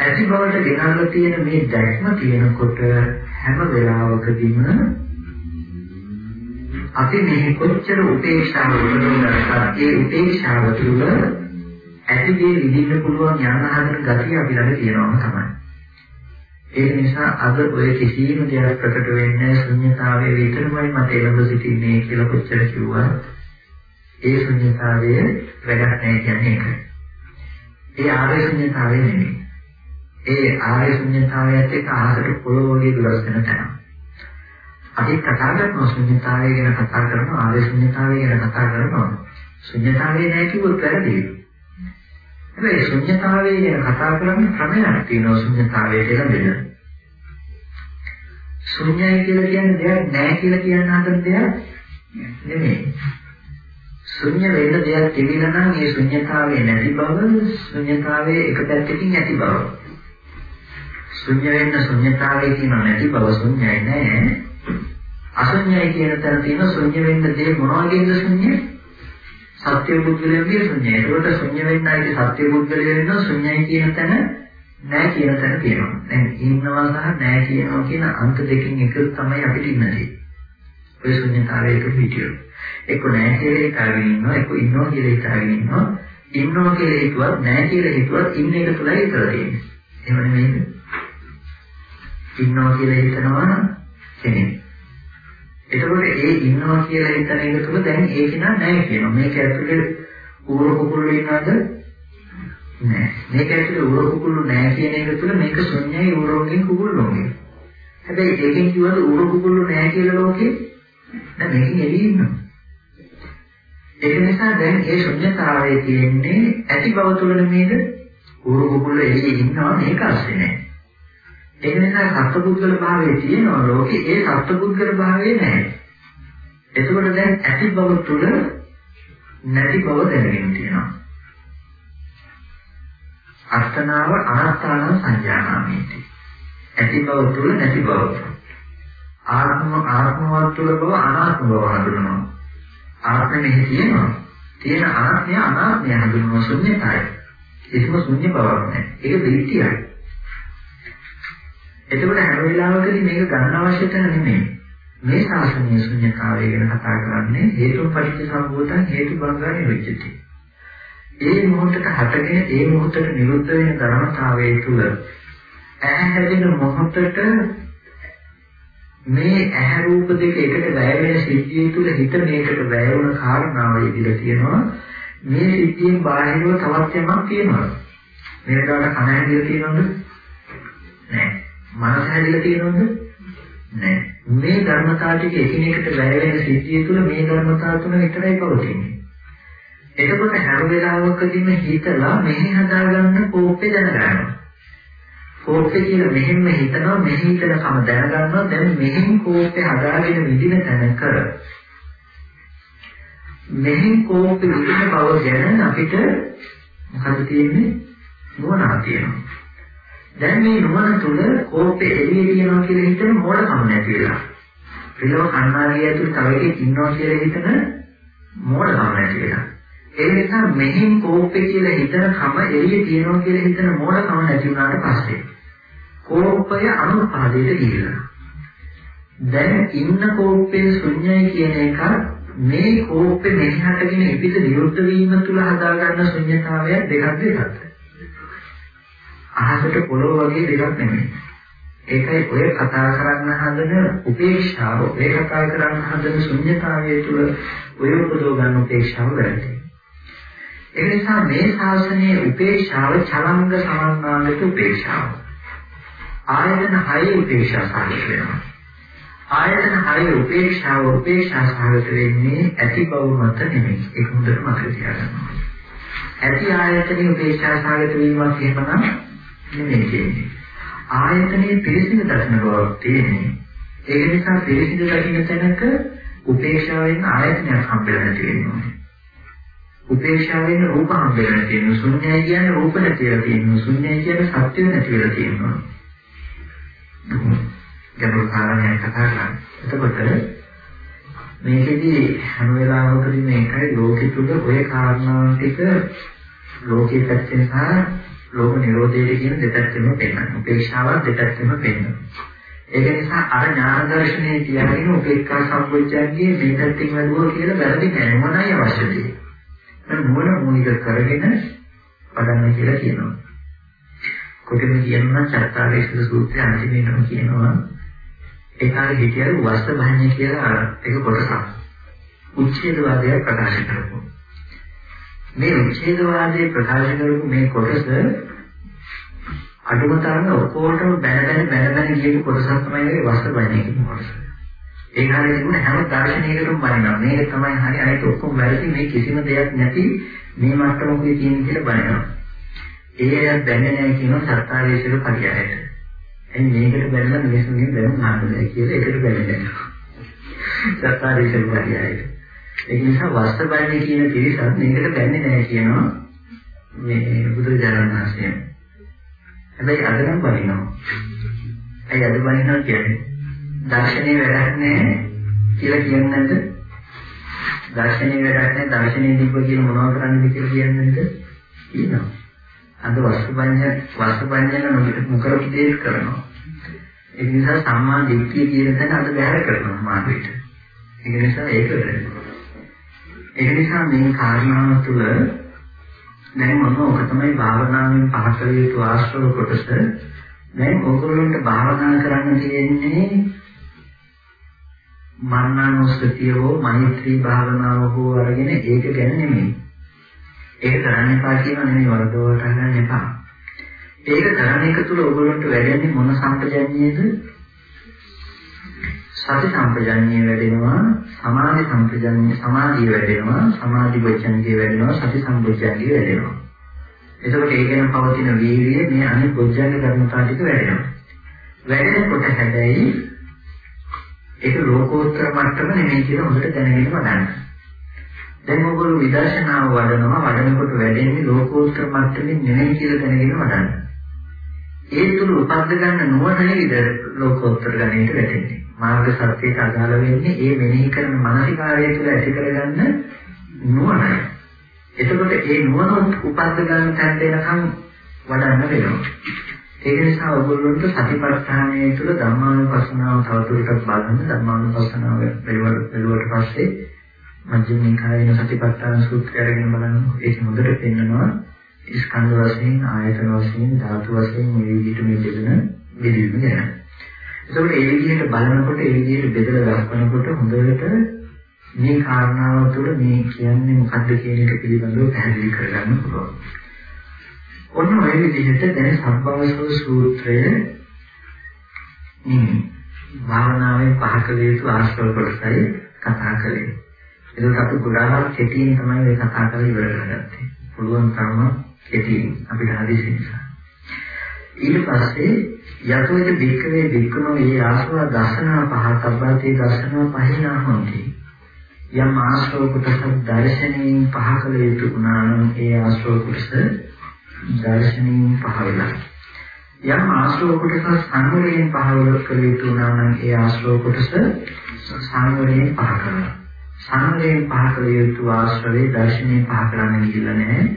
ඇති බවට ගෙනල්ලා තියෙන මේ දැක්ම තියෙනකොට හැම වෙලාවකදීම අපි මේ කොච්චර උපේක්ෂාව උපදවන්නත් ඒ උපේක්ෂාව තුළ ඇති දේ විඳින්න පුළුවන් යන හදන ගතිය අපි ළඟ තියෙනවම තමයි. ඒ නිසා අද ඔය කිසිම දෙයක් ප්‍රකට වෙන්නේ ශුන්‍යතාවයේ විතරමයි මට එළඹ සිටින්නේ කියලා කොච්චර කිව්වා. ඒ ශුන්‍යතාවය වැඩක් නැහැ කියන්නේ ඒකයි. ඒ ආර්ය ශුන්‍යතාවය නෙමෙයි. ඒ ආර්ය ශුන්‍යතාවයත් එක්ක ආහකට පොළොව වගේ දුරස් වෙන තැන. අපි කතා කරන ශුන්‍යතාවය ගැන කතා කරනවා ආර්ය ශුන්‍යතාවය ගැන කතා කරනවා. ශුන්‍යතාවය නැහැ කිව්වොත් වැරදි. හැබැයි ශුන්‍යතාවය ගැන කතා කරන්න ක්‍රමයක් තියෙනවා ශුන්‍යතාවය කියලා දෙන්න. ශුන්‍යයි කියලා කියන්නේ දෙයක් නැහැ කියලා කියන හතර දෙයක් නෙමෙයි. ශුන්‍ය වෙන්න දෙයක් තිබිලා නම් ඒ ශුන්‍යතාවයේ නැති බව ශුන්‍යතාවයේ එක පැත්තකින් ඇති බව. ශුන්‍ය වෙන්න ශුන්‍යතාවය කියන නැති බව ශුන්‍යයි නෑ. අශුන්‍යයි කියන තැන තියෙන ශුන්‍ය වෙන්න දේ මොනවගේද ශුන්‍ය? සත්‍ය පුද්ගලයන්ගේ ශුන්‍යයි. ඒකට ශුන්‍ය වෙන්න ඇයි සත්‍ය පුද්ගලය වෙන්න ශුන්‍යයි කියන තැන නෑ කියන තැන තියෙනවා. දැන් ඉන්නවා සහ නෑ කියනවා කියන අන්ත දෙකකින් එක තමයි අපිට ඉන්නේ. ඔය ශුන්‍යතාවයක පිටියෝ. එක්ක නෑ කියලා හිතාගෙන ඉන්නවා, එක්ක ඉන්නවා කියලා හිතාගෙන ඉන්නවා. ඉන්නවා කියලා හිතුවත් නෑ කියලා හිතුවත් ඉන්න එක තුලයි ඉතලා තියෙන්නේ. එහෙම නෙමෙයිද? ඉන්නවා කියලා හිතනවා කෙනෙක්. එතකොට ඒ ඉන්නවා කියලා හිතන එක තුළ දැන් ඒක නෑ නෑ කියනවා. මේක ඇතුලේ ඌර කුකුළු ඉන්නවද? නෑ. මේක ඇතුලේ ඌර කුකුළු නෑ කියන එක තුළ මේක ශුන්‍යයි ඌරෝගෙන් කුකුළුෝගෙන්. හැබැයි ඒකෙන් කිව්වද ඌර කුකුළු නෑ කියලා ලෝකේ? නෑ මේකෙන් එළිය ඉන්නවා. ඒක නිසා දැන් ඒ ශුන්‍යතාවයේ තියෙන්නේ ඇති බව තුළ නෙමේද? ඌර කුකුළු එළියේ ඉන්නවා මේක අස්සේ නෑ. ඒක නිසා සත්පුද්ගල භාවයේ තියෙනවා ලෝකේ ඒ සත්පුද්ගල භාවයේ නැහැ. එතකොට දැන් ඇති බව තුළ නැති බව දැනගෙන තියෙනවා. අර්ථනාව අනාත්තාන සංඥානාමේති. ඇති බව තුල නැති බව. ආත්ම ආත්මවත් තුල බව අනාත්ම බව හඳුනනවා. ආත්මෙ මෙහි තියෙනවා. තියෙන ආත්මය අනාත්මය හඳුනන ශුන්‍යතාවය. ඒකම ශුන්‍ය බවක් නෑ. ඒක දෙවිතියයි. එතකොට හැම වෙලාවකදී මේක ගන්න අවශ්‍ය තැන නෙමෙයි. මේ ශාසනීය ශුන්‍යතාවය ගැන කතා කරන්නේ හේතු පරිච්ඡ සම්බෝධන් හේතු බංගානේ වෙච්චටි. ඒ මොහොතට හටගෙන ඒ මොහොතට නිරුද්ධ වෙන ධර්මතාවයේ තුල ඇහැ හැදෙන මොහොතට මේ ඇහැ රූප දෙක එකට වැය වෙන සිද්ධිය තුළ හිත මේකට වැය වුණ කාරණාව ඉදිරිය තියෙනවා මේ සිද්ධියෙන් බාහිරව තවත් යමක් තියෙනවා මේකට කන හැදිලා තියෙනවද නෑ මනස හැදිලා තියෙනවද? නෑ. මේ ධර්මතාව ටික එකිනෙකට වැය වෙන සිද්ධිය තුළ මේ ධර්මතාව තුන විතරයි පවතින්නේ. එතකොට හැම වෙලාවකදීම හිතලා මෙහි හදාගන්න කෝපේ දැනගන්නවා. කෝපේ කියලා මෙහෙම හිතනවා මෙහි හිතන කම දැනගන්නවා. දැන් මෙහෙන් කෝපේ හදාගෙන විදින තැනක මෙහි කෝපේ විදින බව ගැන අපිට මොකද තියෙන්නේ? නුවණක් තියෙනවා. දැන් මේ නුවණ තුල කෝපේ එළිය තියෙනවා කියලා හිතන මොඩකම නැති වෙලා ඊළඟ කන්නාඩිය ඇතුළේ තව එකෙක් ඉන්නවා කියලා හිතන මොඩකම නැති වෙලා ඒ නිසා මෙහින් කෝපේ කියලා හිතන කම එළිය තියෙනවා කියලා හිතන මොඩකම නැති වුණාට පස්සේ කෝපය අනුපාදයට ගිහිලා. දැන් ඉන්න කෝපයේ ශුන්‍යයි කියන එක මේ කෝපේ මෙහාටගෙන ඉපිට විරුද්ධ වීම තුල හදාගන්න ශුන්‍යතාවය දෙකක් දෙකක්. අහසට පොළොව වගේ දෙකක් නෙමෙයි. ඒකයි ඔය කතා කරන්න හදන උපේක්ෂාව, ඔය කතා කරන්න හදන ශුන්‍යතාවය තුල ඔය උපදව ගන්න උපේක්ෂාව වැරදි. ඒ නිසා මේ ශාසනයේ උපේක්ෂාව චලංග සමන්නාගත උපේක්ෂාව. ආයතන හයේ උපේක්ෂා සාගත වෙනවා. ආයතන හයේ උපේක්ෂාව උපේක්ෂා සාගත වෙන්නේ ඇති බව මත නෙමෙයි. ඒක හොඳට මතක තියාගන්න. ඇති ආයතනයේ උපේක්ෂා සාගත වීමක් එහෙමනම් නෙමෙයි කියන්නේ. ආයතනයේ පිළිසිඳ දක්න බවක් තියෙන්නේ. ඒක නිසා පිළිසිඳ දකින්න තැනක උපේක්ෂාවෙන් ආයතනයක් හම්බෙලා නැති වෙනවා. උපේක්ෂාවෙන් රූප හම්බෙලා තියෙනවා. ශුන්‍යයි කියන්නේ රූප නැතිලා තියෙනවා. ශුන්‍යයි කියන්නේ සත්‍ය නැතිලා තියෙනවා. ගැඹුරු කාරණයක් කතා කරන්නේ. එතකොට මේකෙදි හැම වෙලාවකදී මේකයි ලෝකෙ තුල ඔය කාරණා ටික ලෝකයේ පැත්තෙන් සහ ලෝක නිරෝධයේ කියන දෙපැත්තෙම පෙන්වනවා. උපේක්ෂාව දෙපැත්තෙම පෙන්වනවා. ඒක නිසා අර ඥාන දර්ශනයේ තියාගෙන උපේක්ෂා සම්පූර්ණයන්ගේ මේ පැත්තෙන් වැඩුවා කියලා වැරදි දැනුමයි අවශ්‍ය දෙන්නේ. ඒක මොන මොනික කරගෙන පදන්න කියලා කියනවා. කොටම කියනවා චත්තාරේශ්වර සූත්‍රය අන්තිමේටම කියනවා ඒ කාලේ හිටියලු වස්ත බහන්නේ කියලා ඒක කොටසක්. උච්ඡේදවාදය ප්‍රකාශ කරපු. මේ උච්ඡේදවාදයේ ප්‍රකාශ කරපු මේ කොටස අඩුම තරම ඔක්කොටම බැන බැන බැන බැන කියපු කොටසක් තමයි මේ වස්ත බහන්නේ කියන කොටස. ඒ කාලේ තිබුණ හැම දර්ශනයකටම බලනවා. මේක තමයි හරි අනිත් ඔක්කොම වැරදි මේ කිසිම දෙයක් නැති මේ මට්ටමකේ තියෙන කියලා බලනවා. ඒ අය බැන්නේ නැහැ කියන සත්‍යාවේශල පරියායට. එනි මේකට බැලලා මිනිස්සුන්ගෙන් බැලුම් ගන්නෑ කියලා ඒකට බැලන්නේ. සත්‍යාවේශල පරියායට. ඒ නිසා වස්තබන්නේ කියන පිරිසත් මේකට බැන්නේ නැහැ කියනවා මේ බුදුරජාණන් වහන්සේ. හැබැයි අද නම් බලිනවා. ඇයි අද බලිනවා කියන්නේ? දර්ශනේ වැඩක් නැහැ කියලා කියන්නේ නැද්ද? දර්ශනේ වැඩක් නැහැ දර්ශනේ දීප කියන මොනවද කරන්නද කියලා කියන්නේ නැද්ද? කියනවා. අද වස්තුපඤ්ඤ වස්තුපඤ්ඤන නොකරපු දේ කරනවා. ඒ නිසා සම්මා දිට්ඨිය කියන තැන අද බැහැර කරනවා මාර්ගයට. ඒ නිසා ඒක වෙනවා. ඒ නිසා මේ කාරණාව තුළ දැන් මම ඔක තමයි භාවනාවෙන් පහළ යුතු ආශ්‍රව කොටස. දැන් ඔයගොල්ලන්ට භාවනා කරන්න තියෙන්නේ මරණානුස්සතිය හෝ මෛත්‍රී භාවනාව හෝ අරගෙන ඒක ගැන නෙමෙයි. ඒක කරන්න එපා කියනවා නෙමෙයි වරදවට ගන්න එපා. ඒක කරන එක තුළ ඔයගොල්ලන්ට වැඩෙන්නේ මොන සම්පජඤ්ඤයේද? සති සම්පජඤ්ඤය වැඩෙනවා, සමාධි සම්පජඤ්ඤය සමාධිය වැඩෙනවා, සමාධි වචනජය වැඩෙනවා, සති සම්පජඤ්ඤය වැඩෙනවා. එතකොට ඒ ගැන පවතින වීර්යය මේ අනිත් බොජ්ජංග ධර්මතා ටික වැඩෙනවා. වැඩෙනකොට හැබැයි ඒක ලෝකෝත්තර මට්ටම නෙමෙයි කියලා හොඳට දැනගෙනම ගන්න. දැන් ඔයගොල්ලෝ විදර්ශනාව වඩනවා වඩනකොට වැඩෙන්නේ ලෝකෝත්තර මට්ටමින් නෙමෙයි කියලා දැනගෙන වඩන්න. ඒ තුල උපද්ද ගන්න නුවණයි විද ලෝකෝත්තර ගණයට වැටෙන්නේ. මාර්ග සත්‍යයට අදාළ වෙන්නේ ඒ මෙනෙහි කරන මානසිකාරය තුළ ඇති කරගන්න නුවණයි. එතකොට ඒ නුවණ උපද්ද ගන්න තැනට එනකම් වඩන්න වෙනවා. ඒක නිසා ඔයගොල්ලන්ට සතිපට්ඨානය තුළ ධර්මානුපස්සනාව තවදුරටත් බලන්න ධර්මානුපස්සනාව පිළිවෙල පිළිවෙලට පස්සේ මජ්ක්‍ධිම නිකායේ සතිපට්ඨාන සූත්‍රය අරගෙන බලන්න ඒක හොඳට පෙන්නනවා ස්කන්ධ වශයෙන් ආයතන වශයෙන් ධාතු වශයෙන් මේ විදිහට මේ බෙදෙන බෙදීම ගැන. ඒකෝට ඒ විදිහට බලනකොට ඒ විදිහට බෙදලා දක්වනකොට හොඳට මේ කාරණාව තුළ මේ කියන්නේ මොකද්ද කියන එක පිළිබඳව පැහැදිලි කරගන්න පුළුවන්. ඔන්න ඔය විදිහට දැන් සම්භවසෝ සූත්‍රය මේ භාවනාවේ පහ කළ යුතු ආශ්‍රව කොටසයි කතා කළේ. ඒක අපි ගොඩාක් කෙටියෙන් තමයි මේ කතා කරලා ඉවර කරගත්තේ. පුළුවන් තරම කෙටියෙන් අපිට හදිසි නිසා. ඊට පස්සේ යතෝච බික්කවේ බික්කනෝ මේ ආශ්‍රව දර්ශනා පහතබ්බතේ දර්ශනා පහිනාහොන්ති යම් ආශ්‍රව කොටසක් දර්ශනයෙන් පහ කළ යුතු වුණා නම් ඒ ආශ්‍රව කොටස දර්ශනයෙන් පහ වෙලා. යම් ආශ්‍රව කොටසක් සංවරයෙන් පහවල කළ යුතු වුණා නම් ඒ ආශ්‍රව කොටස සංවරයෙන් පහ කරනවා සංවරයෙන් පහ කළ යුතු ආශ්‍රවේ දර්ශනයෙන් පහ කරන්න ගිහිල්ලා නැහැ.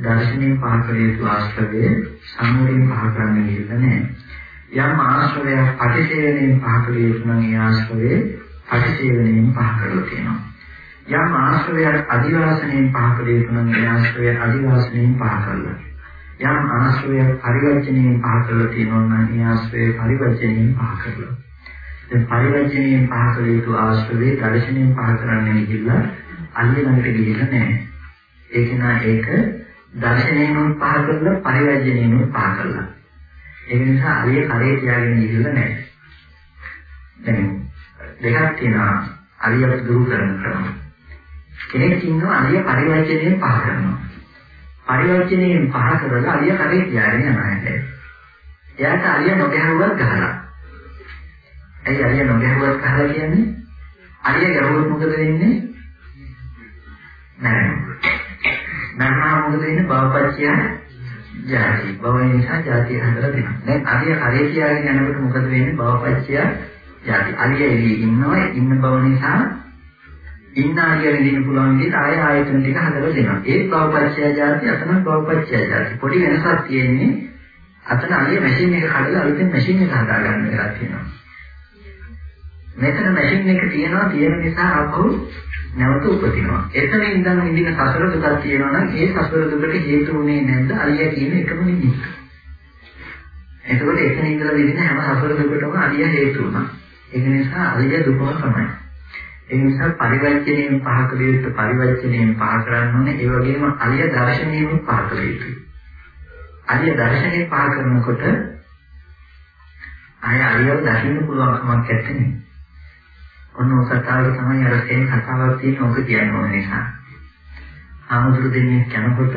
දර්ශනයෙන් පහ කළ යුතු ආශ්‍රවය සංවරයෙන් පහ කරන්න ගිහිල්ලා නැහැ. යම් ආශ්‍රවයක් පටිසේවණයෙන් පහ කළ යුතු නම් ඒ ආශ්‍රවය පටිසේවණයෙන් පහ කරලා තියෙනවා. යම් ආශ්‍රවයක් අදිවාසණයෙන් පහ කළ යුතු නම් ඒ ආශ්‍රවය අදිවාසණයෙන් පහ කරලා. යම් ආශ්‍රවයක් පරිවර්ජණයෙන් පහ කරලා තියෙනවා නම් ඒ ආශ්‍රවය පරිවර්ජණයෙන් පහ කරලා. දැන් පරිවර්ජණයෙන් පහ කළ යුතු ආශ්‍රවේ දර්ශනයෙන් පහ කරන්න ගිහිල්ලා අල්ලේ ළඟට ගිහිල්ලා නැහැ. ඒක නා ඒක දර්ශනයෙන් පහ කරලා පරිවර්ජණයෙන් පහ කරලා. ඒක නිසා අලිය කරේ තියාගෙන ඉන්න නැහැ. දැන් දෙකක් තියෙනවා අලිය දුරු කරන ක්‍රම. කෙනෙක් ඉන්නවා අලිය පරිවර්තනයෙන් පහ කරනවා. පරිවර්තනයෙන් පහ කරලා අලිය කරේ තියාගෙන යනවා. එයාට අලිය නොගැහුවත් ගහලා. ඇයි අලිය නොගැහුවත් ගහලා කියන්නේ? අලිය ගැහුවොත් මොකද වෙන්නේ? නෑ. නරහා මොකද වෙන්නේ? බවපච්චය ජාති. භව නිසා ජාතිය හදලා දෙනවා. දැන් අරිය හරේ කියාගෙන යනකොට මොකද වෙන්නේ? භවපච්චය ජාති. අරිය එළි ඉන්නවා. ඉන්න බව නිසා ඉන්න අරිය වෙන්න පුළුවන් විදිහට ආය ආයතන ටික හදලා දෙනවා. ඒ භවපච්චය ජාති අතන භවපච්චය ජාති. පොඩි වෙනසක් තියෙන්නේ අතන අරිය මැෂින් එක කඩලා අලුතෙන් මැෂින් එක හදාගන්න එකක් තියෙනවා. මෙතන මැෂින් එක තියෙනවා තියෙන නිසා ආපහු නැවත උපදිනවා. එතන ඉඳන් ඉඳින සසර දුකක් තියෙනවා නම් ඒ සසර දුකට හේතු උනේ නැද්ද? අලියා කියන එකම නෙමෙයි. එතකොට එතන ඉඳලා විදින හැම සසර දුකටම අලියා හේතු වුණා. ඒක නිසා අලියා දුකම තමයි. ඒ නිසා පරිවර්තනයෙන් පහ කළ යුතු පරිවර්තනයෙන් පහ කරන්න ඕනේ. ඒ වගේම අලියා දර්ශනයෙන් පහ කළ යුතුයි. අලියා දර්ශනයෙන් පහ කරනකොට ආය අලියව දකින්න පුළුවන් කමක් නැත්තේ. ඔන්න ඔය කතාවේ තමයි අර තෙන් කතාවක් තියෙන ඔක කියන්න ඕන නිසා. ආමුදුරු දෙන්නේ යනකොට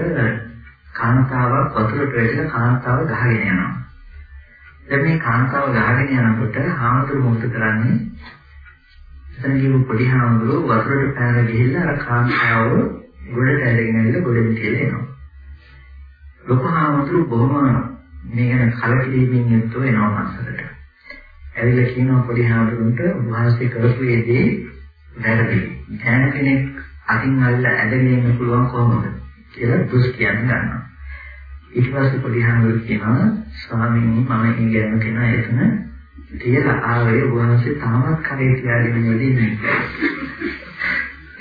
කාන්තාවක් වතුරට වැටෙන කාන්තාව ගහගෙන යනවා. දැන් මේ කාන්තාව ගහගෙන යනකොට ආමුදුරු මොකද කරන්නේ? එතන ගිහුව පොඩි ආමුදුරු වතුරට පැනලා ගිහිල්ලා අර කාන්තාව ගොඩට ඇදගෙන ඇවිල්ලා ගොඩට තියලා එනවා. ලොකු ආමුදුරු බොහොම මේ ගැන කලකිරීමෙන් යුක්තව එනවා මනසකට. ඇවිල්ලා කියනවා පොඩි හාමුදුරන්ට උන්වහන්සේ කරපු දේ වැරදි. ඥාන කෙනෙක් අතින් අල්ල ඇදගෙන ඉන්න පුළුවන් කොහොමද කියලා දුස් කියන්න ගන්නවා. ඊට පස්සේ පොඩි හාමුදුරුවෝ කියනවා ස්වාමීනි මම මේ ගැන කෙනා එතන තියලා ආවේ උන්වහන්සේ තාමත් කරේ තියාගෙන ඉන්නේ.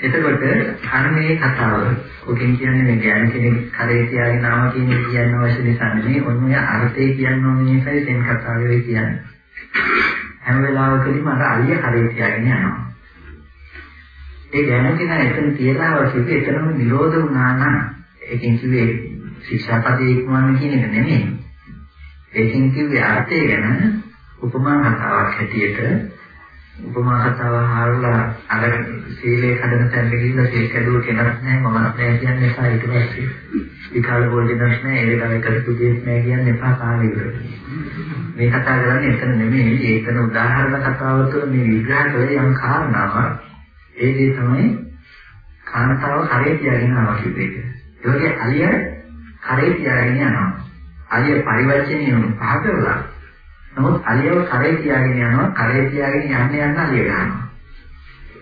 එතකොට අර මේ කතාව ඔකෙන් කියන්නේ මේ ඥාන කෙනෙක් කරේ තියාගෙන ආවා කියන එක කියන්න අවශ්‍ය නිසා නෙමෙයි ඔන්න ඔය අර්ථය කියන්න ඕනේ එකයි දැන් කතාවේ කියන්නේ. හැම වෙලාවකදීම අර අලිය කරේ තියාගෙන යනවා. ඒ ගැන කියන එතන තියලා අවශ්‍යයි එතනම නිරෝධ වුණා නම් ඒකෙන් කිව්වේ ශික්ෂාපදේ ඉක්මවන්න කියන එක නෙමෙයි. ඒකෙන් කිව්වේ අර්ථය ගැන උපමා කතාවක් හැටියට උපමා කතාව අහලා අර සීලේ කඩන තැනට ගිහිල්ලා සීල් කැඩුව කෙනෙක් නැහැ මම නැහැ කියන්නේ එපා ඊට පස්සේ විකාල භෝජනක් නැහැ ඒ වෙලාවේ කරපු දෙයක් නැහැ කියන්නේ එපා කාලේ ඉවරයි මේ කතා කරන්නේ එතන නෙමෙයි ඒකන උදාහරණ කතාව තුළ මේ විග්‍රහ කළේ යම් කාරණාවක් ඒ දේ තමයි කාන්තාව කරේ තියාගෙන ආවා කිව්වේ. ඒ වගේ අලිය කරේ තියාගෙන යනවා. අලිය පරිවර්තනය පහ කරලා නමුත් අලියව කරේ තියාගෙන යනවා කරේ තියාගෙන යන්න යන්න අලිය ගන්නවා.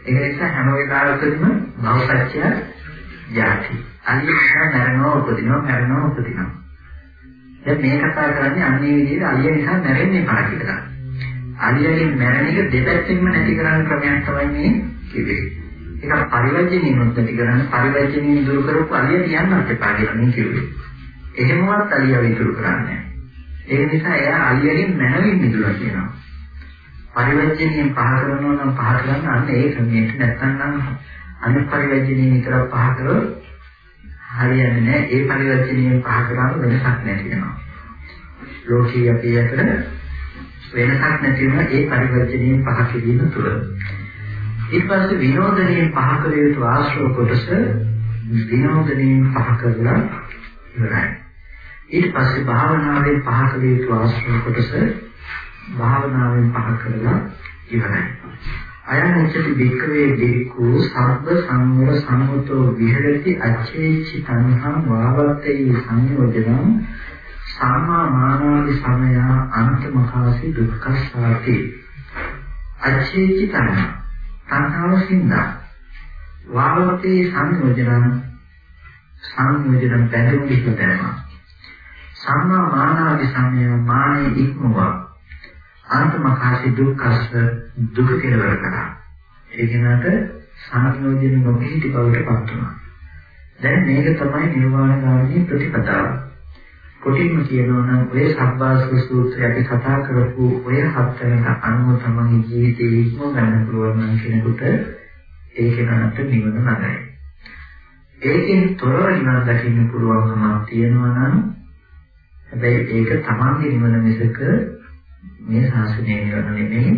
ඒක නිසා හැම වෙලාවකදීම භවසත්‍ය යටි. අලිය නිසා මරනවා උපදිනවා මරනවා උපදිනවා. දැන් මේ කතා කරන්නේ අන්නේ විදිහට අලිය නිසා මැරෙන්නේ නැහැ කියලා. අලියගෙන් මැරෙන එක දෙපැත්තෙන්ම නැති කරන ක්‍රමයක් තමයි මේ කිව්වේ. ඒක පරිවර්ජණීයවත් නැති කරන්න පරිවර්ජණීය දුරු කරපු අලිය තියන්නත් එපා කියලා මේ කිව්වේ. එහෙමවත් අලියව ඉතුරු කරන්නේ ඒ නිසා එයා අලියගෙන් මැනවින් මිදුණා කියනවා. පරිවර්ජණීය පහ කරනවා නම් පහ කරන්න අන්න ඒ ක්‍රමයට නැත්නම් නම් අනිත් පරිවර්ජණීය විතරක් පහ කරොත් හරියන්නේ නැහැ. ඒ පරිවර්තනයෙන් පහ කරාම වෙනසක් නැති වෙනවා. ලෝකීය අපි අතර වෙනසක් නැති වෙන ඒ පරිවර්තනයෙන් පහ කිරීම තුළ. ඊට පස්සේ විනෝදනයෙන් පහ කළ යුතු ආශ්‍රව කොටස විනෝදනයෙන් පහ කරලා ඉවරයි. ඊට පස්සේ භාවනාවෙන් පහ කළ යුතු ආශ්‍රව කොටස භාවනාවෙන් පහ කරලා ඉවරයි. අයංචති භික්ඛවේ බික්ඛු සබ්බ සංවර සම්මුතෝ විහෙරති අච්චේචි තණ්හං වාවත්තේ සංයෝජනං සාමා මානාදි සමය අන්තමකාසි දුක්ඛසාති අච්චේචි තණ්හ තණ්හාව සින්දා වාවත්තේ සංයෝජනං සංයෝජනං බැඳුම් විහිදෙනවා සම්මා මානාදි සමය මානෙ ඉක්මවා අන්තමකාසි දුක්ඛස්ස දුක කෙලවර කරා. ඒ කෙනාට සංයෝජන නොපිහිටි බවට පත් වෙනවා. දැන් මේක තමයි නිර්වාණ ගාමී ප්‍රතිපදාව. කොටින්ම කියනවා නම් ඔය සබ්බාසව සූත්‍රය අපි කතා කරපු ඔය හතරකට අනුව තමයි ජීවිතේ ඉක්ම ගන්න පුළුවන් නම් කෙනෙකුට ඒ කෙනාට නිවන නගයි. ඒකෙන් තොරව නිවන දකින්න පුළුවන්කමක් තියෙනවා නම් හැබැයි ඒක තමන්ගේ නිවන මිසක මේ ශාසනය නිවන නෙමෙයි.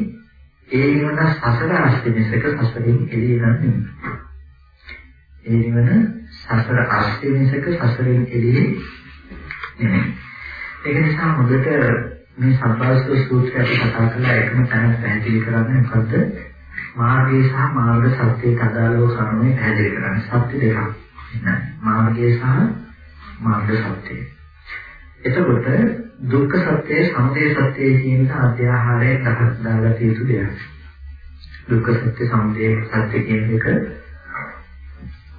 ඒ නිවන සසර ආශ්‍රය මිසක සසරින් එළිය ගන්න ඒ නිවන සසර ආශ්‍රය මිසක සසරින් එළිය නෙමෙයි. ඒක නිසා හොඳට මේ සබ්බාසව සූත්‍රය අපි කතා කරලා එකම තැනක් පැහැදිලි කරන්නේ මොකද්ද? මාර්ගය සහ මාර්ග සත්‍යයට අදාළව කරුණේ පැහැදිලි කරන්නේ සත්‍ය දෙකක්. මාර්ගය සහ මාර්ග සත්‍යය. එතකොට දුක්ඛ සත්‍යය සමුදය සත්‍යය කියන අධ්‍යාහාරයෙන් දාලා තියෙතු දෙයක්. දුක්ඛ සත්‍ය සමුදය සත්‍ය කියන එක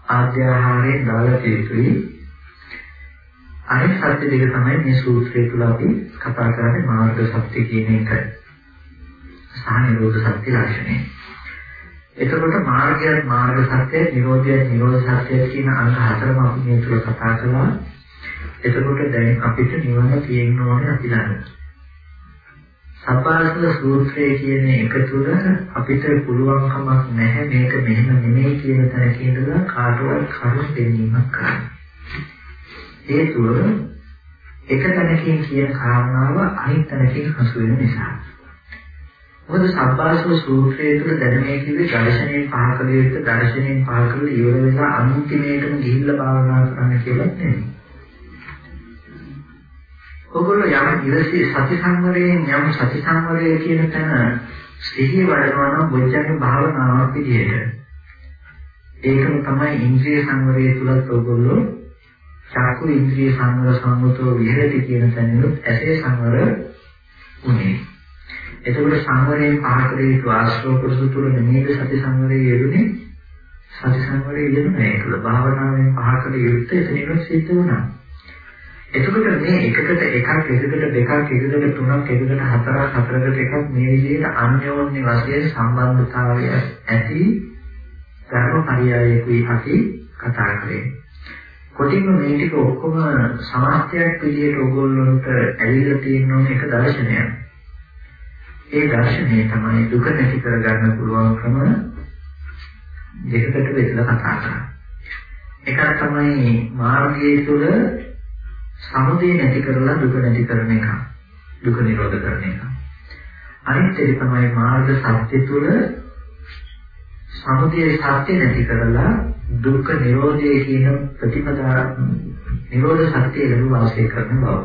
අධ්‍යාහාරයෙන් දාලා තියෙතුයි. අනිත් සත්‍ය දෙක තමයි මේ සූත්‍රය තුළ අපි කතා කරන්නේ මාර්ග සත්‍ය කියන එක. සහ නිරෝධ සත්‍ය ලක්ෂණය. එතකොට මාර්ගය මාර්ග සත්‍ය, නිරෝධය නිරෝධ සත්‍ය කියන අංග හතරම අපි මේ තුළ කතා කළා. එතකොට දැන් අපිට නිවන තියෙන්න ඕනේ අපි ළඟ. සබ්බාසල සූත්‍රය කියන එක තුළ අපිට පුළුවන් කමක් නැහැ මේක මෙහෙම නෙමෙයි කියන තැනක ඉඳලා කාටවත් කරුණු දෙන්නීමක් කරන්න. ඒ තුළ එක තැනකින් කියන කාරණාව අනිත් තැනකින් හසු වෙන නිසා. මොකද සබ්බාසල සූත්‍රය තුළ දැනුමේ කිව්වේ දර්ශනයෙන් පහ කළ යුතු දර්ශනයෙන් පහ කළ ඉවර වෙලා අන්තිමේටම ගිහිල්ලා භාවනා කරන්න කියලා නෙමෙයි. ඔගොල්ලෝ යම් ඉවසී සති සංවරයෙන් යම් සති සංවරය කියන තැන සිහිය වඩනවා නම් බොජ්ජංග භාවනාවක් විදිහට ඒකම තමයි ඉන්ද්‍රිය සංවරය තුලත් ඔයගොල්ලෝ චක්කු ඉන්ද්‍රිය සංවර සම්මතෝ විහෙරති කියන තැනිනුත් ඇසේ සංවර උනේ. එතකොට සංවරයෙන් පහකරේ ආශ්‍රව පුරුදු තුල නෙමෙයි සති සංවරය යෙදුනේ සති සංවරය යෙදුනේ ඒක භාවනාවෙන් පහකරේ යුත්තේ එතනින් සිද්ධ වුණා. එතකොට මේ එකකට එකක් එකකට දෙකක් එකකට තුනක් එකකට හතරක් හතරකට එකක් මේ විදිහට අන්‍යෝන්‍ය වශයෙන් සම්බන්ධතාවය ඇති ධර්ම පරියායකුයි අපි කතා කරේ. කොටින්ම මේ ටික ඔක්කොම සමාස්තයක් විදිහට ඕගොල්ලන්ට ඇවිල්ලා තියෙන එක දර්ශනයක්. ඒ දර්ශනය තමයි දුක නැති කරගන්න පුළුවන් ක්‍රම දෙකකට බෙදලා කතා කරන්නේ. එකක් තමයි මාර්ගයේ තුල සමුදය නැති කරලා දුක නැති කරන එක. දුක නිරෝධ කරන එක. අනිත් එක තමයි මාර්ග සත්‍ය තුළ සමුදය සත්‍ය නැති කරලා දුක්ඛ නිරෝධය කියන ප්‍රතිපදා නිරෝධ සත්‍ය ලැබුව වාසය කරන බව.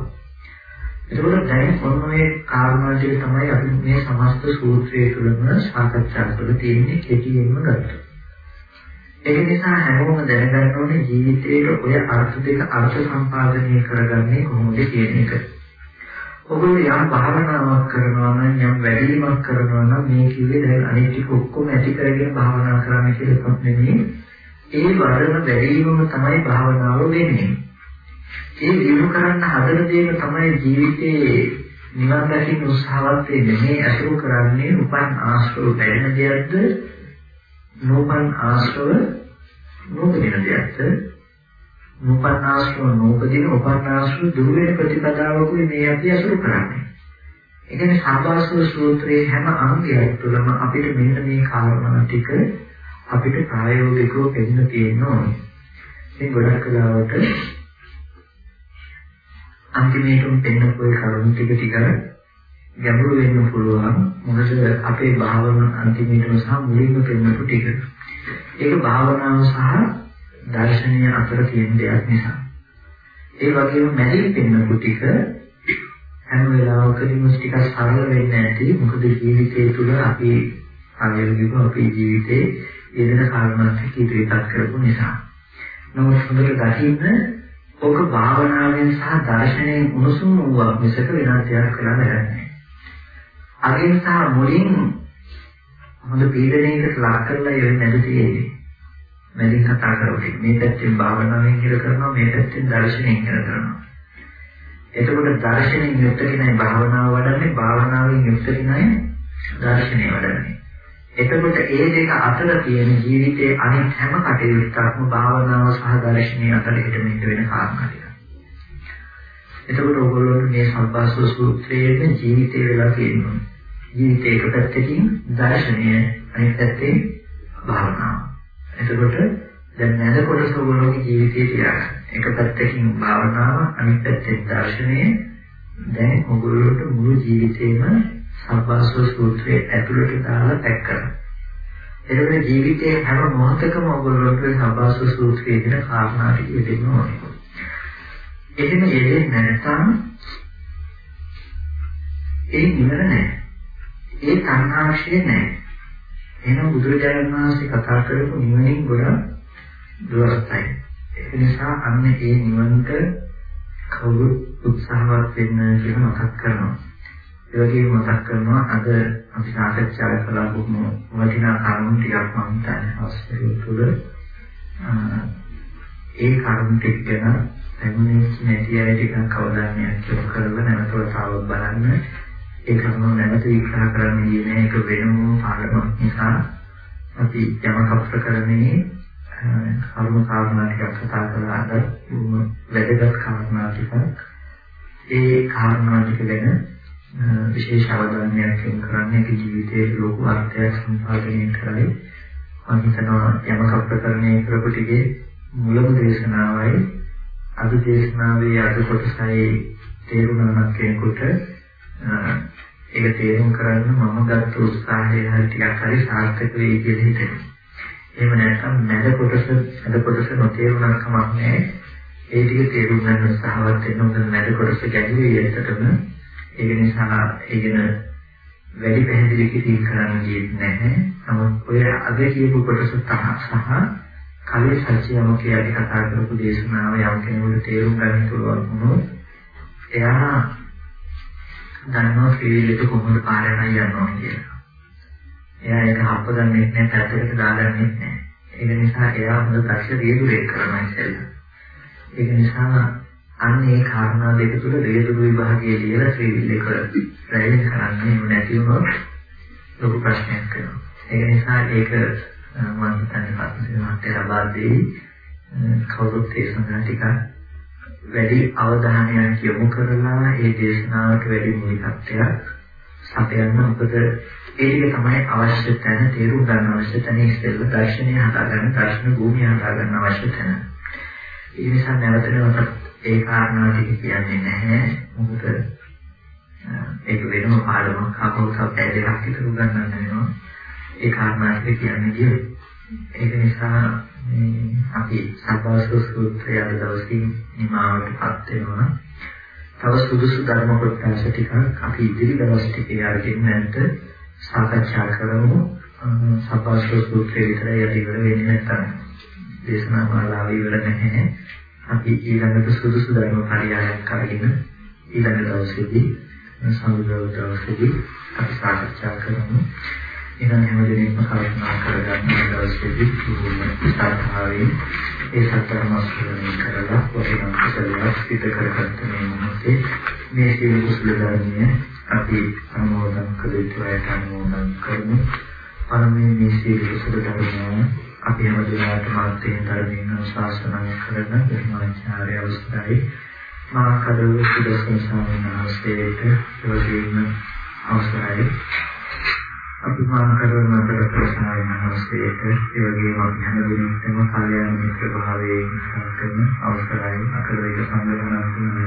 එතකොට දැන් මොනවායේ කාරණා ටික තමයි අපි මේ සමස්ත සූත්‍රයේ තුලම සාකච්ඡා කරලා තියෙන්නේ කෙටියෙන්ම ගත්තා. ඒ නිසා හැමෝම දැනගන්න ඕනේ ජීවිතයේ ඔය අර්ථ දෙක අර්ථ සම්පාදනය කරගන්නේ කොහොමද කියන එක. ඔගොල්ලෝ යම් භාවනාවක් කරනවා නම් යම් වැඩිවීමක් කරනවා නම් මේ කිව්වේ දැන් අනිත් ටික ඔක්කොම ඇති කරගෙන භාවනා කරන්න කියලා එකක් නෙමෙයි. ඒ වඩන වැඩිවීම තමයි භාවනාව වෙන්නේ. ඒ දිනු කරන්න හදන දේම තමයි ජීවිතේ නිවන් දකින්න උත්සාහවත් වෙන්නේ. මේ අසුරු කරන්නේ උපන් ආශ්‍රව බැරෙන දෙයක්ද? නෝපන් ආශ්‍රව නෝපදින දෙයක්ද? නූපන්නාශ්‍රව නූපදින උපන්නාශ්‍රව දුර වෙන ප්‍රතිපදාවකුයි මේ අපි අසුරු කරන්නේ. ඒ කියන්නේ සම්බාසව සූත්‍රයේ හැම අංගයක් තුළම අපිට මෙන්න මේ කාරණා ටික අපිට ප්‍රායෝගිකව පෙන්න තියෙනවා. මේ ගොඩක් වෙලාවට අන්තිමේටම පෙන්නපු ඒ කරුණු ටික ටික ගැඹුරු වෙන්න පුළුවන්. මොකද අපේ භාවන අන්තිමේටම සහ මුලින්ම පෙන්නපු ටික. ඒක භාවනාව සහ දර්ශනීය අතර තියෙන දෙයක් නිසා. ඒ වගේම මැදින් පෙන්නපු ටික හැම වෙලාවකදීම ටිකක් සරල වෙන්නේ නැති මොකද ජීවිතය තුළ අපි අනිවාර්යයෙන්ම අපේ ජීවිතේ යෙදෙන කාරණාත් ඉදිරිපත් කරපු නිසා. නමුත් හොඳට දකින්න ඔක භාවනාවෙන් සහ දර්ශනයෙන් උණුසුම් වූවක් මිසක වෙනත් දෙයක් කරලා නැහැ. අගින් සහ මුලින් හොඳ පීඩනයකට ලක් කරලා ඉවෙන්නේ නැති තියෙන්නේ. මැදින් කතා කරන්නේ. මේ පැත්තෙන් භාවනාවෙන් ඉර කරනවා මේ පැත්තෙන් දර්ශනයෙන් ඉර කරනවා. එතකොට දර්ශනයෙන් යුක්ත කෙනයි භාවනාව වඩන්නේ භාවනාවෙන් යුක්ත කෙනයි දර්ශනය වඩන්නේ. එතකොට ඒ දෙක අතර තියෙන ජීවිතයේ අනිත් හැම කටයුත්තක්ම භාවනාව සහ දර්ශනය අතර හිටමින් වෙන කාරණා ටික. එතකොට ඔයගොල්ලෝ මේ සම්පාසෝ සූත්‍රයේ ජීවිතේ වෙලා තියෙනවා. ජීවිතේ එක පැත්තකින් දර්ශනය අනිත් පැත්තේ භාවනාව. එතකොට දැන් නැද කොටස ඔයගොල්ලෝගේ ජීවිතේ තියාගන්න. එක පැත්තකින් භාවනාව අනිත් පැත්තෙන් දර්ශනය දැන් ඔයගොල්ලෝට මුළු ජීවිතේම සම්පාසෝ සූත්‍රයේ ඇතුළට දාලා පැක් කරනවා. එතකොට ජීවිතයේ හැම මොහොතකම ඔයගොල්ලෝට සම්පාසෝ සූත්‍රයේ දෙන කාරණා ටික දෙන්න ඕනේ. එහෙම යෙදෙන්නේ නැත්නම් ඒ නිවන නැහැ. ඒ සංහාශය නැහැ. එහෙනම් බුදුරජාණන් වහන්සේ කතා කරපු නිවනින් ගොඩක් දුරස්තයි. ඒක නිසා අන්න ඒ නිවනට කවුරු උත්සාහවත් වෙන්න කියලා මතක් කරනවා. ඒ වගේම මතක් කරනවා අද අපි සාකච්ඡා කළා බොහොම වටිනා කරුණු ටිකක් මම හිතන්නේ අවස්ථාවේ තුල ඒ කරුණු ටික ගැන පැමිණෙච්ච නැති අය ටිකක් අවධානයක් යොමු කරලා නැවතව තවත් බලන්න ඒ කරුණු නැවත විග්‍රහ කරන්න ගියේ ඒක වෙනම පාඩමක් නිසා. අපි යමක ප්‍රකරණේ කර්ම කාරණා ටිකක් කතා කරලා අද වැදගත් කාරණා ටිකක්. ඒ කාරණා ටික ගැන විශේෂ අවධානයක් යොමු කරන්නේ ඒක ජීවිතයේ ලොකු අර්ථයක් සම්පාදනය කරයි. මම හිතනවා යමක ප්‍රකරණේ කරපු ටිකේ මුලම දේශනාවයි. අද දේශනාවේ අද කොටසයි තේරුණා නම් කෙනෙකුට ඒක තේරුම් කරන්න මම ගත්ත උත්සාහය හරි ටිකක් හරි සාර්ථක වෙයි කියලා හිතෙනවා. එහෙම නැත්නම් මැද කොටස මැද කොටස නොතේරුණා කමක් නැහැ. ඒ ටික තේරුම් ගන්න උත්සාහවත් වෙන්න උදේ මැද කොටස ගැඹුරුයි ඒකටම. ඒක නිසා ඒකන වැඩි පැහැදිලි කිරීම කරන්න ගියේ නැහැ. නමුත් ඔය අද කියපු කොටස සහ කලින් සත්‍යයම කියලා කතා කරපු දේශනාව යම් කෙනෙකුට තේරුම් ගන්න පුළුවන් වුණොත් එයා දන්නවා ෆීල් එක කොහොමද පාර යනවා යනවා කියලා. එයා ඒක හප්පගන්නේ නැහැ, පැත්තකට දාගන්නේ නැහැ. ඒක නිසා එයා හොඳ දක්ෂ රියදුරෙක් කරනවා ඉස්සෙල්ලා. ඒක නිසා අන්න ඒ කාරණා දෙක තුළ රියදුරු විභාගයේ ලියලා ෆීල් එක ප්‍රයෝජන කරන්නේ නැති වුණොත් ලොකු ප්‍රශ්නයක් වෙනවා. ඒක නිසා ඒක මම හිතන්නේ පස්සේ මාත් ලබා දෙයි කවුරුත් ඒ සඳහා ටිකක් වැඩි අවධානයක් යොමු කරලා ඒ දේශනාවට වැඩි මූලිකත්වයක් සපයන්න මොකද ඒ ටික තමයි අවශ්‍ය තැන තේරුම් ගන්න අවශ්‍ය තැන ඉස්සෙල්ලා දර්ශනය හදාගන්න දර්ශන භූමිය හදාගන්න අවශ්‍ය තැන. ඒ නිසා නැවත නැවත ඒ කාරණා ටික කියන්නේ නැහැ. මොකද ඒක වෙනම පාඩමක් අපෝ පැය දෙකක් විතර උගන්වන්න වෙනවා. ඒ කාරණා ටික කියන්නේ කියේ. ඒක නිසා මේ අපි සබ්බාසව සූත්‍රය අද දවසේ නිමාවටපත් වෙනවා. තව සුදුසු ධර්ම කොටස ටිකක් අපි ඉදිරි දවස් ටිකේ අරගෙන නැන්ට සාකච්ඡා කරමු. සබ්බාසව සූත්‍රය විතරයි අද ඉවර වෙන්නේ නැත්නම් දේශනා මාලාව ඉවර නැහැ. අපි ඊළඟට සුදුසු ධර්ම පරියායක් අරගෙන ඊළඟ දවසේදී සමුදව දවසේදී අපි සාකච්ඡා කරමු. එනම් හැමදෙනෙක්ම කල්පනා කරගන්න දවසේදී සාර්ථකව ඒ සතරම ශ්‍රවණය කරලා වටිනා කුසලයක් සිදු කරගත්ත මේ මොහොතේ මේ සියලු කුසල ධර්මය අපි අනුමෝදන් කළ යුතුයි අනුමෝදන් කරමු. පරමේ මේ සියලු කුසල ධර්මය අපි හැමදෙනාට මාත්‍යෙන් ධර්මයෙන් අනුශාසනා කරන ධර්මාචාර්ය අවස්ථාවේ මා කඩවල සුදස්සන ස්වාමීන් වහන්සේට එවැගේම අවසරයි අපි මාන කරන අපේ ප්‍රශ්නාවෙන් අවශ්‍යයට ඒ වගේම අපි හැම දිනෙකම කල්යාණ මිත්‍ර භාවයෙන් කරන අවසරයි අකලවික සංගතනාත්මක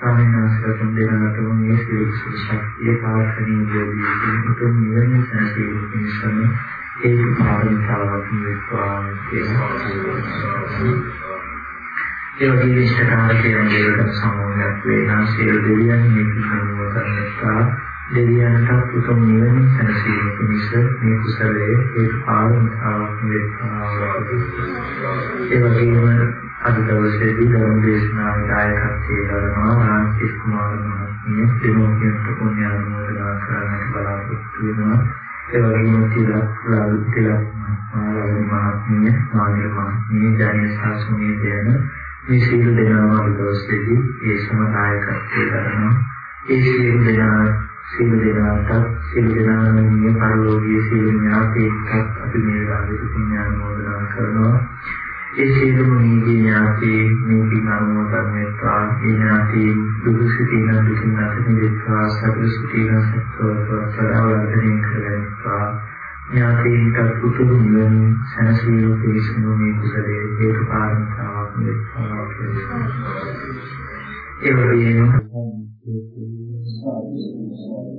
සාමිනාසකම් දෙනකට මේ සියලු ශක්තිය පාර්ශවීය යෝගී උතුම් නිවන සැනසීම පිණිසම ඒක පාරමිතාවක් වෙත්වා කියලා ඒ වගේ විශ්වාසයෙන් දේවදම් සමෝහයක් වේනා සියලු දෙවියන් මේ පිළිගන්නවා කරනවා දෙවියන්ට උතුම් නිවන සැනසීම පිණිස මේ කුසලයේ ඒ ආරම්භාවක් වේවා. ඒ වගේම අද දවසේදී ධර්ම දේශනාවේ දායකත්වයේ දරනවා රාජ්‍ය කුමාර මහත්මිය දෙමෝපියන්ට පුණ්‍ය ආමෝදනා කරන්නට බලාපොරොත්තු වෙනවා. ඒ වගේම තිලක් ලාල් තිලක් මහත්මිය මානිර මහත්මිය ජානි සාසුනේ දෙන මේ සීල දෙනාම අද දවසේදී ඒ සමදායකත්වයේ දරනවා. ඒ සීල දෙනා සියලු දෙනාට සියලු දෙනාගේ පරිලෝකීය සියලු ඥාතීන්ට අපි මේ වෙලාවේ පුණ්‍යාන මොදනා කරනවා. ඒ සියලුම නීති ඥාති මේ පිනමෝදන් වෙත්වා ඒ ඥාති දුරු සිටින දුකින් අත මිදෙත්වා සතර සිටින සත්වවර්ධනය කරගන්නවා. ඥාතීන්ට උතුම් නිවන සැනසීම පිණිසම මේ කුසලයේ හේතු කාරණාවක් වෙත්වා. ඒ වගේම Thank you.